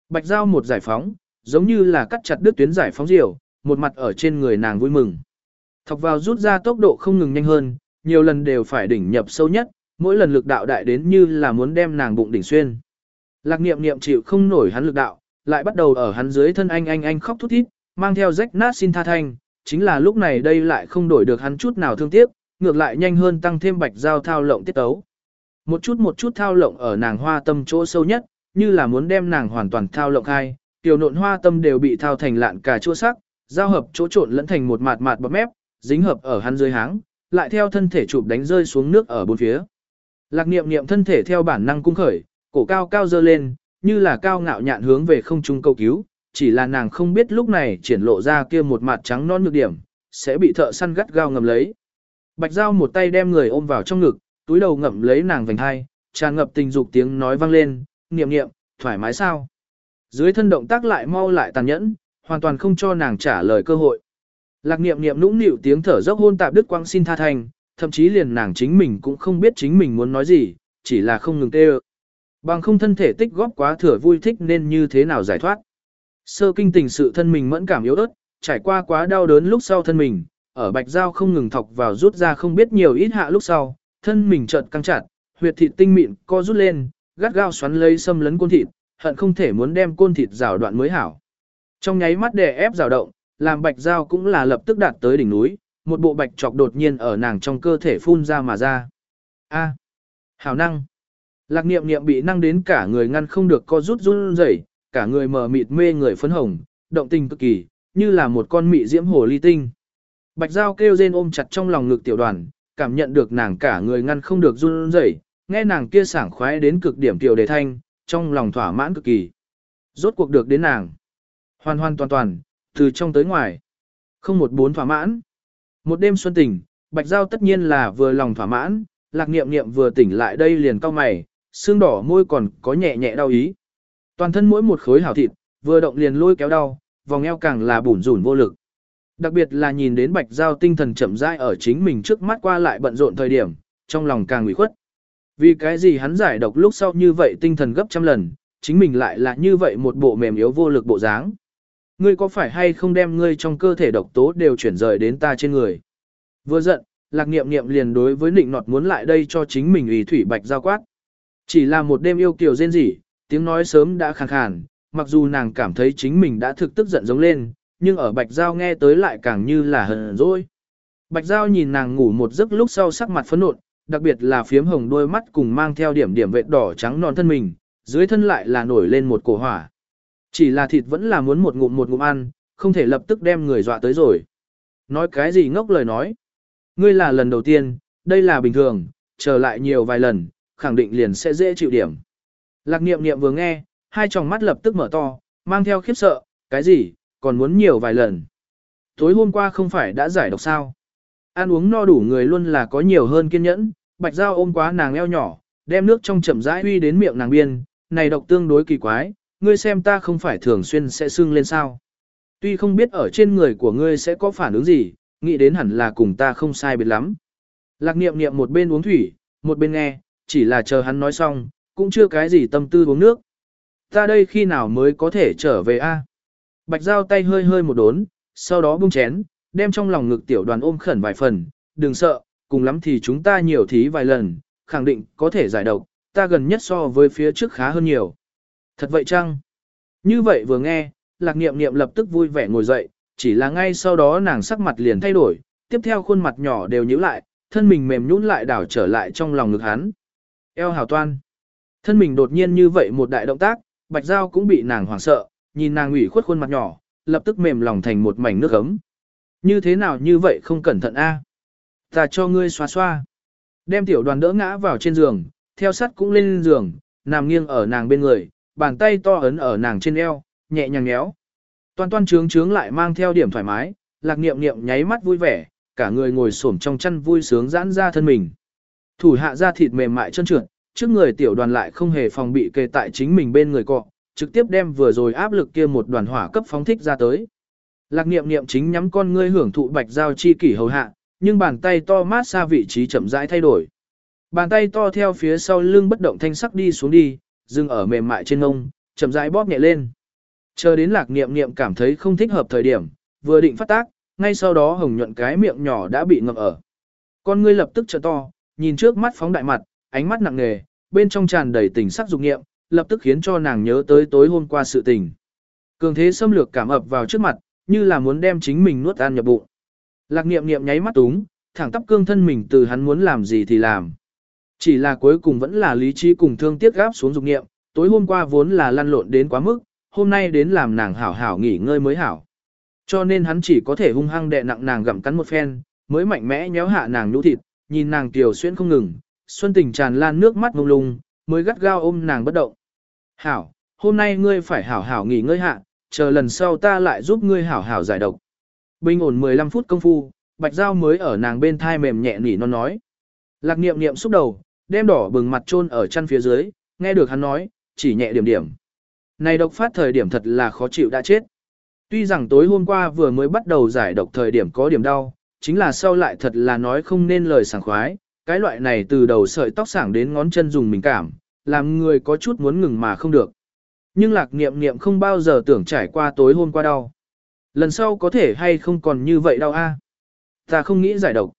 Bạch Giao một giải phóng, giống như là cắt chặt đứt tuyến giải phóng diều, một mặt ở trên người nàng vui mừng. Thọc vào rút ra tốc độ không ngừng nhanh hơn, nhiều lần đều phải đỉnh nhập sâu nhất, mỗi lần lực đạo đại đến như là muốn đem nàng bụng đỉnh xuyên. Lạc niệm niệm chịu không nổi hắn lực đạo, lại bắt đầu ở hắn dưới thân anh anh anh khóc thút thít, mang theo rách nát xin tha thanh, chính là lúc này đây lại không đổi được hắn chút nào thương tiếc, ngược lại nhanh hơn tăng thêm bạch giao thao lộng tiết tấu. Một chút một chút thao lộng ở nàng hoa tâm chỗ sâu nhất, như là muốn đem nàng hoàn toàn thao lộng hai, tiểu nộn hoa tâm đều bị thao thành lạn cả chua sắc, giao hợp chỗ trộn lẫn thành một mạt mạt bọt mép, dính hợp ở hắn dưới háng, lại theo thân thể chụp đánh rơi xuống nước ở bốn phía. Lạc niệm niệm thân thể theo bản năng cung khởi, cổ cao cao dơ lên, như là cao ngạo nhạn hướng về không trung cầu cứu, chỉ là nàng không biết lúc này triển lộ ra kia một mặt trắng non nhược điểm, sẽ bị thợ săn gắt gao ngầm lấy. Bạch Giao một tay đem người ôm vào trong ngực, túi đầu ngậm lấy nàng vành hai, tràn ngập tình dục tiếng nói vang lên, niệm niệm, thoải mái sao? Dưới thân động tác lại mau lại tàn nhẫn, hoàn toàn không cho nàng trả lời cơ hội. Lạc niệm niệm nũng nịu tiếng thở dốc hôn tạp đức quang xin tha thành, thậm chí liền nàng chính mình cũng không biết chính mình muốn nói gì, chỉ là không ngừng tê ơ. Bằng không thân thể tích góp quá thừa vui thích nên như thế nào giải thoát. Sơ kinh tình sự thân mình mẫn cảm yếu ớt, trải qua quá đau đớn lúc sau thân mình, ở bạch dao không ngừng thọc vào rút ra không biết nhiều ít hạ lúc sau, thân mình chợt căng chặt, huyệt thịt tinh mịn co rút lên, gắt gao xoắn lấy xâm lấn côn thịt, hận không thể muốn đem côn thịt rào đoạn mới hảo. Trong nháy mắt đè ép rào động, làm bạch dao cũng là lập tức đạt tới đỉnh núi, một bộ bạch trọc đột nhiên ở nàng trong cơ thể phun ra mà ra. A, hảo năng. Lạc niệm niệm bị năng đến cả người ngăn không được co rút run rẩy, cả người mờ mịt mê người phấn hồng, động tình cực kỳ, như là một con mị diễm hồ ly tinh. Bạch Giao kêu rên ôm chặt trong lòng ngực tiểu đoàn, cảm nhận được nàng cả người ngăn không được run rẩy, nghe nàng kia sảng khoái đến cực điểm tiểu đề thanh, trong lòng thỏa mãn cực kỳ. Rốt cuộc được đến nàng. Hoàn hoàn toàn toàn, từ trong tới ngoài. Không một bốn thỏa mãn. Một đêm xuân tỉnh, Bạch Giao tất nhiên là vừa lòng thỏa mãn, lạc niệm niệm vừa tỉnh lại đây liền cau mày, xương đỏ môi còn có nhẹ nhẹ đau ý. Toàn thân mỗi một khối hảo thịt, vừa động liền lôi kéo đau, vòng eo càng là bủn rủn vô lực. Đặc biệt là nhìn đến Bạch Giao tinh thần chậm rãi ở chính mình trước mắt qua lại bận rộn thời điểm, trong lòng càng ủy khuất. Vì cái gì hắn giải độc lúc sau như vậy tinh thần gấp trăm lần, chính mình lại là như vậy một bộ mềm yếu vô lực bộ dáng. Ngươi có phải hay không đem ngươi trong cơ thể độc tố đều chuyển rời đến ta trên người? Vừa giận, lạc niệm niệm liền đối với nịnh nọt muốn lại đây cho chính mình ủy thủy bạch giao quát. Chỉ là một đêm yêu kiều rên rỉ, tiếng nói sớm đã khàn khàn, mặc dù nàng cảm thấy chính mình đã thực tức giận giống lên, nhưng ở Bạch Giao nghe tới lại càng như là hờn dỗi. Bạch Giao nhìn nàng ngủ một giấc lúc sau sắc mặt phấn nộn, đặc biệt là phiếm hồng đôi mắt cùng mang theo điểm điểm vệt đỏ trắng non thân mình, dưới thân lại là nổi lên một cổ hỏa. Chỉ là thịt vẫn là muốn một ngụm một ngụm ăn, không thể lập tức đem người dọa tới rồi. Nói cái gì ngốc lời nói. Ngươi là lần đầu tiên, đây là bình thường, trở lại nhiều vài lần, khẳng định liền sẽ dễ chịu điểm. Lạc niệm niệm vừa nghe, hai tròng mắt lập tức mở to, mang theo khiếp sợ, cái gì, còn muốn nhiều vài lần. Tối hôm qua không phải đã giải độc sao. Ăn uống no đủ người luôn là có nhiều hơn kiên nhẫn, bạch dao ôm quá nàng eo nhỏ, đem nước trong chậm rãi huy đến miệng nàng biên, này độc tương đối kỳ quái, ngươi xem ta không phải thường xuyên sẽ sưng lên sao. Tuy không biết ở trên người của ngươi sẽ có phản ứng gì, nghĩ đến hẳn là cùng ta không sai biệt lắm. Lạc niệm niệm một bên uống thủy, một bên nghe, chỉ là chờ hắn nói xong, cũng chưa cái gì tâm tư uống nước. Ta đây khi nào mới có thể trở về a? Bạch Giao tay hơi hơi một đốn, sau đó buông chén, đem trong lòng ngực tiểu đoàn ôm khẩn vài phần, đừng sợ, cùng lắm thì chúng ta nhiều thí vài lần, khẳng định có thể giải độc, ta gần nhất so với phía trước khá hơn nhiều. Thật vậy chăng? Như vậy vừa nghe, lạc niệm niệm lập tức vui vẻ ngồi dậy, chỉ là ngay sau đó nàng sắc mặt liền thay đổi, tiếp theo khuôn mặt nhỏ đều nhíu lại, thân mình mềm nhũn lại đảo trở lại trong lòng ngực hắn. Eo hào toan. Thân mình đột nhiên như vậy một đại động tác, Bạch Giao cũng bị nàng hoảng sợ, nhìn nàng ủy khuất khuôn mặt nhỏ, lập tức mềm lòng thành một mảnh nước ấm. Như thế nào như vậy không cẩn thận a? Ta cho ngươi xoa xoa. Đem tiểu đoàn đỡ ngã vào trên giường, theo sắt cũng lên giường, nằm nghiêng ở nàng bên người, bàn tay to ấn ở nàng trên eo, nhẹ nhàng nhéo. Toàn toàn trướng trướng lại mang theo điểm thoải mái, lạc niệm niệm nháy mắt vui vẻ, cả người ngồi xổm trong chăn vui sướng giãn ra thân mình. Thủ hạ ra thịt mềm mại chân trượt, trước người tiểu đoàn lại không hề phòng bị kề tại chính mình bên người cọ, trực tiếp đem vừa rồi áp lực kia một đoàn hỏa cấp phóng thích ra tới. Lạc niệm niệm chính nhắm con ngươi hưởng thụ bạch giao chi kỷ hầu hạ, nhưng bàn tay to mát xa vị trí chậm rãi thay đổi. Bàn tay to theo phía sau lưng bất động thanh sắc đi xuống đi, dừng ở mềm mại trên ngông, chậm rãi bóp nhẹ lên. Chờ đến lạc niệm niệm cảm thấy không thích hợp thời điểm, vừa định phát tác, ngay sau đó hồng nhuận cái miệng nhỏ đã bị ngậm ở. Con ngươi lập tức trợ to, nhìn trước mắt phóng đại mặt, ánh mắt nặng nề, bên trong tràn đầy tình sắc dục nghiệm, lập tức khiến cho nàng nhớ tới tối hôm qua sự tình. Cường thế xâm lược cảm ập vào trước mặt, như là muốn đem chính mình nuốt ăn nhập bụng. Lạc niệm niệm nháy mắt túng, thẳng tắp cương thân mình từ hắn muốn làm gì thì làm. Chỉ là cuối cùng vẫn là lý trí cùng thương tiếc gáp xuống dục niệm, tối hôm qua vốn là lăn lộn đến quá mức, hôm nay đến làm nàng hảo hảo nghỉ ngơi mới hảo. Cho nên hắn chỉ có thể hung hăng đè nặng nàng gặm cắn một phen, mới mạnh mẽ nhéo hạ nàng nhũ thịt, nhìn nàng tiểu xuyên không ngừng, xuân tình tràn lan nước mắt mông lung, mới gắt gao ôm nàng bất động. Hảo, hôm nay ngươi phải hảo hảo nghỉ ngơi hạ, chờ lần sau ta lại giúp ngươi hảo hảo giải độc. Bình ổn 15 phút công phu, bạch dao mới ở nàng bên thai mềm nhẹ nỉ non nói. Lạc niệm niệm xúc đầu, đem đỏ bừng mặt trôn ở chân phía dưới, nghe được hắn nói, chỉ nhẹ điểm điểm. Này độc phát thời điểm thật là khó chịu đã chết. Tuy rằng tối hôm qua vừa mới bắt đầu giải độc thời điểm có điểm đau, chính là sau lại thật là nói không nên lời sảng khoái, cái loại này từ đầu sợi tóc sảng đến ngón chân dùng mình cảm, làm người có chút muốn ngừng mà không được. Nhưng lạc niệm niệm không bao giờ tưởng trải qua tối hôm qua đau. Lần sau có thể hay không còn như vậy đau a? Ta không nghĩ giải độc.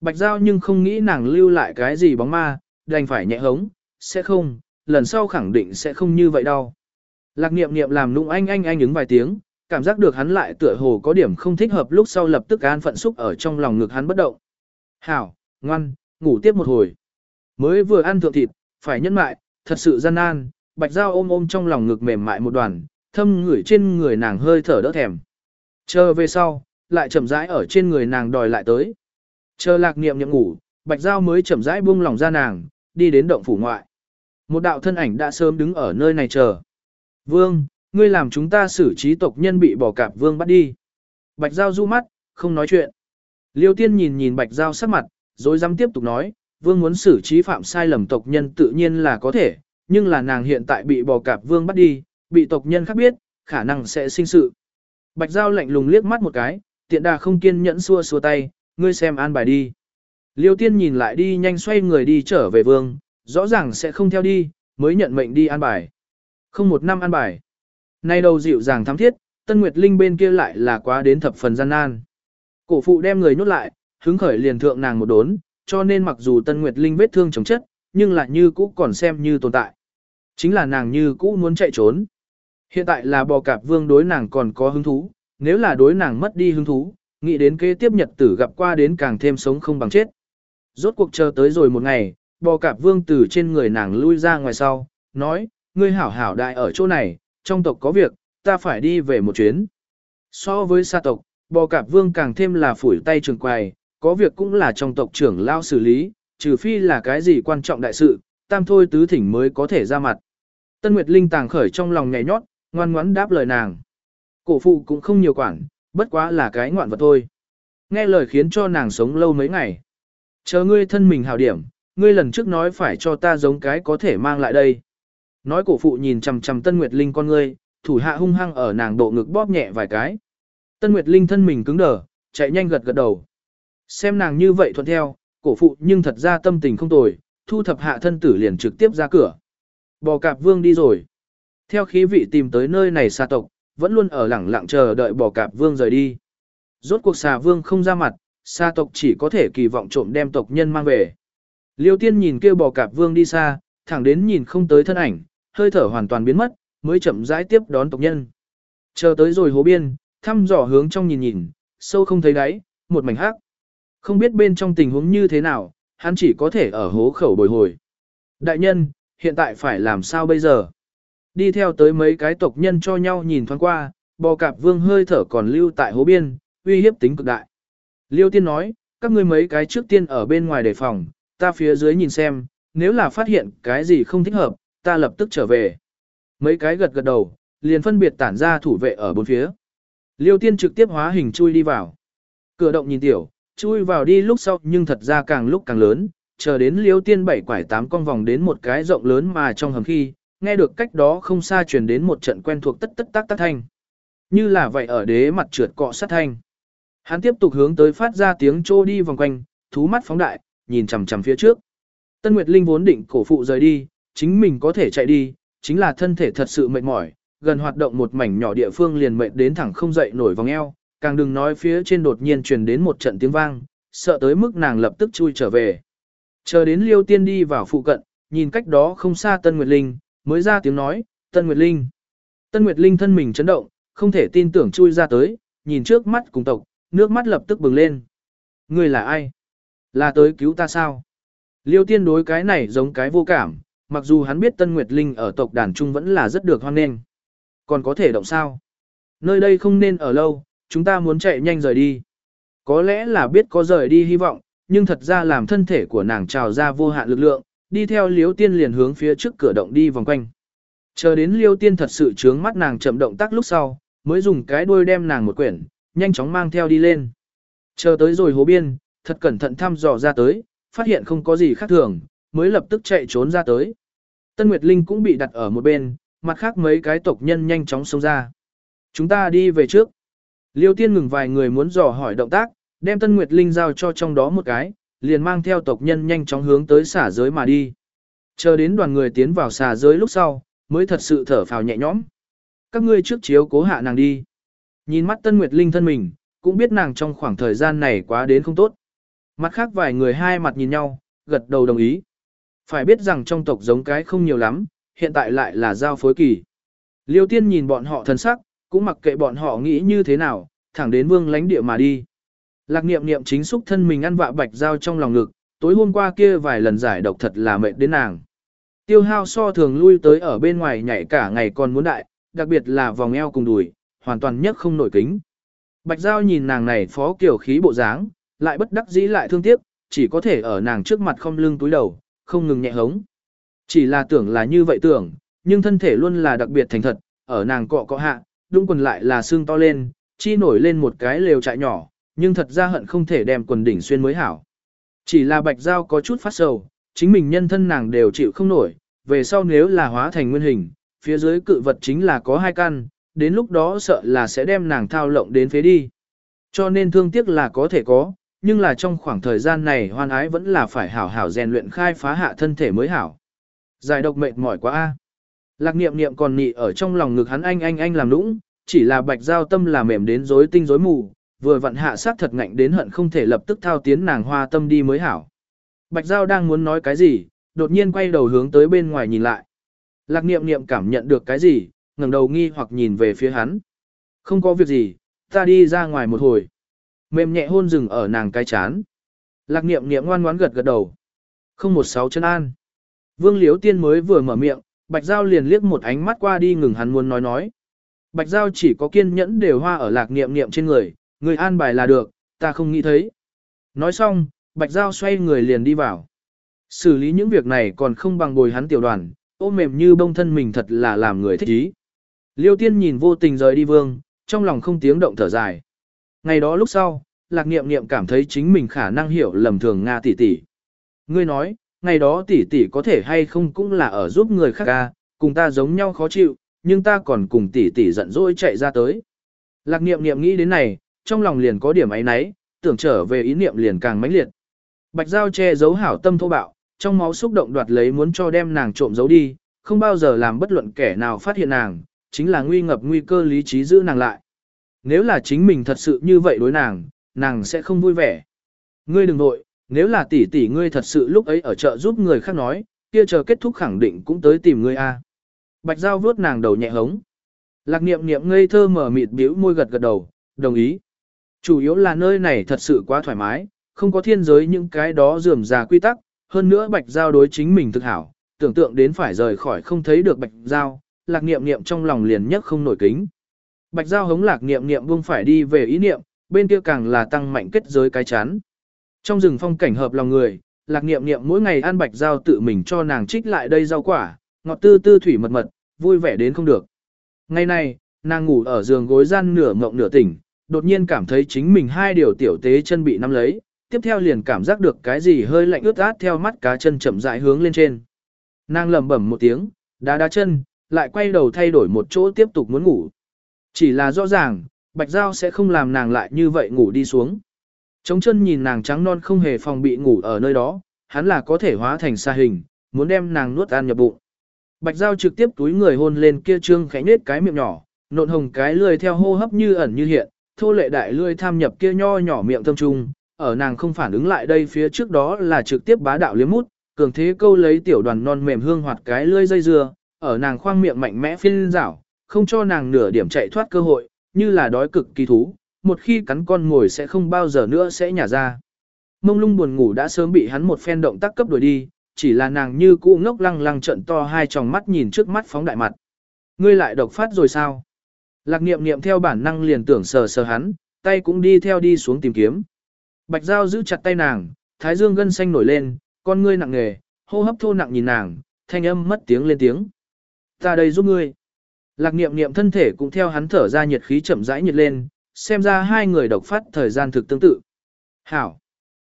Bạch Giao nhưng không nghĩ nàng lưu lại cái gì bóng ma, đành phải nhẹ hống, sẽ không, lần sau khẳng định sẽ không như vậy đâu. Lạc niệm niệm làm nụng anh anh anh ứng vài tiếng, cảm giác được hắn lại tựa hồ có điểm không thích hợp lúc sau lập tức an phận xúc ở trong lòng ngực hắn bất động. Hảo, ngoan, ngủ tiếp một hồi. Mới vừa ăn thượng thịt, phải nhân mại, thật sự gian nan, bạch dao ôm ôm trong lòng ngực mềm mại một đoàn, thâm ngửi trên người nàng hơi thở đỡ thèm. Chờ về sau, lại chậm rãi ở trên người nàng đòi lại tới. Chờ lạc niệm nhậm ngủ, bạch dao mới chậm rãi buông lòng ra nàng, đi đến động phủ ngoại. Một đạo thân ảnh đã sớm đứng ở nơi này chờ. Vương, ngươi làm chúng ta xử trí tộc nhân bị bỏ cạp vương bắt đi. Bạch Giao du mắt, không nói chuyện. Liêu tiên nhìn nhìn Bạch Giao sắc mặt, rồi dám tiếp tục nói, vương muốn xử trí phạm sai lầm tộc nhân tự nhiên là có thể, nhưng là nàng hiện tại bị bò cạp vương bắt đi, bị tộc nhân khác biết, khả năng sẽ sinh sự. Bạch Giao lạnh lùng liếc mắt một cái, tiện đà không kiên nhẫn xua xua tay, ngươi xem an bài đi. Liêu tiên nhìn lại đi nhanh xoay người đi trở về vương, rõ ràng sẽ không theo đi, mới nhận mệnh đi an bài. Không một năm an bài. Nay đầu dịu dàng thám thiết, Tân Nguyệt Linh bên kia lại là quá đến thập phần gian nan. Cổ phụ đem người nhốt lại, hứng khởi liền thượng nàng một đốn, cho nên mặc dù Tân Nguyệt Linh vết thương chống chất, nhưng lại như cũ còn xem như tồn tại. Chính là nàng như cũ muốn chạy trốn. Hiện tại là bò cạp vương đối nàng còn có hứng thú, nếu là đối nàng mất đi hứng thú, nghĩ đến kế tiếp nhật tử gặp qua đến càng thêm sống không bằng chết. Rốt cuộc chờ tới rồi một ngày, bò cạp vương từ trên người nàng lui ra ngoài sau, nói, ngươi hảo hảo đại ở chỗ này, trong tộc có việc, ta phải đi về một chuyến. So với xa tộc, bò cạp vương càng thêm là phủi tay trường quài, có việc cũng là trong tộc trưởng lao xử lý, trừ phi là cái gì quan trọng đại sự, tam thôi tứ thỉnh mới có thể ra mặt. Tân Nguyệt Linh tàng khởi trong lòng nhảy nhót, ngoan ngoãn đáp lời nàng. Cổ phụ cũng không nhiều quản, bất quá là cái ngoạn vật thôi. Nghe lời khiến cho nàng sống lâu mấy ngày. Chờ ngươi thân mình hào điểm, ngươi lần trước nói phải cho ta giống cái có thể mang lại đây. Nói cổ phụ nhìn chằm chằm Tân Nguyệt Linh con ngươi, thủ hạ hung hăng ở nàng độ ngực bóp nhẹ vài cái. Tân Nguyệt Linh thân mình cứng đờ, chạy nhanh gật gật đầu. Xem nàng như vậy thuận theo, cổ phụ nhưng thật ra tâm tình không tồi, thu thập hạ thân tử liền trực tiếp ra cửa. Bò cạp vương đi rồi. Theo khí vị tìm tới nơi này xa tộc, vẫn luôn ở lẳng lặng chờ đợi bò cạp vương rời đi. Rốt cuộc xà vương không ra mặt, xa tộc chỉ có thể kỳ vọng trộm đem tộc nhân mang về. Liêu tiên nhìn kêu bò cạp vương đi xa, thẳng đến nhìn không tới thân ảnh, hơi thở hoàn toàn biến mất, mới chậm rãi tiếp đón tộc nhân. Chờ tới rồi hố biên, thăm dò hướng trong nhìn nhìn, sâu không thấy đáy, một mảnh hắc. Không biết bên trong tình huống như thế nào, hắn chỉ có thể ở hố khẩu bồi hồi. Đại nhân, hiện tại phải làm sao bây giờ? Đi theo tới mấy cái tộc nhân cho nhau nhìn thoáng qua, bò cạp vương hơi thở còn lưu tại hố biên, uy hiếp tính cực đại. Liêu tiên nói, các ngươi mấy cái trước tiên ở bên ngoài đề phòng, ta phía dưới nhìn xem, nếu là phát hiện cái gì không thích hợp, ta lập tức trở về. Mấy cái gật gật đầu, liền phân biệt tản ra thủ vệ ở bốn phía. Liêu tiên trực tiếp hóa hình chui đi vào. Cửa động nhìn tiểu, chui vào đi lúc sau nhưng thật ra càng lúc càng lớn, chờ đến liêu tiên bảy quải tám con vòng đến một cái rộng lớn mà trong hầm khi, nghe được cách đó không xa truyền đến một trận quen thuộc tất tất tác tác thanh. Như là vậy ở đế mặt trượt cọ sát thanh. Hắn tiếp tục hướng tới phát ra tiếng trô đi vòng quanh, thú mắt phóng đại, nhìn chằm chằm phía trước. Tân Nguyệt Linh vốn định cổ phụ rời đi, chính mình có thể chạy đi, chính là thân thể thật sự mệt mỏi, gần hoạt động một mảnh nhỏ địa phương liền mệt đến thẳng không dậy nổi vòng eo, càng đừng nói phía trên đột nhiên truyền đến một trận tiếng vang, sợ tới mức nàng lập tức chui trở về. Chờ đến Liêu Tiên đi vào phụ cận, nhìn cách đó không xa Tân Nguyệt Linh, mới ra tiếng nói, Tân Nguyệt Linh. Tân Nguyệt Linh thân mình chấn động, không thể tin tưởng chui ra tới, nhìn trước mắt cùng tộc, nước mắt lập tức bừng lên. Người là ai? Là tới cứu ta sao? Liêu tiên đối cái này giống cái vô cảm, mặc dù hắn biết Tân Nguyệt Linh ở tộc đàn trung vẫn là rất được hoan nghênh. Còn có thể động sao? Nơi đây không nên ở lâu, chúng ta muốn chạy nhanh rời đi. Có lẽ là biết có rời đi hy vọng, nhưng thật ra làm thân thể của nàng trào ra vô hạn lực lượng, đi theo Liêu tiên liền hướng phía trước cửa động đi vòng quanh. Chờ đến liêu tiên thật sự trướng mắt nàng chậm động tác lúc sau, mới dùng cái đuôi đem nàng một quyển, nhanh chóng mang theo đi lên. Chờ tới rồi hố biên, thật cẩn thận thăm dò ra tới, phát hiện không có gì khác thường, mới lập tức chạy trốn ra tới. Tân Nguyệt Linh cũng bị đặt ở một bên, mặt khác mấy cái tộc nhân nhanh chóng xông ra. Chúng ta đi về trước. Liêu tiên ngừng vài người muốn dò hỏi động tác, đem Tân Nguyệt Linh giao cho trong đó một cái, liền mang theo tộc nhân nhanh chóng hướng tới xả giới mà đi. Chờ đến đoàn người tiến vào xả giới lúc sau, mới thật sự thở phào nhẹ nhõm. Các ngươi trước chiếu cố hạ nàng đi. Nhìn mắt Tân Nguyệt Linh thân mình, cũng biết nàng trong khoảng thời gian này quá đến không tốt. Mặt khác vài người hai mặt nhìn nhau, gật đầu đồng ý. Phải biết rằng trong tộc giống cái không nhiều lắm, hiện tại lại là giao phối kỳ. Liêu tiên nhìn bọn họ thân sắc, cũng mặc kệ bọn họ nghĩ như thế nào, thẳng đến vương lánh địa mà đi. Lạc niệm niệm chính xúc thân mình ăn vạ bạch giao trong lòng ngực, tối hôm qua kia vài lần giải độc thật là mệt đến nàng. Tiêu hao so thường lui tới ở bên ngoài nhảy cả ngày còn muốn đại, đặc biệt là vòng eo cùng đùi, hoàn toàn nhất không nổi kính. Bạch giao nhìn nàng này phó kiểu khí bộ dáng, lại bất đắc dĩ lại thương tiếc, chỉ có thể ở nàng trước mặt không lưng túi đầu, không ngừng nhẹ hống. Chỉ là tưởng là như vậy tưởng, nhưng thân thể luôn là đặc biệt thành thật, ở nàng cọ cọ hạ, đung quần lại là xương to lên, chi nổi lên một cái lều trại nhỏ, nhưng thật ra hận không thể đem quần đỉnh xuyên mới hảo. Chỉ là bạch giao có chút phát sầu, chính mình nhân thân nàng đều chịu không nổi, về sau nếu là hóa thành nguyên hình, phía dưới cự vật chính là có hai căn, đến lúc đó sợ là sẽ đem nàng thao lộng đến phế đi. Cho nên thương tiếc là có thể có, nhưng là trong khoảng thời gian này hoan ái vẫn là phải hảo hảo rèn luyện khai phá hạ thân thể mới hảo. Giải độc mệt mỏi quá a. Lạc niệm niệm còn nị ở trong lòng ngực hắn anh anh anh làm nũng, chỉ là bạch giao tâm là mềm đến rối tinh rối mù, vừa vặn hạ sát thật ngạnh đến hận không thể lập tức thao tiến nàng hoa tâm đi mới hảo. Bạch giao đang muốn nói cái gì, đột nhiên quay đầu hướng tới bên ngoài nhìn lại. Lạc niệm niệm cảm nhận được cái gì, ngẩng đầu nghi hoặc nhìn về phía hắn. Không có việc gì, ta đi ra ngoài một hồi. Mềm nhẹ hôn rừng ở nàng cái chán. Lạc niệm niệm ngoan ngoãn gật gật đầu. Không một sáu chân an. Vương Liếu Tiên mới vừa mở miệng, Bạch Giao liền liếc một ánh mắt qua đi ngừng hắn muốn nói nói. Bạch Giao chỉ có kiên nhẫn đều hoa ở lạc niệm niệm trên người, người an bài là được, ta không nghĩ thấy. Nói xong, Bạch Giao xoay người liền đi vào. Xử lý những việc này còn không bằng bồi hắn tiểu đoàn, ôm mềm như bông thân mình thật là làm người thích ý. Liêu tiên nhìn vô tình rời đi vương, trong lòng không tiếng động thở dài. Ngày đó lúc sau, lạc niệm niệm cảm thấy chính mình khả năng hiểu lầm thường Nga tỷ tỷ. Ngươi nói, ngày đó tỷ tỷ có thể hay không cũng là ở giúp người khác ca, cùng ta giống nhau khó chịu, nhưng ta còn cùng tỷ tỷ giận dỗi chạy ra tới. Lạc niệm niệm nghĩ đến này, trong lòng liền có điểm ấy nấy, tưởng trở về ý niệm liền càng mãnh liệt. Bạch Giao che giấu hảo tâm thô bạo, trong máu xúc động đoạt lấy muốn cho đem nàng trộm giấu đi, không bao giờ làm bất luận kẻ nào phát hiện nàng, chính là nguy ngập nguy cơ lý trí giữ nàng lại. Nếu là chính mình thật sự như vậy đối nàng, nàng sẽ không vui vẻ. Ngươi đừng nội, nếu là tỷ tỷ ngươi thật sự lúc ấy ở chợ giúp người khác nói, kia chờ kết thúc khẳng định cũng tới tìm ngươi a. Bạch Giao vuốt nàng đầu nhẹ hống. Lạc niệm niệm ngây thơ mở mịt biểu môi gật gật đầu, đồng ý. Chủ yếu là nơi này thật sự quá thoải mái, không có thiên giới những cái đó dườm già quy tắc, hơn nữa Bạch Giao đối chính mình thực hảo, tưởng tượng đến phải rời khỏi không thấy được Bạch Giao, lạc niệm niệm trong lòng liền nhất không nổi kính. Bạch Giao hống lạc niệm niệm buông phải đi về ý niệm, bên kia càng là tăng mạnh kết giới cái chán. Trong rừng phong cảnh hợp lòng người, lạc niệm niệm mỗi ngày ăn Bạch Giao tự mình cho nàng trích lại đây rau quả, ngọt tư tư thủy mật mật, vui vẻ đến không được. Ngày nay, nàng ngủ ở giường gối gian nửa mộng nửa tỉnh, đột nhiên cảm thấy chính mình hai điều tiểu tế chân bị nắm lấy, tiếp theo liền cảm giác được cái gì hơi lạnh ướt át theo mắt cá chân chậm rãi hướng lên trên. Nàng lẩm bẩm một tiếng, đá đá chân, lại quay đầu thay đổi một chỗ tiếp tục muốn ngủ. Chỉ là rõ ràng, Bạch Giao sẽ không làm nàng lại như vậy ngủ đi xuống. Trống chân nhìn nàng trắng non không hề phòng bị ngủ ở nơi đó, hắn là có thể hóa thành xa hình, muốn đem nàng nuốt ăn nhập bụng. Bạch Giao trực tiếp túi người hôn lên kia trương khẽ nết cái miệng nhỏ, nộn hồng cái lười theo hô hấp như ẩn như hiện, thô lệ đại lươi tham nhập kia nho nhỏ miệng thâm trung, ở nàng không phản ứng lại đây phía trước đó là trực tiếp bá đạo liếm mút, cường thế câu lấy tiểu đoàn non mềm hương hoạt cái lươi dây dưa, ở nàng khoang miệng mạnh mẽ phiên rảo, không cho nàng nửa điểm chạy thoát cơ hội, như là đói cực kỳ thú, một khi cắn con ngồi sẽ không bao giờ nữa sẽ nhả ra. Mông lung buồn ngủ đã sớm bị hắn một phen động tác cấp đuổi đi, chỉ là nàng như cũ ngốc lăng lăng trận to hai tròng mắt nhìn trước mắt phóng đại mặt. Ngươi lại độc phát rồi sao? Lạc niệm niệm theo bản năng liền tưởng sờ sờ hắn, tay cũng đi theo đi xuống tìm kiếm. Bạch Giao giữ chặt tay nàng, thái dương gân xanh nổi lên, con ngươi nặng nghề, hô hấp thô nặng nhìn nàng, thanh âm mất tiếng lên tiếng. Ta đây giúp ngươi. Lạc niệm niệm thân thể cũng theo hắn thở ra nhiệt khí chậm rãi nhiệt lên, xem ra hai người độc phát thời gian thực tương tự. Hảo.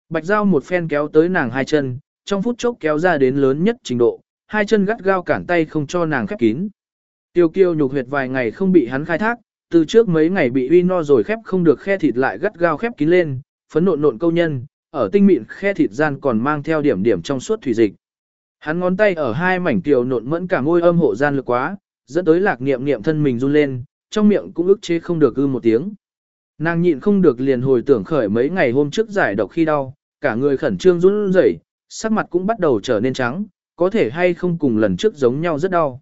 Bạch Giao một phen kéo tới nàng hai chân, trong phút chốc kéo ra đến lớn nhất trình độ, hai chân gắt gao cản tay không cho nàng khép kín. Tiêu kiêu nhục huyệt vài ngày không bị hắn khai thác, từ trước mấy ngày bị uy no rồi khép không được khe thịt lại gắt gao khép kín lên, phấn nộn nộn câu nhân, ở tinh mịn khe thịt gian còn mang theo điểm điểm trong suốt thủy dịch. Hắn ngón tay ở hai mảnh tiểu nộn mẫn cả ngôi âm hộ gian lực quá, dẫn tới lạc niệm niệm thân mình run lên, trong miệng cũng ức chế không được ư một tiếng. Nàng nhịn không được liền hồi tưởng khởi mấy ngày hôm trước giải độc khi đau, cả người khẩn trương run rẩy, sắc mặt cũng bắt đầu trở nên trắng, có thể hay không cùng lần trước giống nhau rất đau.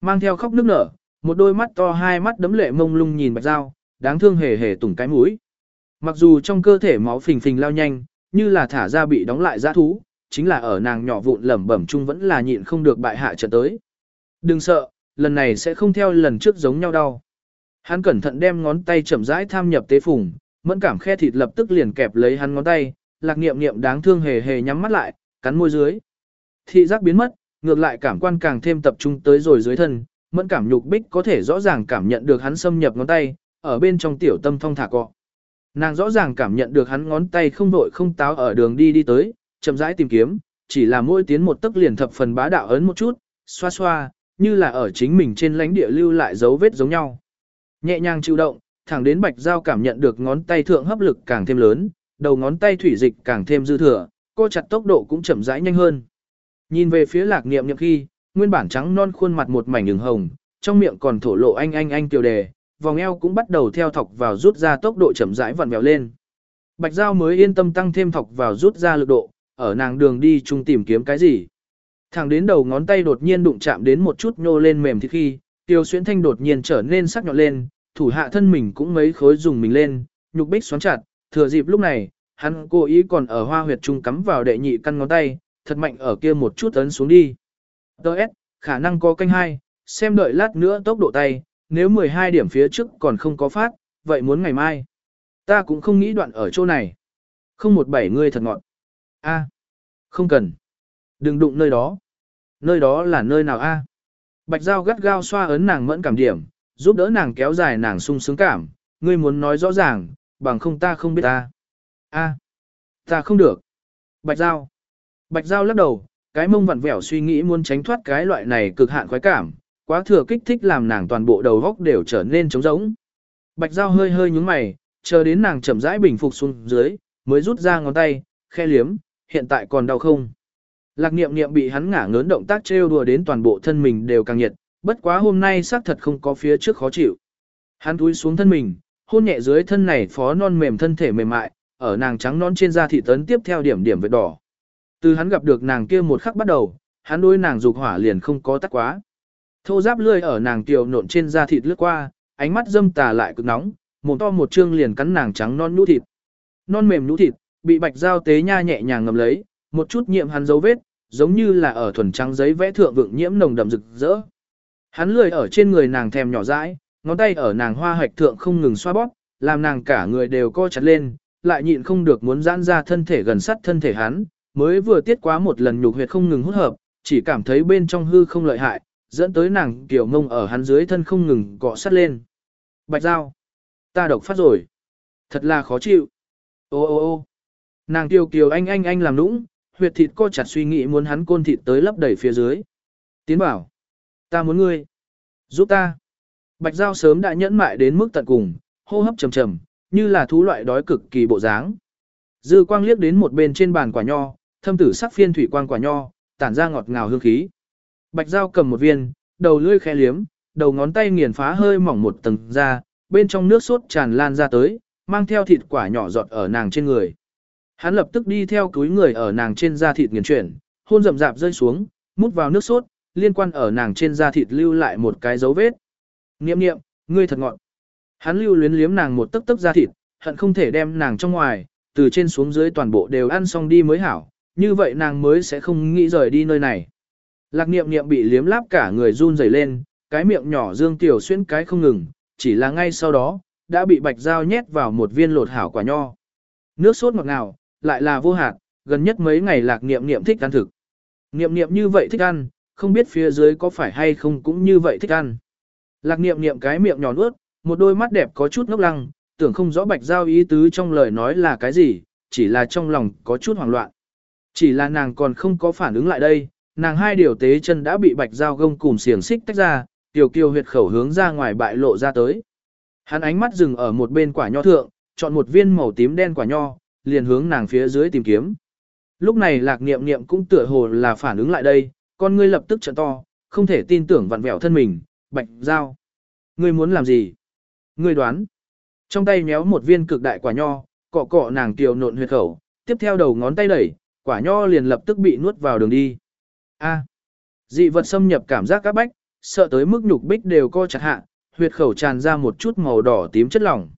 Mang theo khóc nước nở, một đôi mắt to hai mắt đấm lệ mông lung nhìn bạch dao, đáng thương hề hề tủng cái mũi. Mặc dù trong cơ thể máu phình phình lao nhanh, như là thả ra bị đóng lại giã thú, chính là ở nàng nhỏ vụn lẩm bẩm chung vẫn là nhịn không được bại hạ trận tới. Đừng sợ, lần này sẽ không theo lần trước giống nhau đâu. Hắn cẩn thận đem ngón tay chậm rãi tham nhập tế phùng, mẫn cảm khe thịt lập tức liền kẹp lấy hắn ngón tay, lạc niệm niệm đáng thương hề hề nhắm mắt lại, cắn môi dưới. Thị giác biến mất, ngược lại cảm quan càng thêm tập trung tới rồi dưới thân, mẫn cảm nhục bích có thể rõ ràng cảm nhận được hắn xâm nhập ngón tay, ở bên trong tiểu tâm thông thả cọ. Nàng rõ ràng cảm nhận được hắn ngón tay không vội không táo ở đường đi đi tới, chậm rãi tìm kiếm, chỉ là mỗi tiến một tấc liền thập phần bá đạo ấn một chút, xoa xoa, như là ở chính mình trên lãnh địa lưu lại dấu vết giống nhau. Nhẹ nhàng chịu động, thẳng đến bạch giao cảm nhận được ngón tay thượng hấp lực càng thêm lớn, đầu ngón tay thủy dịch càng thêm dư thừa, cô chặt tốc độ cũng chậm rãi nhanh hơn. Nhìn về phía lạc niệm nhậm khi, nguyên bản trắng non khuôn mặt một mảnh ửng hồng, trong miệng còn thổ lộ anh anh anh tiêu đề, vòng eo cũng bắt đầu theo thọc vào rút ra tốc độ chậm rãi vặn vẹo lên. Bạch Giao mới yên tâm tăng thêm thọc vào rút ra lực độ, ở nàng đường đi chung tìm kiếm cái gì. Thẳng đến đầu ngón tay đột nhiên đụng chạm đến một chút nhô lên mềm thì khi, tiêu Xuyên thanh đột nhiên trở nên sắc nhọn lên, thủ hạ thân mình cũng mấy khối dùng mình lên, nhục bích xoắn chặt, thừa dịp lúc này, hắn cố ý còn ở hoa huyệt trung cắm vào đệ nhị căn ngón tay, thật mạnh ở kia một chút ấn xuống đi. Đợt, khả năng có canh hai, xem đợi lát nữa tốc độ tay, nếu 12 điểm phía trước còn không có phát, vậy muốn ngày mai. Ta cũng không nghĩ đoạn ở chỗ này. Không một bảy ngươi thật ngọn. A, không cần. Đừng đụng nơi đó. Nơi đó là nơi nào a? Bạch Giao gắt gao xoa ấn nàng mẫn cảm điểm, giúp đỡ nàng kéo dài nàng sung sướng cảm. Ngươi muốn nói rõ ràng, bằng không ta không biết ta. A, ta không được. Bạch Giao. Bạch Giao lắc đầu, cái mông vặn vẹo suy nghĩ muốn tránh thoát cái loại này cực hạn khoái cảm, quá thừa kích thích làm nàng toàn bộ đầu góc đều trở nên trống rỗng. Bạch Giao hơi hơi nhúng mày, chờ đến nàng chậm rãi bình phục xuống dưới, mới rút ra ngón tay, khe liếm, hiện tại còn đau không? Lạc niệm niệm bị hắn ngả ngớn động tác trêu đùa đến toàn bộ thân mình đều càng nhiệt, bất quá hôm nay xác thật không có phía trước khó chịu. Hắn túi xuống thân mình, hôn nhẹ dưới thân này phó non mềm thân thể mềm mại, ở nàng trắng non trên da thị tấn tiếp theo điểm điểm vệt đỏ. Từ hắn gặp được nàng kia một khắc bắt đầu, hắn đối nàng dục hỏa liền không có tắt quá. Thô giáp lươi ở nàng tiểu nộn trên da thịt lướt qua, ánh mắt dâm tà lại cực nóng, mồm to một trương liền cắn nàng trắng non nhũ thịt. Non mềm nhũ thịt, bị bạch giao tế nha nhẹ nhàng ngầm lấy, một chút nhiệm hắn dấu vết, giống như là ở thuần trắng giấy vẽ thượng vượng nhiễm nồng đậm rực rỡ. Hắn lười ở trên người nàng thèm nhỏ dãi, ngón tay ở nàng hoa hạch thượng không ngừng xoa bóp, làm nàng cả người đều co chặt lên, lại nhịn không được muốn giãn ra thân thể gần sát thân thể hắn, mới vừa tiết quá một lần nhục huyệt không ngừng hút hợp, chỉ cảm thấy bên trong hư không lợi hại, dẫn tới nàng kiểu mông ở hắn dưới thân không ngừng cọ sát lên. Bạch Giao, ta độc phát rồi. Thật là khó chịu. Ô ô ô nàng kiều kiều anh anh anh làm nũng, huyệt thịt co chặt suy nghĩ muốn hắn côn thịt tới lấp đầy phía dưới. Tiến bảo, ta muốn ngươi, giúp ta. Bạch Giao sớm đã nhẫn mại đến mức tận cùng, hô hấp trầm trầm, như là thú loại đói cực kỳ bộ dáng. Dư quang liếc đến một bên trên bàn quả nho, thâm tử sắc phiên thủy quang quả nho, tản ra ngọt ngào hương khí. Bạch Giao cầm một viên, đầu lưỡi khẽ liếm, đầu ngón tay nghiền phá hơi mỏng một tầng ra, bên trong nước sốt tràn lan ra tới, mang theo thịt quả nhỏ giọt ở nàng trên người. Hắn lập tức đi theo túi người ở nàng trên da thịt nghiền chuyển, hôn rậm rạp rơi xuống, mút vào nước sốt, liên quan ở nàng trên da thịt lưu lại một cái dấu vết. Niệm niệm, ngươi thật ngọn. Hắn lưu luyến liếm nàng một tấc tấc da thịt, hận không thể đem nàng trong ngoài, từ trên xuống dưới toàn bộ đều ăn xong đi mới hảo, như vậy nàng mới sẽ không nghĩ rời đi nơi này. Lạc niệm niệm bị liếm láp cả người run rẩy lên, cái miệng nhỏ dương tiểu xuyên cái không ngừng, chỉ là ngay sau đó, đã bị bạch dao nhét vào một viên lột hảo quả nho. Nước sốt ngọt ngào, lại là vô hạt, gần nhất mấy ngày lạc niệm niệm thích ăn thực. Niệm niệm như vậy thích ăn, không biết phía dưới có phải hay không cũng như vậy thích ăn. Lạc niệm niệm cái miệng nhỏ nuốt, một đôi mắt đẹp có chút ngốc lăng, tưởng không rõ bạch giao ý tứ trong lời nói là cái gì, chỉ là trong lòng có chút hoảng loạn. Chỉ là nàng còn không có phản ứng lại đây, nàng hai điều tế chân đã bị bạch giao gông cùng xiềng xích tách ra, tiểu kiều huyệt khẩu hướng ra ngoài bại lộ ra tới. Hắn ánh mắt dừng ở một bên quả nho thượng, chọn một viên màu tím đen quả nho, liền hướng nàng phía dưới tìm kiếm. Lúc này lạc niệm niệm cũng tựa hồ là phản ứng lại đây, con ngươi lập tức trợn to, không thể tin tưởng vặn vẹo thân mình, bạch giao. Ngươi muốn làm gì? Ngươi đoán. Trong tay méo một viên cực đại quả nho, cọ cọ nàng tiểu nộn huyệt khẩu, tiếp theo đầu ngón tay đẩy, quả nho liền lập tức bị nuốt vào đường đi. A. Dị vật xâm nhập cảm giác các bách, sợ tới mức nhục bích đều co chặt hạ, huyệt khẩu tràn ra một chút màu đỏ tím chất lỏng.